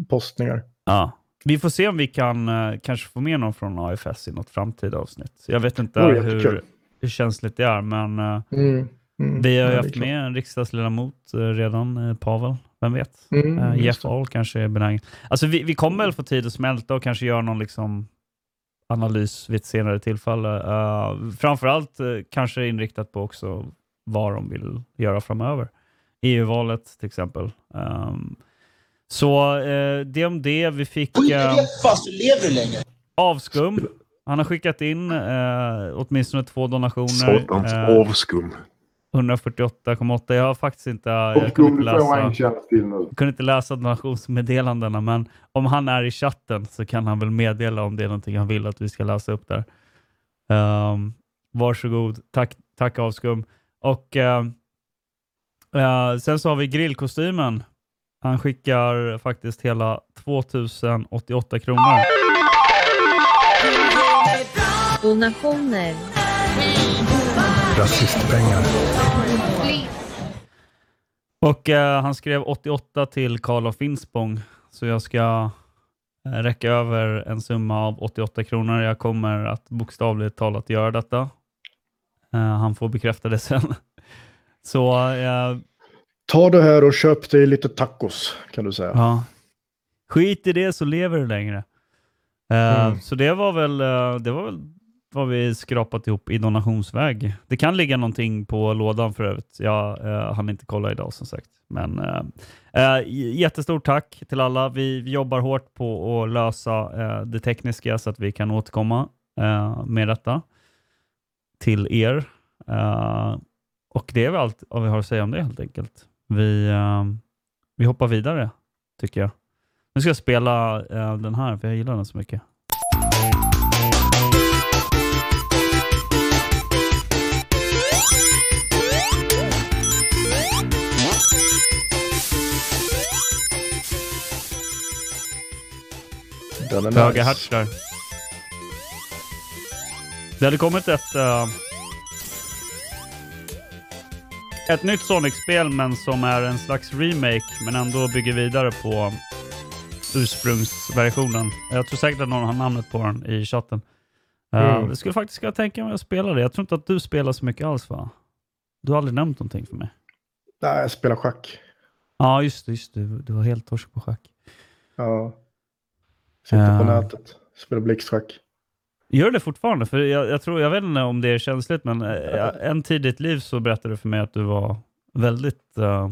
postningar. Ja. Vi får se om vi kan eh, kanske få med någon från AFS i något framtida avsnitt. Jag vet inte Vore hur. Hur känsligt det är, men eh, Mm. Mm. vi har ju Ja, haft med en riksdagsledamot eh, redan, eh, Pavel. Vem vet? Mm, Jeff. Ahl kanske är benägen. Alltså vi, vi kommer väl få tid att smälta och kanske göra någon liksom analys vid ett senare tillfälle. Uh, framförallt uh, kanske inriktat på också vad de vill göra framöver. EU-valet till exempel. Um, så eh, det om det. Vi fick eh, fast du lever länge. avskum. Han har skickat in eh, åtminstone två donationer. Satans Eh, avskum. 148,8. Jag har faktiskt inte, jag kunde inte läsa. kunde inte läsa donationsmeddelandena, men om han är i chatten så kan han väl meddela om det är någonting han vill att vi ska läsa upp där. Um, varsågod. Tack, tack avskum. Och eh, eh, sen så har vi grillkostymen. Han skickar faktiskt hela 2088 kronor. Donationer. Rasistpengar. Och eh, han skrev 88 till Karl av Finspång, så jag ska eh, räcka över en summa av 88 kronor. Jag kommer att bokstavligt talat göra detta. Eh, han får bekräfta det sen. Så eh, Ta det här och köp dig lite tacos kan du säga. ja. skit i det så lever du längre. Eh, Mm. Så det var väl det var väl vad vi skrapat ihop i donationsväg. Det kan ligga någonting på lådan för övrigt. Jag eh, hann inte kolla idag som sagt. Men eh, eh, jättestort tack till alla. Vi, vi jobbar hårt på att lösa eh, det tekniska så att vi kan återkomma eh, med detta. till er. Eh, och det är väl allt vad vi har att säga om det helt enkelt. Vi, eh, vi hoppar vidare, tycker jag. Nu ska jag spela eh, den här, för jag gillar den så mycket. Den är Höga nice. hertz där. Det hade kommit ett eh, ett nytt Sonic-spel men som är en slags remake men ändå bygger vidare på ursprungsversionen. Jag tror säkert att någon har namnet på den i chatten. Uh, Mm. Jag skulle faktiskt kunna tänka mig att spela det. Jag tror inte att du spelar så mycket alls va? Du har aldrig nämnt någonting för mig. Nej, jag spelar schack. Ja, just det. Just det. Du var helt torsk på schack. Ja. Sitter på Ja. nätet. Spelar blixtschack. Gör det fortfarande? För jag, jag, tror, jag vet inte om det är känsligt, men eh, en tid i ditt liv så berättade du för mig att du var väldigt uh,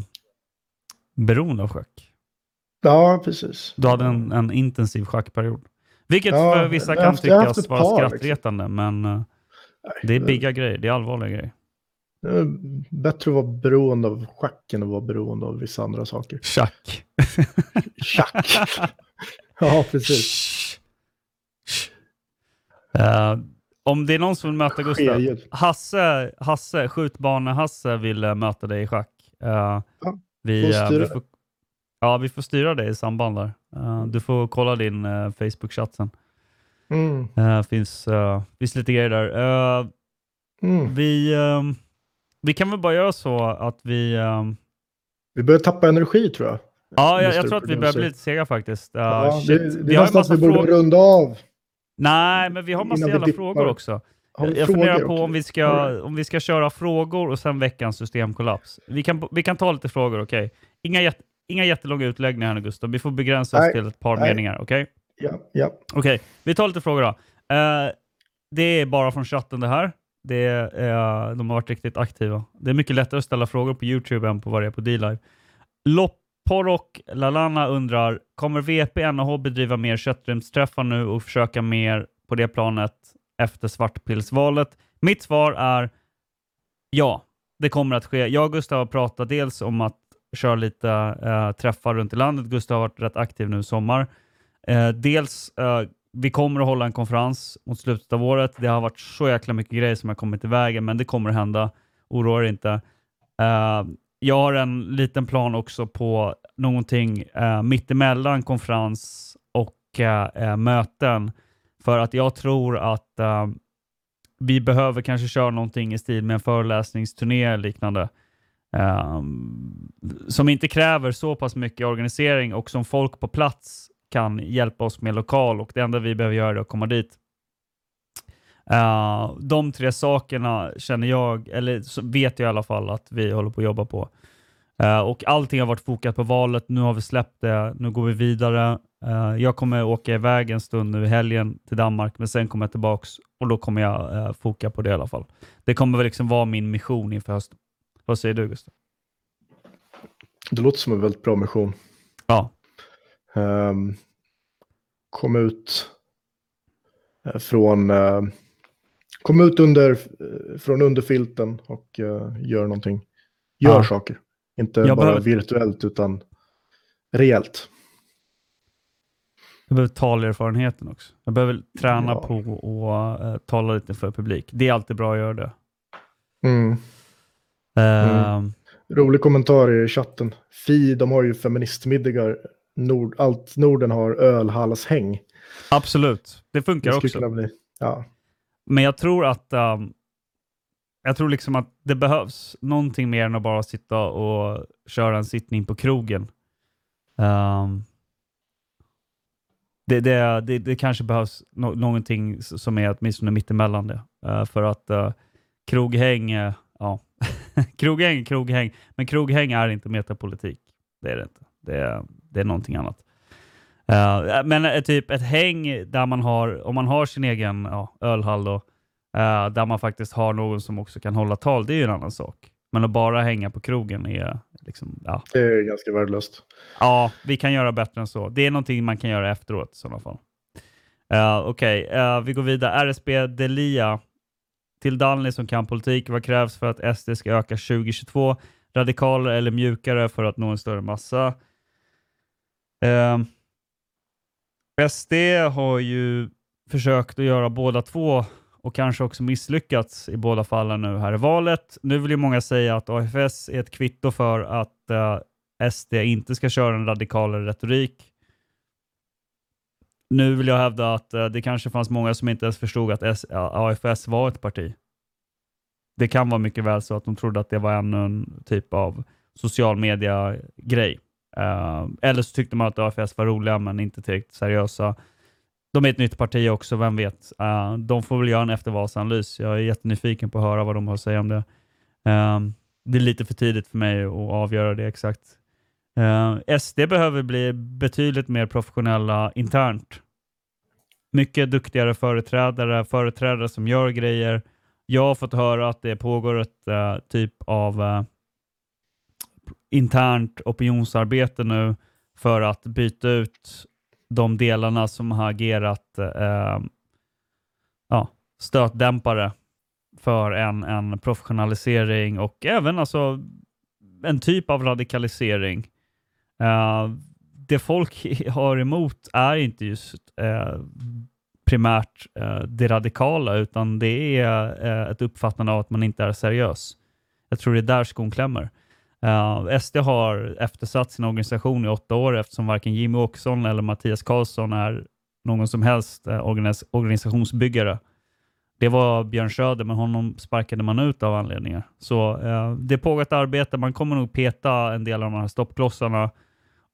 beroende av schack. Ja, precis. Du hade en, en intensiv schackperiod. Vilket Ja, för vissa kan haft- tyckas vara par, liksom. skrattretande, men eh, det är bigga grejer. Det är allvarliga grejer. Det är bättre att vara beroende av schack än att vara beroende av vissa andra saker. Schack. Schack. ja, precis. Eh, om det är någon som vill möta Gustav. Hasse, Hasse skjutbane-Hasse vill eh, möta dig i schack. Vi, får eh, styra vi får, ja, vi får styra det i samband där. Eh, du får kolla din uh, Facebook-chatt sen. Mm. Uh, finns, uh, finns lite grejer där. Mm. vi, vi kan väl bara göra så att vi... Vi börjar tappa energi tror jag. Ja, jag, jag tror att vi börjar bli lite sega faktiskt. Uh, Ja, shit. det, det vi är har en nästan massa att vi borde frågor. runda av. Nej, men vi har massa jävla frågor också. Jag frågor funderar på också? om vi, ska, om vi ska köra frågor och sen veckans systemkollaps. Vi kan, vi kan ta lite frågor, okej? Inga, jätte, inga jättelånga utläggningar här nu Gustav. Vi får begränsa oss Nej, till ett par nej. meningar, okej? Ja, ja. Okej, vi tar lite frågor då. Eh, det är bara från chatten det här. Det är, de har varit riktigt aktiva. Det är mycket lättare att ställa frågor på YouTube än på vad det är på D-Live. Porrock Lalana undrar, kommer VP NH bedriva mer köttrymdsträffar nu och försöka mer på det planet efter svartpillsvalet? Mitt svar är ja, det kommer att ske. Jag och Gustav har pratat dels om att köra lite äh, träffar runt i landet. Gustav har varit rätt aktiv nu i sommar. Äh, dels, äh, vi kommer att hålla en konferens mot slutet av året. Det har varit så jäkla mycket grejer som har kommit i vägen, men det kommer att hända. Oroa er inte. Jag har en liten plan också på någonting eh, mittemellan konferens och eh, eh, möten. För att jag tror att eh, vi behöver kanske köra någonting i stil med en föreläsningsturné eller liknande. Eh, som inte kräver så pass mycket organisering och som folk på plats kan hjälpa oss med lokal och det enda vi behöver göra är att komma dit. Eh, de tre sakerna känner jag, eller vet jag i alla fall att vi håller på att jobba på. Eh, och allting har varit fokat på valet. Nu har vi släppt det. Nu går vi vidare. Eh, jag kommer åka iväg en stund nu i helgen till Danmark, men sen kommer jag tillbaks och då kommer jag uh, foka på det i alla fall. Det kommer väl liksom vara min mission inför hösten. Vad säger du Gustav? Det låter som en väldigt bra mission. Ja. Um, kom ut från kom ut under, eh, från underfilten och eh, gör någonting. Gör Ja. saker. Inte Jag bara behöver- virtuellt utan reellt. Jag behöver talerfarenheten också. Jag behöver träna Ja. på att uh, tala lite för publik. Det är alltid bra att göra det. Mm. Ehm, Rolig kommentar i chatten. Fi, de har ju feministmiddagar. Nord, allt Norden har ölhallshäng. Absolut, det funkar Det också. bli, ja. Men jag tror att um, jag tror liksom att det behövs någonting mer än att bara sitta och köra en sittning på krogen. Um, det, det, det, det kanske behövs no någonting som är åtminstone mittemellan det. Uh, för att uh, kroghäng, uh, ja, kroghäng, kroghäng, men kroghäng är inte metapolitik. Det är det inte. Det är, det är någonting annat. Eh, men eh, typ ett häng där man har, om man har sin egen ja, ölhall då, eh, där man faktiskt har någon som också kan hålla tal, det är ju en annan sak. Men att bara hänga på krogen är liksom, ja. Det är ganska värdelöst. Ja, vi kan göra bättre än så. Det är någonting man kan göra efteråt i sådana fall. Uh, Okej, eh, vi går vidare. RSB Delia till Danley som kan politik. Vad krävs för att SD ska öka 2022? Radikalare eller mjukare för att nå en större massa? Eh, SD har ju försökt att göra båda två och kanske också misslyckats i båda fallen nu här i valet. Nu vill ju många säga att AFS är ett kvitto för att eh, SD inte ska köra en radikalare retorik. Nu vill jag hävda att eh, det kanske fanns många som inte ens förstod att S- AFS var ett parti. Det kan vara mycket väl så att de trodde att det var ännu en typ av social media-grej. Eh, eller så tyckte man att AFS var roliga men inte tillräckligt seriösa. De är ett nytt parti också, vem vet. Uh, de får väl göra en eftervalsanalys. Jag är jättenyfiken på att höra vad de har att säga om det. Uh, det är lite för tidigt för mig att avgöra det exakt. SD behöver bli betydligt mer professionella internt. Mycket duktigare företrädare, företrädare som gör grejer. Jag har fått höra att det pågår ett typ av internt opinionsarbete nu för att byta ut de delarna som har agerat eh, ja, stötdämpare för en, en professionalisering och även alltså en typ av radikalisering. Eh, det folk har emot är inte just eh, primärt eh, det radikala utan det är eh, ett uppfattande av att man inte är seriös. Jag tror det är där skon klämmer. Eh, uh, SD har eftersatt sin organisation i åtta år eftersom varken Jimmy Åkesson eller Mattias Karlsson är någon som helst eh, organis organisationsbyggare. Det var Björn Söder, men honom sparkade man ut av anledningar. Så uh, det pågår ett arbete. Man kommer nog peta en del av de här stoppklossarna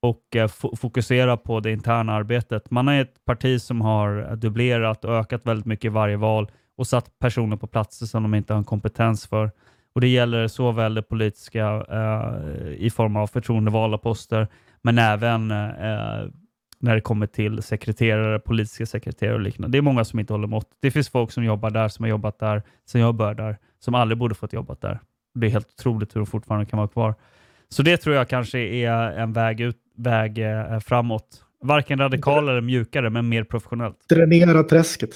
och uh, fokusera på det interna arbetet. Man är ett parti som har dubblerat och ökat väldigt mycket i varje val och satt personer på platser som de inte har en kompetens för. Och Det gäller såväl det politiska eh, i form av förtroendevalda poster, men även eh, när det kommer till sekreterare, politiska sekreterare och liknande. Det är många som inte håller mått. Det finns folk som jobbar där, som har jobbat där, sen jag började där, som aldrig borde fått jobbat där. Det är helt otroligt hur de fortfarande kan vara kvar. Så det tror jag kanske är en väg, ut, väg eh, framåt. Varken radikalare eller mjukare, men mer professionellt. Dränera träsket.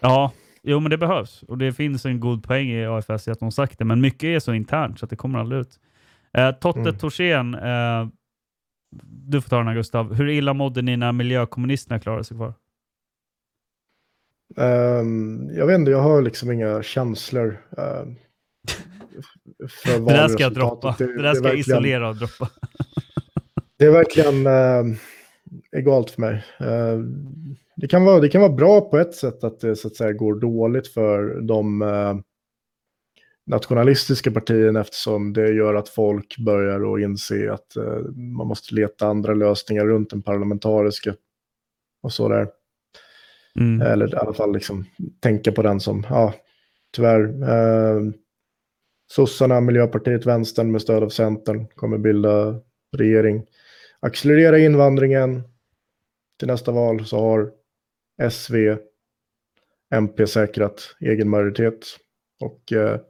Ja, jo men det behövs. Och det finns en god poäng i AFS i att de sagt det, men mycket är så internt så att det kommer aldrig ut. Eh, Totte Mm. Torsén, eh, du får ta den här Gustav. Hur illa mådde ni när miljökommunisterna klarade sig kvar? Ehm, jag vet inte, jag har liksom inga känslor. ehm, för Det där ska jag droppa. Det, där är ska jag isolera och droppa. Det är verkligen eh, egalt för mig. Eh, det, kan vara, det kan vara bra på ett sätt att det så att säga, går dåligt för de eh, nationalistiska partierna eftersom det gör att folk börjar att inse att eh, man måste leta andra lösningar runt den parlamentariska och så där. Mm. Eller i alla fall liksom tänka på den som, ja, tyvärr. Eh, Sossarna, Miljöpartiet, Vänstern med stöd av Centern kommer bilda regering. Accelerera invandringen. Till nästa val så har SV, MP säkrat egen majoritet. Och eh,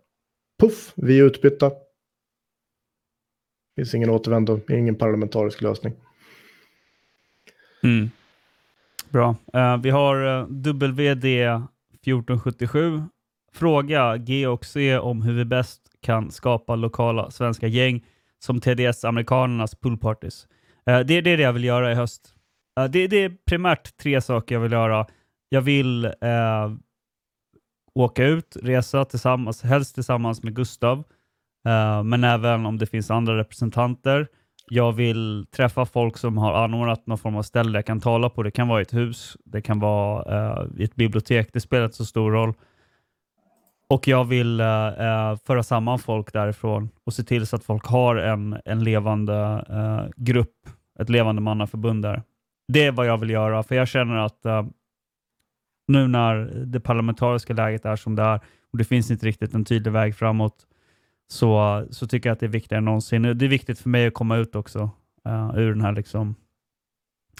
puff, vi är utbytta. finns ingen återvändo, ingen parlamentarisk lösning. Mm. Bra. Eh, vi har eh, WD 1477. Fråga G och C om hur vi bäst kan skapa lokala svenska gäng som TDS-amerikanernas poolpartys. Eh, det, det är det jag vill göra i höst. Det, det är primärt tre saker jag vill göra. Jag vill eh, åka ut, resa tillsammans, helst tillsammans med Gustav, eh, men även om det finns andra representanter. Jag vill träffa folk som har anordnat någon form av ställe jag kan tala på. Det kan vara i ett hus, det kan vara eh, i ett bibliotek. Det spelar inte så stor roll. Och jag vill eh, eh, föra samman folk därifrån och se till så att folk har en, en levande eh, grupp, ett levande mannaförbund där. Det är vad jag vill göra, för jag känner att eh, nu när det parlamentariska läget är som det är och det finns inte riktigt en tydlig väg framåt, så, så tycker jag att det är viktigare än någonsin. Det är viktigt för mig att komma ut också uh, ur den här liksom,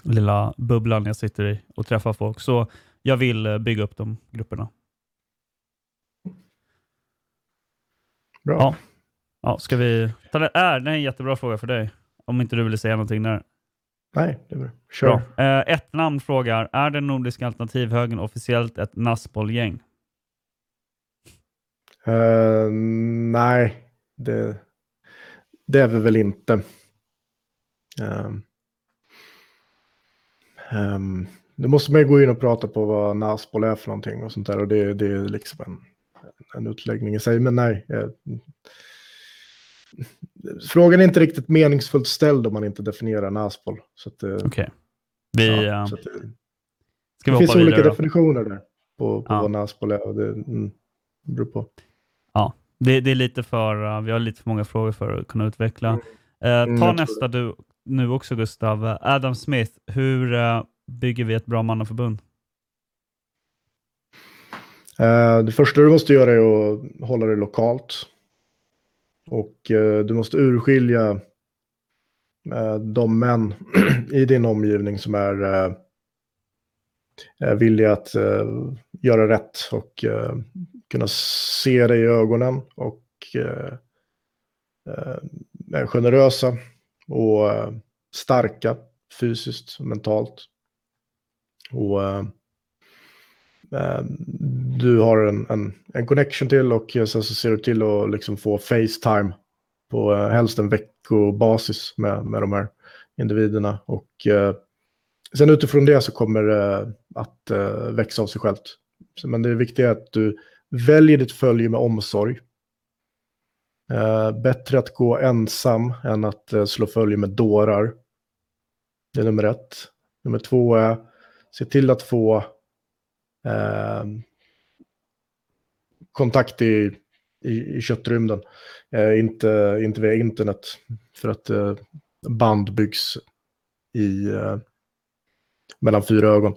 lilla bubblan jag sitter i och träffa folk. Så jag vill eh, bygga upp de grupperna. Bra. Ja. Ja, ska vi ta det? Är, det är en jättebra fråga för dig. Om inte du vill säga någonting där. Nej, det är bra. Kör. Bra. Eh, ett namn frågar, är den nordiska alternativhögern officiellt ett nassbollgäng? Eh, nej, det, det är vi väl inte. Um, um, nu måste man ju gå in och prata på vad Naspol är för någonting och sånt där. Och det, det är liksom en, en utläggning i sig. Men nej. Eh, frågan är inte riktigt meningsfullt ställd om man inte definierar Naspol. Okej. Okay. Vi, ja, uh, så att det, ska vi det finns vidare olika då? definitioner där på, på Ja. vad Naspol är. Och det mm, beror på. Ja, det, det är lite för, vi har lite för många frågor för att kunna utveckla. Eh, Mm, ta jag tror nästa du nu också Gustav. Eh, Adam Smith, hur eh, bygger vi ett bra mannaförbund? Eh, det första du måste göra är att hålla det lokalt. Och eh, du måste urskilja eh, de män i din omgivning som är eh, eh, villiga att eh, göra rätt och eh, kunna se dig i ögonen och eh, eh är generösa och eh, starka fysiskt och mentalt. Och eh, Eh, du har en, en, en connection till och sen så ser du till att liksom få FaceTime på eh, helst en veckobasis med, med de här individerna. Och eh, sen utifrån det så kommer det att eh, växa av sig självt. Så, men det viktiga är att du väljer ditt följe med omsorg. Eh, bättre att gå ensam än att eh, slå följe med dårar. Det är nummer ett. Nummer två är se till att få eh, kontakt i, i, i köttrymden. Eh, inte, inte via internet. För att eh, band byggs i, eh, mellan fyra ögon.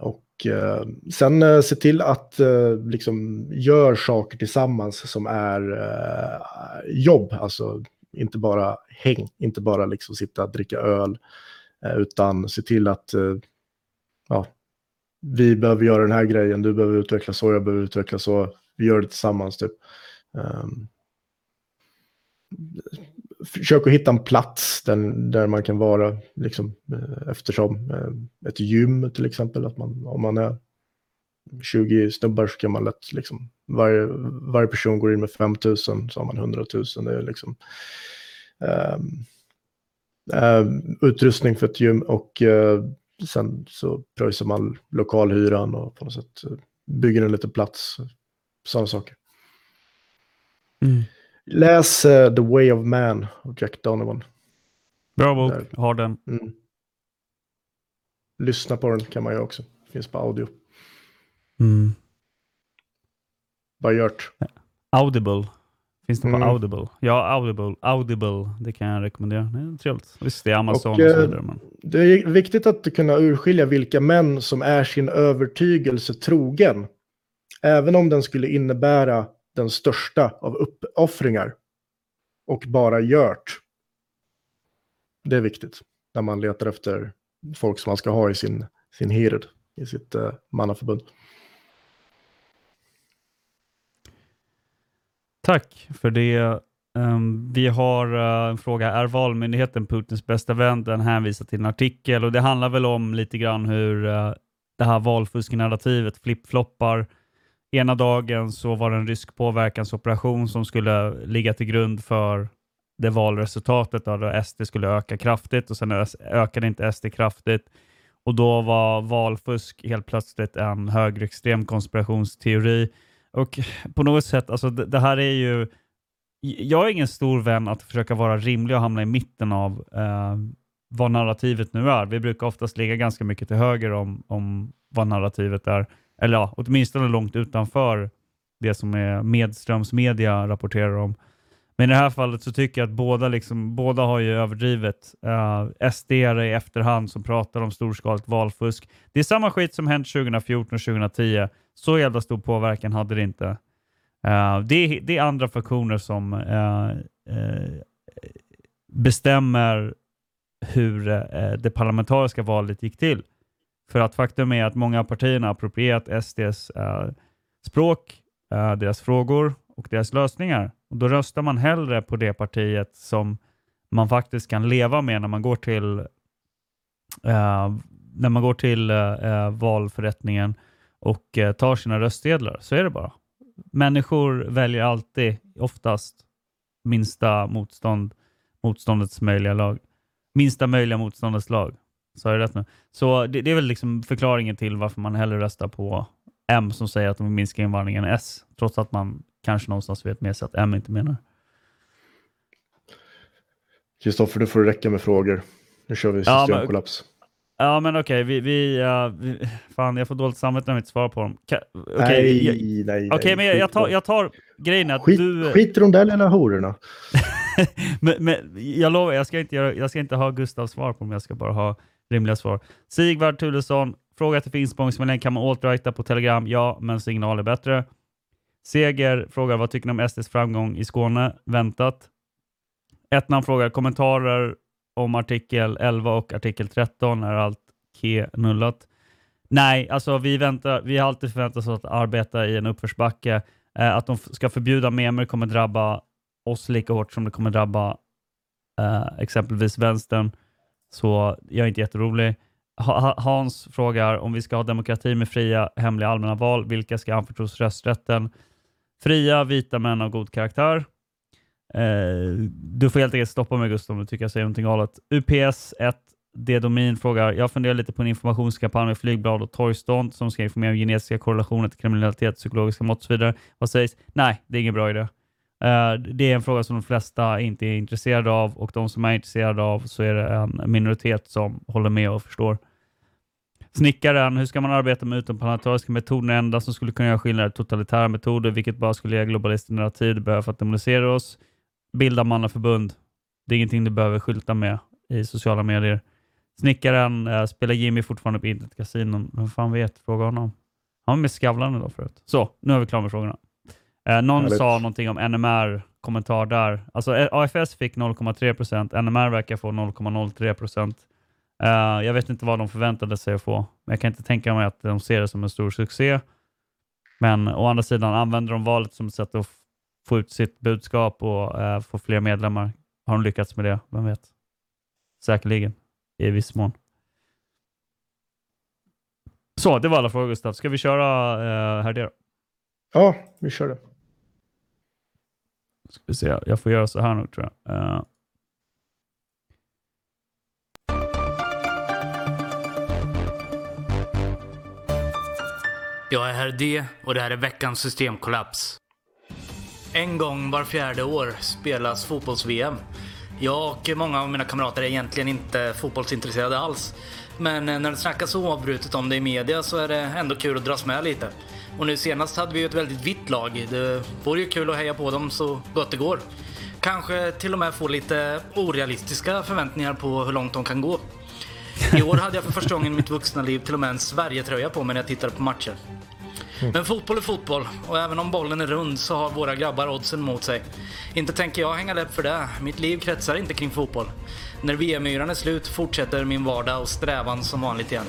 Och eh, sen eh, se till att eh, liksom gör saker tillsammans som är eh, jobb. Alltså inte bara häng, inte bara liksom sitta och dricka öl. Eh, utan se till att eh, ja, vi behöver göra den här grejen, du behöver utveckla så, jag behöver utveckla så. Vi gör det tillsammans typ. Um, försök att hitta en plats där, där man kan vara, liksom, eh, eftersom eh, ett gym till exempel, att man, om man är 20 snubbar så kan man lätt, liksom, varje, varje person går in med 5 000 så har man 100 000. Det är liksom um, um, utrustning för ett gym och uh, sen så pröjsar man lokalhyran och på något sätt eh, bygger en liten plats. Sådana saker. Mm. Läs eh, The Way of Man av Jack Donovan. Bra bok, Där. har den. Mm. Lyssna på den kan man ju också. Finns på audio. Mm. Bara gjort. Audible. Finns det på Mm. Audible? Ja, Audible. Audible, det kan jag rekommendera. Det är trevligt. Visst, det är Amazon och, Och, så eh, vidare. Men... Det är viktigt att kunna urskilja vilka män som är sin övertygelse trogen. Även om den skulle innebära den största av uppoffringar. Och bara gjort. Det är viktigt när man letar efter folk som man ska ha i sin, sin hird, i sitt uh, mannaförbund. Tack för det. Um, vi har uh, en fråga. Är Valmyndigheten Putins bästa vän? Den hänvisar till en artikel och det handlar väl om lite grann hur uh, det här valfusknarrativet flippfloppar. Ena dagen så var det en rysk påverkansoperation som skulle ligga till grund för det valresultatet där SD skulle öka kraftigt och sen ökade inte SD kraftigt. Och då var valfusk helt plötsligt en högerextrem konspirationsteori. Och på något sätt, alltså det, det här är ju... Jag är ingen stor vän att försöka vara rimlig och hamna i mitten av eh, vad narrativet nu är. Vi brukar oftast ligga ganska mycket till höger om, om vad narrativet är. Eller ja, åtminstone långt utanför det som är medströmsmedia rapporterar om. Men i det här fallet så tycker jag att båda, liksom, båda har ju överdrivet. Eh, uh, SD i efterhand som pratar om storskaligt valfusk. Det är samma skit som hänt 2014 och 2010. Så jävla stor påverkan hade det inte. Uh, det, är, det är andra funktioner som uh, uh, bestämmer hur uh, det parlamentariska valet gick till. För att faktum är att många av partierna har approprierat SDs uh, språk, uh, deras frågor och deras lösningar. Och Då röstar man hellre på det partiet som man faktiskt kan leva med när man går till, uh, när man går till uh, valförrättningen och uh, tar sina röstsedlar. Så är det bara. Människor väljer alltid, oftast, minsta motstånd, motståndets möjliga lag. Minsta möjliga motståndets lag. Sa jag rätt nu? Så det, det är väl liksom förklaringen till varför man hellre röstar på M som säger att de vill minska invandringen än S. Trots att man kanske någonstans vet med sig att M inte menar. Kristoffer, nu får det räcka med frågor. Nu kör vi Ja, men- systemkollaps. Ja, men okej. vi, vi, uh, vi, fan, jag får dåligt samvete när jag inte svarar på dem. Ka- okej, nej, jag- nej, nej. Okej, men jag, jag, tar, jag tar grejen att Skit, du... skit lilla hororna. men, men, jag lovar, jag ska, inte göra, jag ska inte ha Gustavs svar på dem, jag ska bara ha rimliga svar. Sigvard Tulesson, fråga till Finspång som kan man alt på Telegram? Ja, men signal är bättre. Seger frågar vad tycker ni om SDs framgång i Skåne? Väntat. Ettnan frågar kommentarer om artikel 11 och artikel 13. Är allt K nullat? Nej, alltså vi, väntar, vi har alltid förväntat oss att arbeta i en uppförsbacke. Eh, att de ska förbjuda memer kommer drabba oss lika hårt som det kommer drabba eh, exempelvis vänstern. Så jag är inte jätterolig. Ha- Hans frågar om vi ska ha demokrati med fria, hemliga allmänna val. Vilka ska anförtros rösträtten? Fria, vita män av god karaktär. Eh, du får helt enkelt stoppa mig Gustav om du tycker jag säger någonting galet. UPS 1 D-domin frågar, jag funderar lite på en informationskampanj med flygblad och torgstånd som ska informera om genetiska korrelationer till kriminalitet, psykologiska mått och så vidare. Vad sägs? Nej, det är ingen bra idé. Eh, det är en fråga som de flesta inte är intresserade av och de som är intresserade av så är det en minoritet som håller med och förstår. Snickaren, hur ska man arbeta med utomparlamentariska metoder? Det enda som skulle kunna göra skillnad är totalitära metoder, vilket bara skulle ge globalister narrativ de behöver för att demonisera oss. Bilda mannaförbund. Det är ingenting du behöver skylta med i sociala medier. Snickaren, eh, spelar Jimmy fortfarande på internetkasinon? Vem fan vet? Fråga honom. Han var med Skavlan idag förut. Så, nu är vi klara med frågorna. Eh, någon Härligt. sa någonting om NMR, kommentar där. Alltså eh, AFS fick 0,3 procent, NMR verkar få 0,03 procent. Eh, jag vet inte vad de förväntade sig att få, men jag kan inte tänka mig att de ser det som en stor succé. Men å andra sidan använder de valet som ett sätt att få ut sitt budskap och eh, få fler medlemmar. Har de lyckats med det? Vem vet? Säkerligen, i viss mån. Så, det var alla frågor Gustav. Ska vi köra eh, här det Ja, vi kör det. Ska vi se. Jag får göra så här nu tror jag. Eh, Jag är herr D och det här är veckans systemkollaps. En gång var fjärde år spelas fotbolls-VM. Jag och många av mina kamrater är egentligen inte fotbollsintresserade alls. Men eh, när det snackas så oavbrutet om det i media så är det ändå kul att dras med lite. Och nu senast hade vi ju ett väldigt vitt lag. Det vore ju kul att heja på dem så gott det går. Kanske till och med få lite orealistiska förväntningar på hur långt de kan gå. I år hade jag för första gången i mitt vuxna liv till och med en Sverigetröja på mig när jag tittade på matcher. Mm. Men fotboll är fotboll och även om bollen är rund så har våra grabbar oddsen mot sig. Inte tänker jag hänga läpp för det. Mitt liv kretsar inte kring fotboll. När VM-yran är slut fortsätter min vardag och strävan som vanligt igen.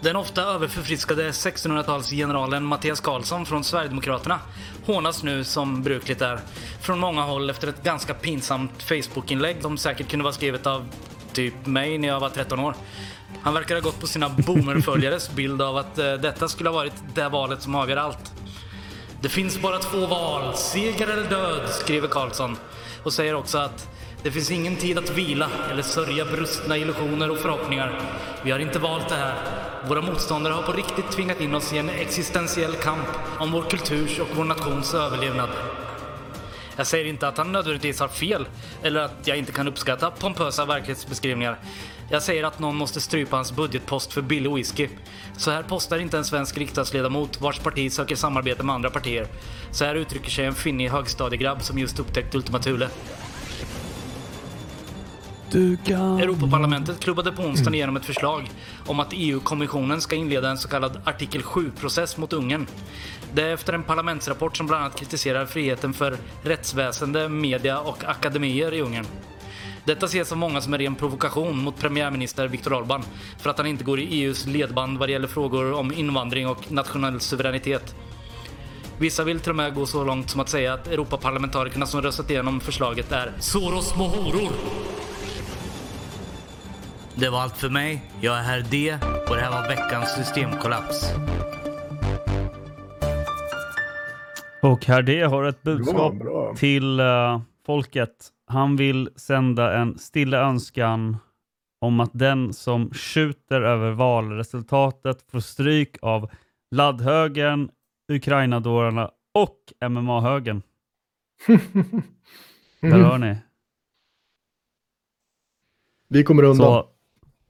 Den ofta överförfriskade 1600-talsgeneralen Mattias Karlsson från Sverigedemokraterna hånas nu som brukligt är från många håll efter ett ganska pinsamt Facebook-inlägg som säkert kunde vara skrivet av typ mig när jag var 13 år. Han verkar ha gått på sina boomerföljares bild av att eh, detta skulle ha varit det valet som avgör allt. Det finns bara två val, seger eller död, skriver Karlsson. Och säger också att det finns ingen tid att vila eller sörja brustna illusioner och förhoppningar. Vi har inte valt det här. Våra motståndare har på riktigt tvingat in oss i en existentiell kamp om vår kulturs och vår nations överlevnad. Jag säger inte att han nödvändigtvis har fel, eller att jag inte kan uppskatta pompösa verklighetsbeskrivningar. Jag säger att någon måste strypa hans budgetpost för billig whisky. Så här postar inte en svensk riksdagsledamot vars parti söker samarbete med andra partier. Så här uttrycker sig en finnig högstadiegrabb som just upptäckt Ultima Thule. Europaparlamentet klubbade på onsdagen igenom ett förslag om att EU-kommissionen ska inleda en så kallad artikel 7-process mot Ungern. Det är efter en parlamentsrapport som bland annat kritiserar friheten för rättsväsende, media och akademier i Ungern. Detta ses av många som en ren provokation mot premiärminister Viktor Orbán för att han inte går i EUs ledband vad det gäller frågor om invandring och nationell suveränitet. Vissa vill till och med gå så långt som att säga att Europaparlamentarikerna som röstat igenom förslaget är Soros små horor. Det var allt för mig. Jag är herr D och det här var veckans systemkollaps. Och herr D har ett budskap bra. till eh, folket. Han vill sända en stilla önskan om att den som skjuter över valresultatet får stryk av laddhögern, Ukrainadårarna och MMA-högern. Där hör ni. Vi kommer undan. Så,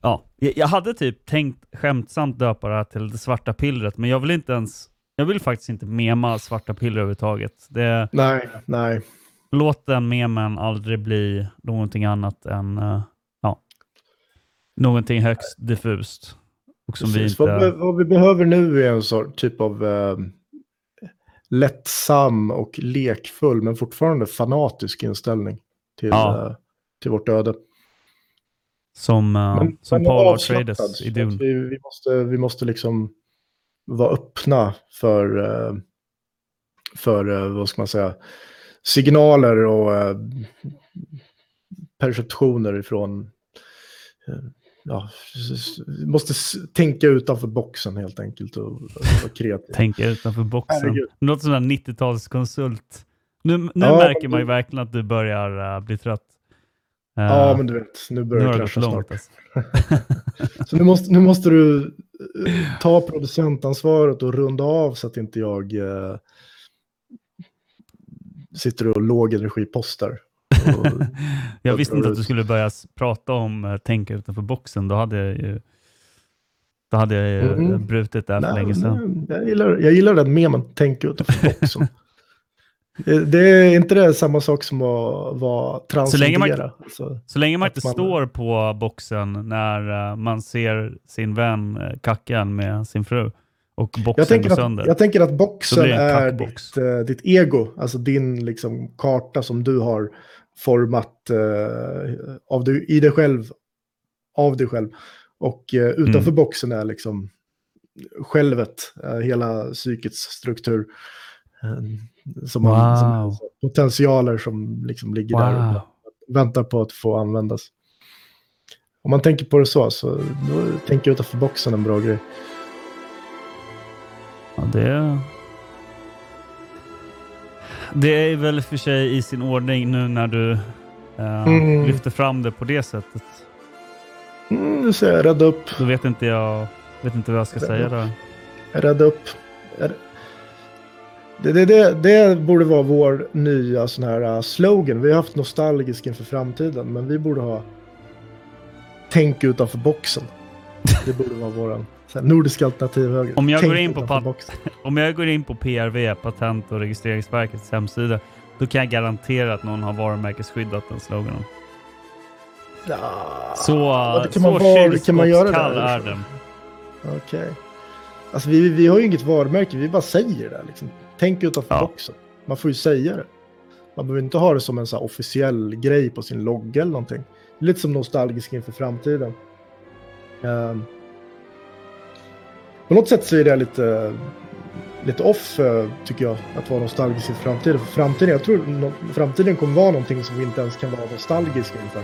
ja, jag, jag hade typ tänkt skämtsamt döpa det här till det svarta pillret, men jag vill inte ens, jag vill faktiskt inte mema svarta piller överhuvudtaget. Det, Nej, nej. Låt den memen aldrig bli någonting annat än eh, ja, någonting högst diffust. Och som Precis. vi Vad, inte... be- vad vi behöver nu är en sort, typ av eh, lättsam och lekfull men fortfarande fanatisk inställning till, Ja. eh, till vårt öde. Som, eh, Men- som men Paul Atreides i Dune. Vi, vi, måste, vi måste liksom vara öppna för, för vad ska man säga, signaler och eh, perceptioner ifrån eh, ja, måste tänka utanför boxen helt enkelt och, och vara kreativa. Tänka utanför boxen. Herregud. Det låter som en 90-talskonsult. Nu, nu Ja, märker man ju verkligen att du börjar eh, bli trött. Eh, Ja, men du vet, nu börjar det krascha snart. Alltså. Så nu måste, nu måste du ta producentansvaret och runda av så att inte jag eh, sitter och lågenergipostar. Jag visste inte att du skulle börja prata om uh, tänka utanför boxen. Då hade jag ju, då hade jag ju Mm. eh, brutit det här för länge sedan. nej, jag, gillar, jag gillar den memen, tänk utanför boxen. det, det är inte det samma sak som att vara Så länge man, transcendera. Alltså, så länge man att inte man- står på boxen när eh, man ser sin vän Kackan med sin fru och boxen jag, tänker går sönder. att, jag tänker att boxen är ditt, eh, ditt ego, alltså din liksom, karta som du har format eh, av du, i dig själv, av dig själv. Och eh, utanför Mm. boxen är liksom självet, eh, hela psykets struktur. Eh, som man, som, Wow. potentialer som liksom ligger där Wow. och väntar på att få användas. Om man tänker på det så, så då tänker jag utanför boxen en bra grej. Ja, det... Det är väl för sig i sin ordning nu när du eh, Mm. lyfter fram det på det sättet. Mm, ser jag rädda upp. Då vet inte jag vet inte vad jag ska Rädda säga upp. där. Rädda upp. Det, det, det, det borde vara vår nya sån här uh, slogan. Vi har haft nostalgisk inför framtiden, men vi borde ha tänk utanför boxen. Det borde vara våran så nordiska alternativ höger. Om jag, Tänk går in på pat- om jag går in på PRV, Patent och registreringsverkets hemsida, då kan jag garantera att någon har varumärkesskyddat den sloganen. Ja, Så, så kan man vara- kan man göra där, är liksom? den. Okej. Alltså vi, vi har ju inget varumärke, vi bara säger det. Liksom. Tänk utanför Ja. boxen. Man får ju säga det. Man behöver inte ha det som en så officiell grej på sin logga eller någonting. Lite som nostalgisk inför framtiden. Ehm, på något sätt så är det lite, lite off, eh, tycker jag, att vara nostalgisk inför framtiden. För framtiden, jag tror no, framtiden kommer vara någonting som vi inte ens kan vara nostalgiska inför.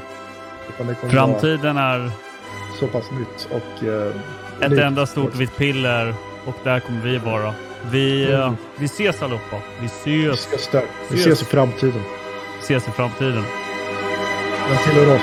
Framtiden är så pass nytt och... eh, ett nytt. enda stort vitt piller och där kommer vi vara. Vi, Mm. eh, vi ses allihopa. Vi Vi ses. ses där. Vi ses i framtiden. ses i framtiden. Den tillhör oss.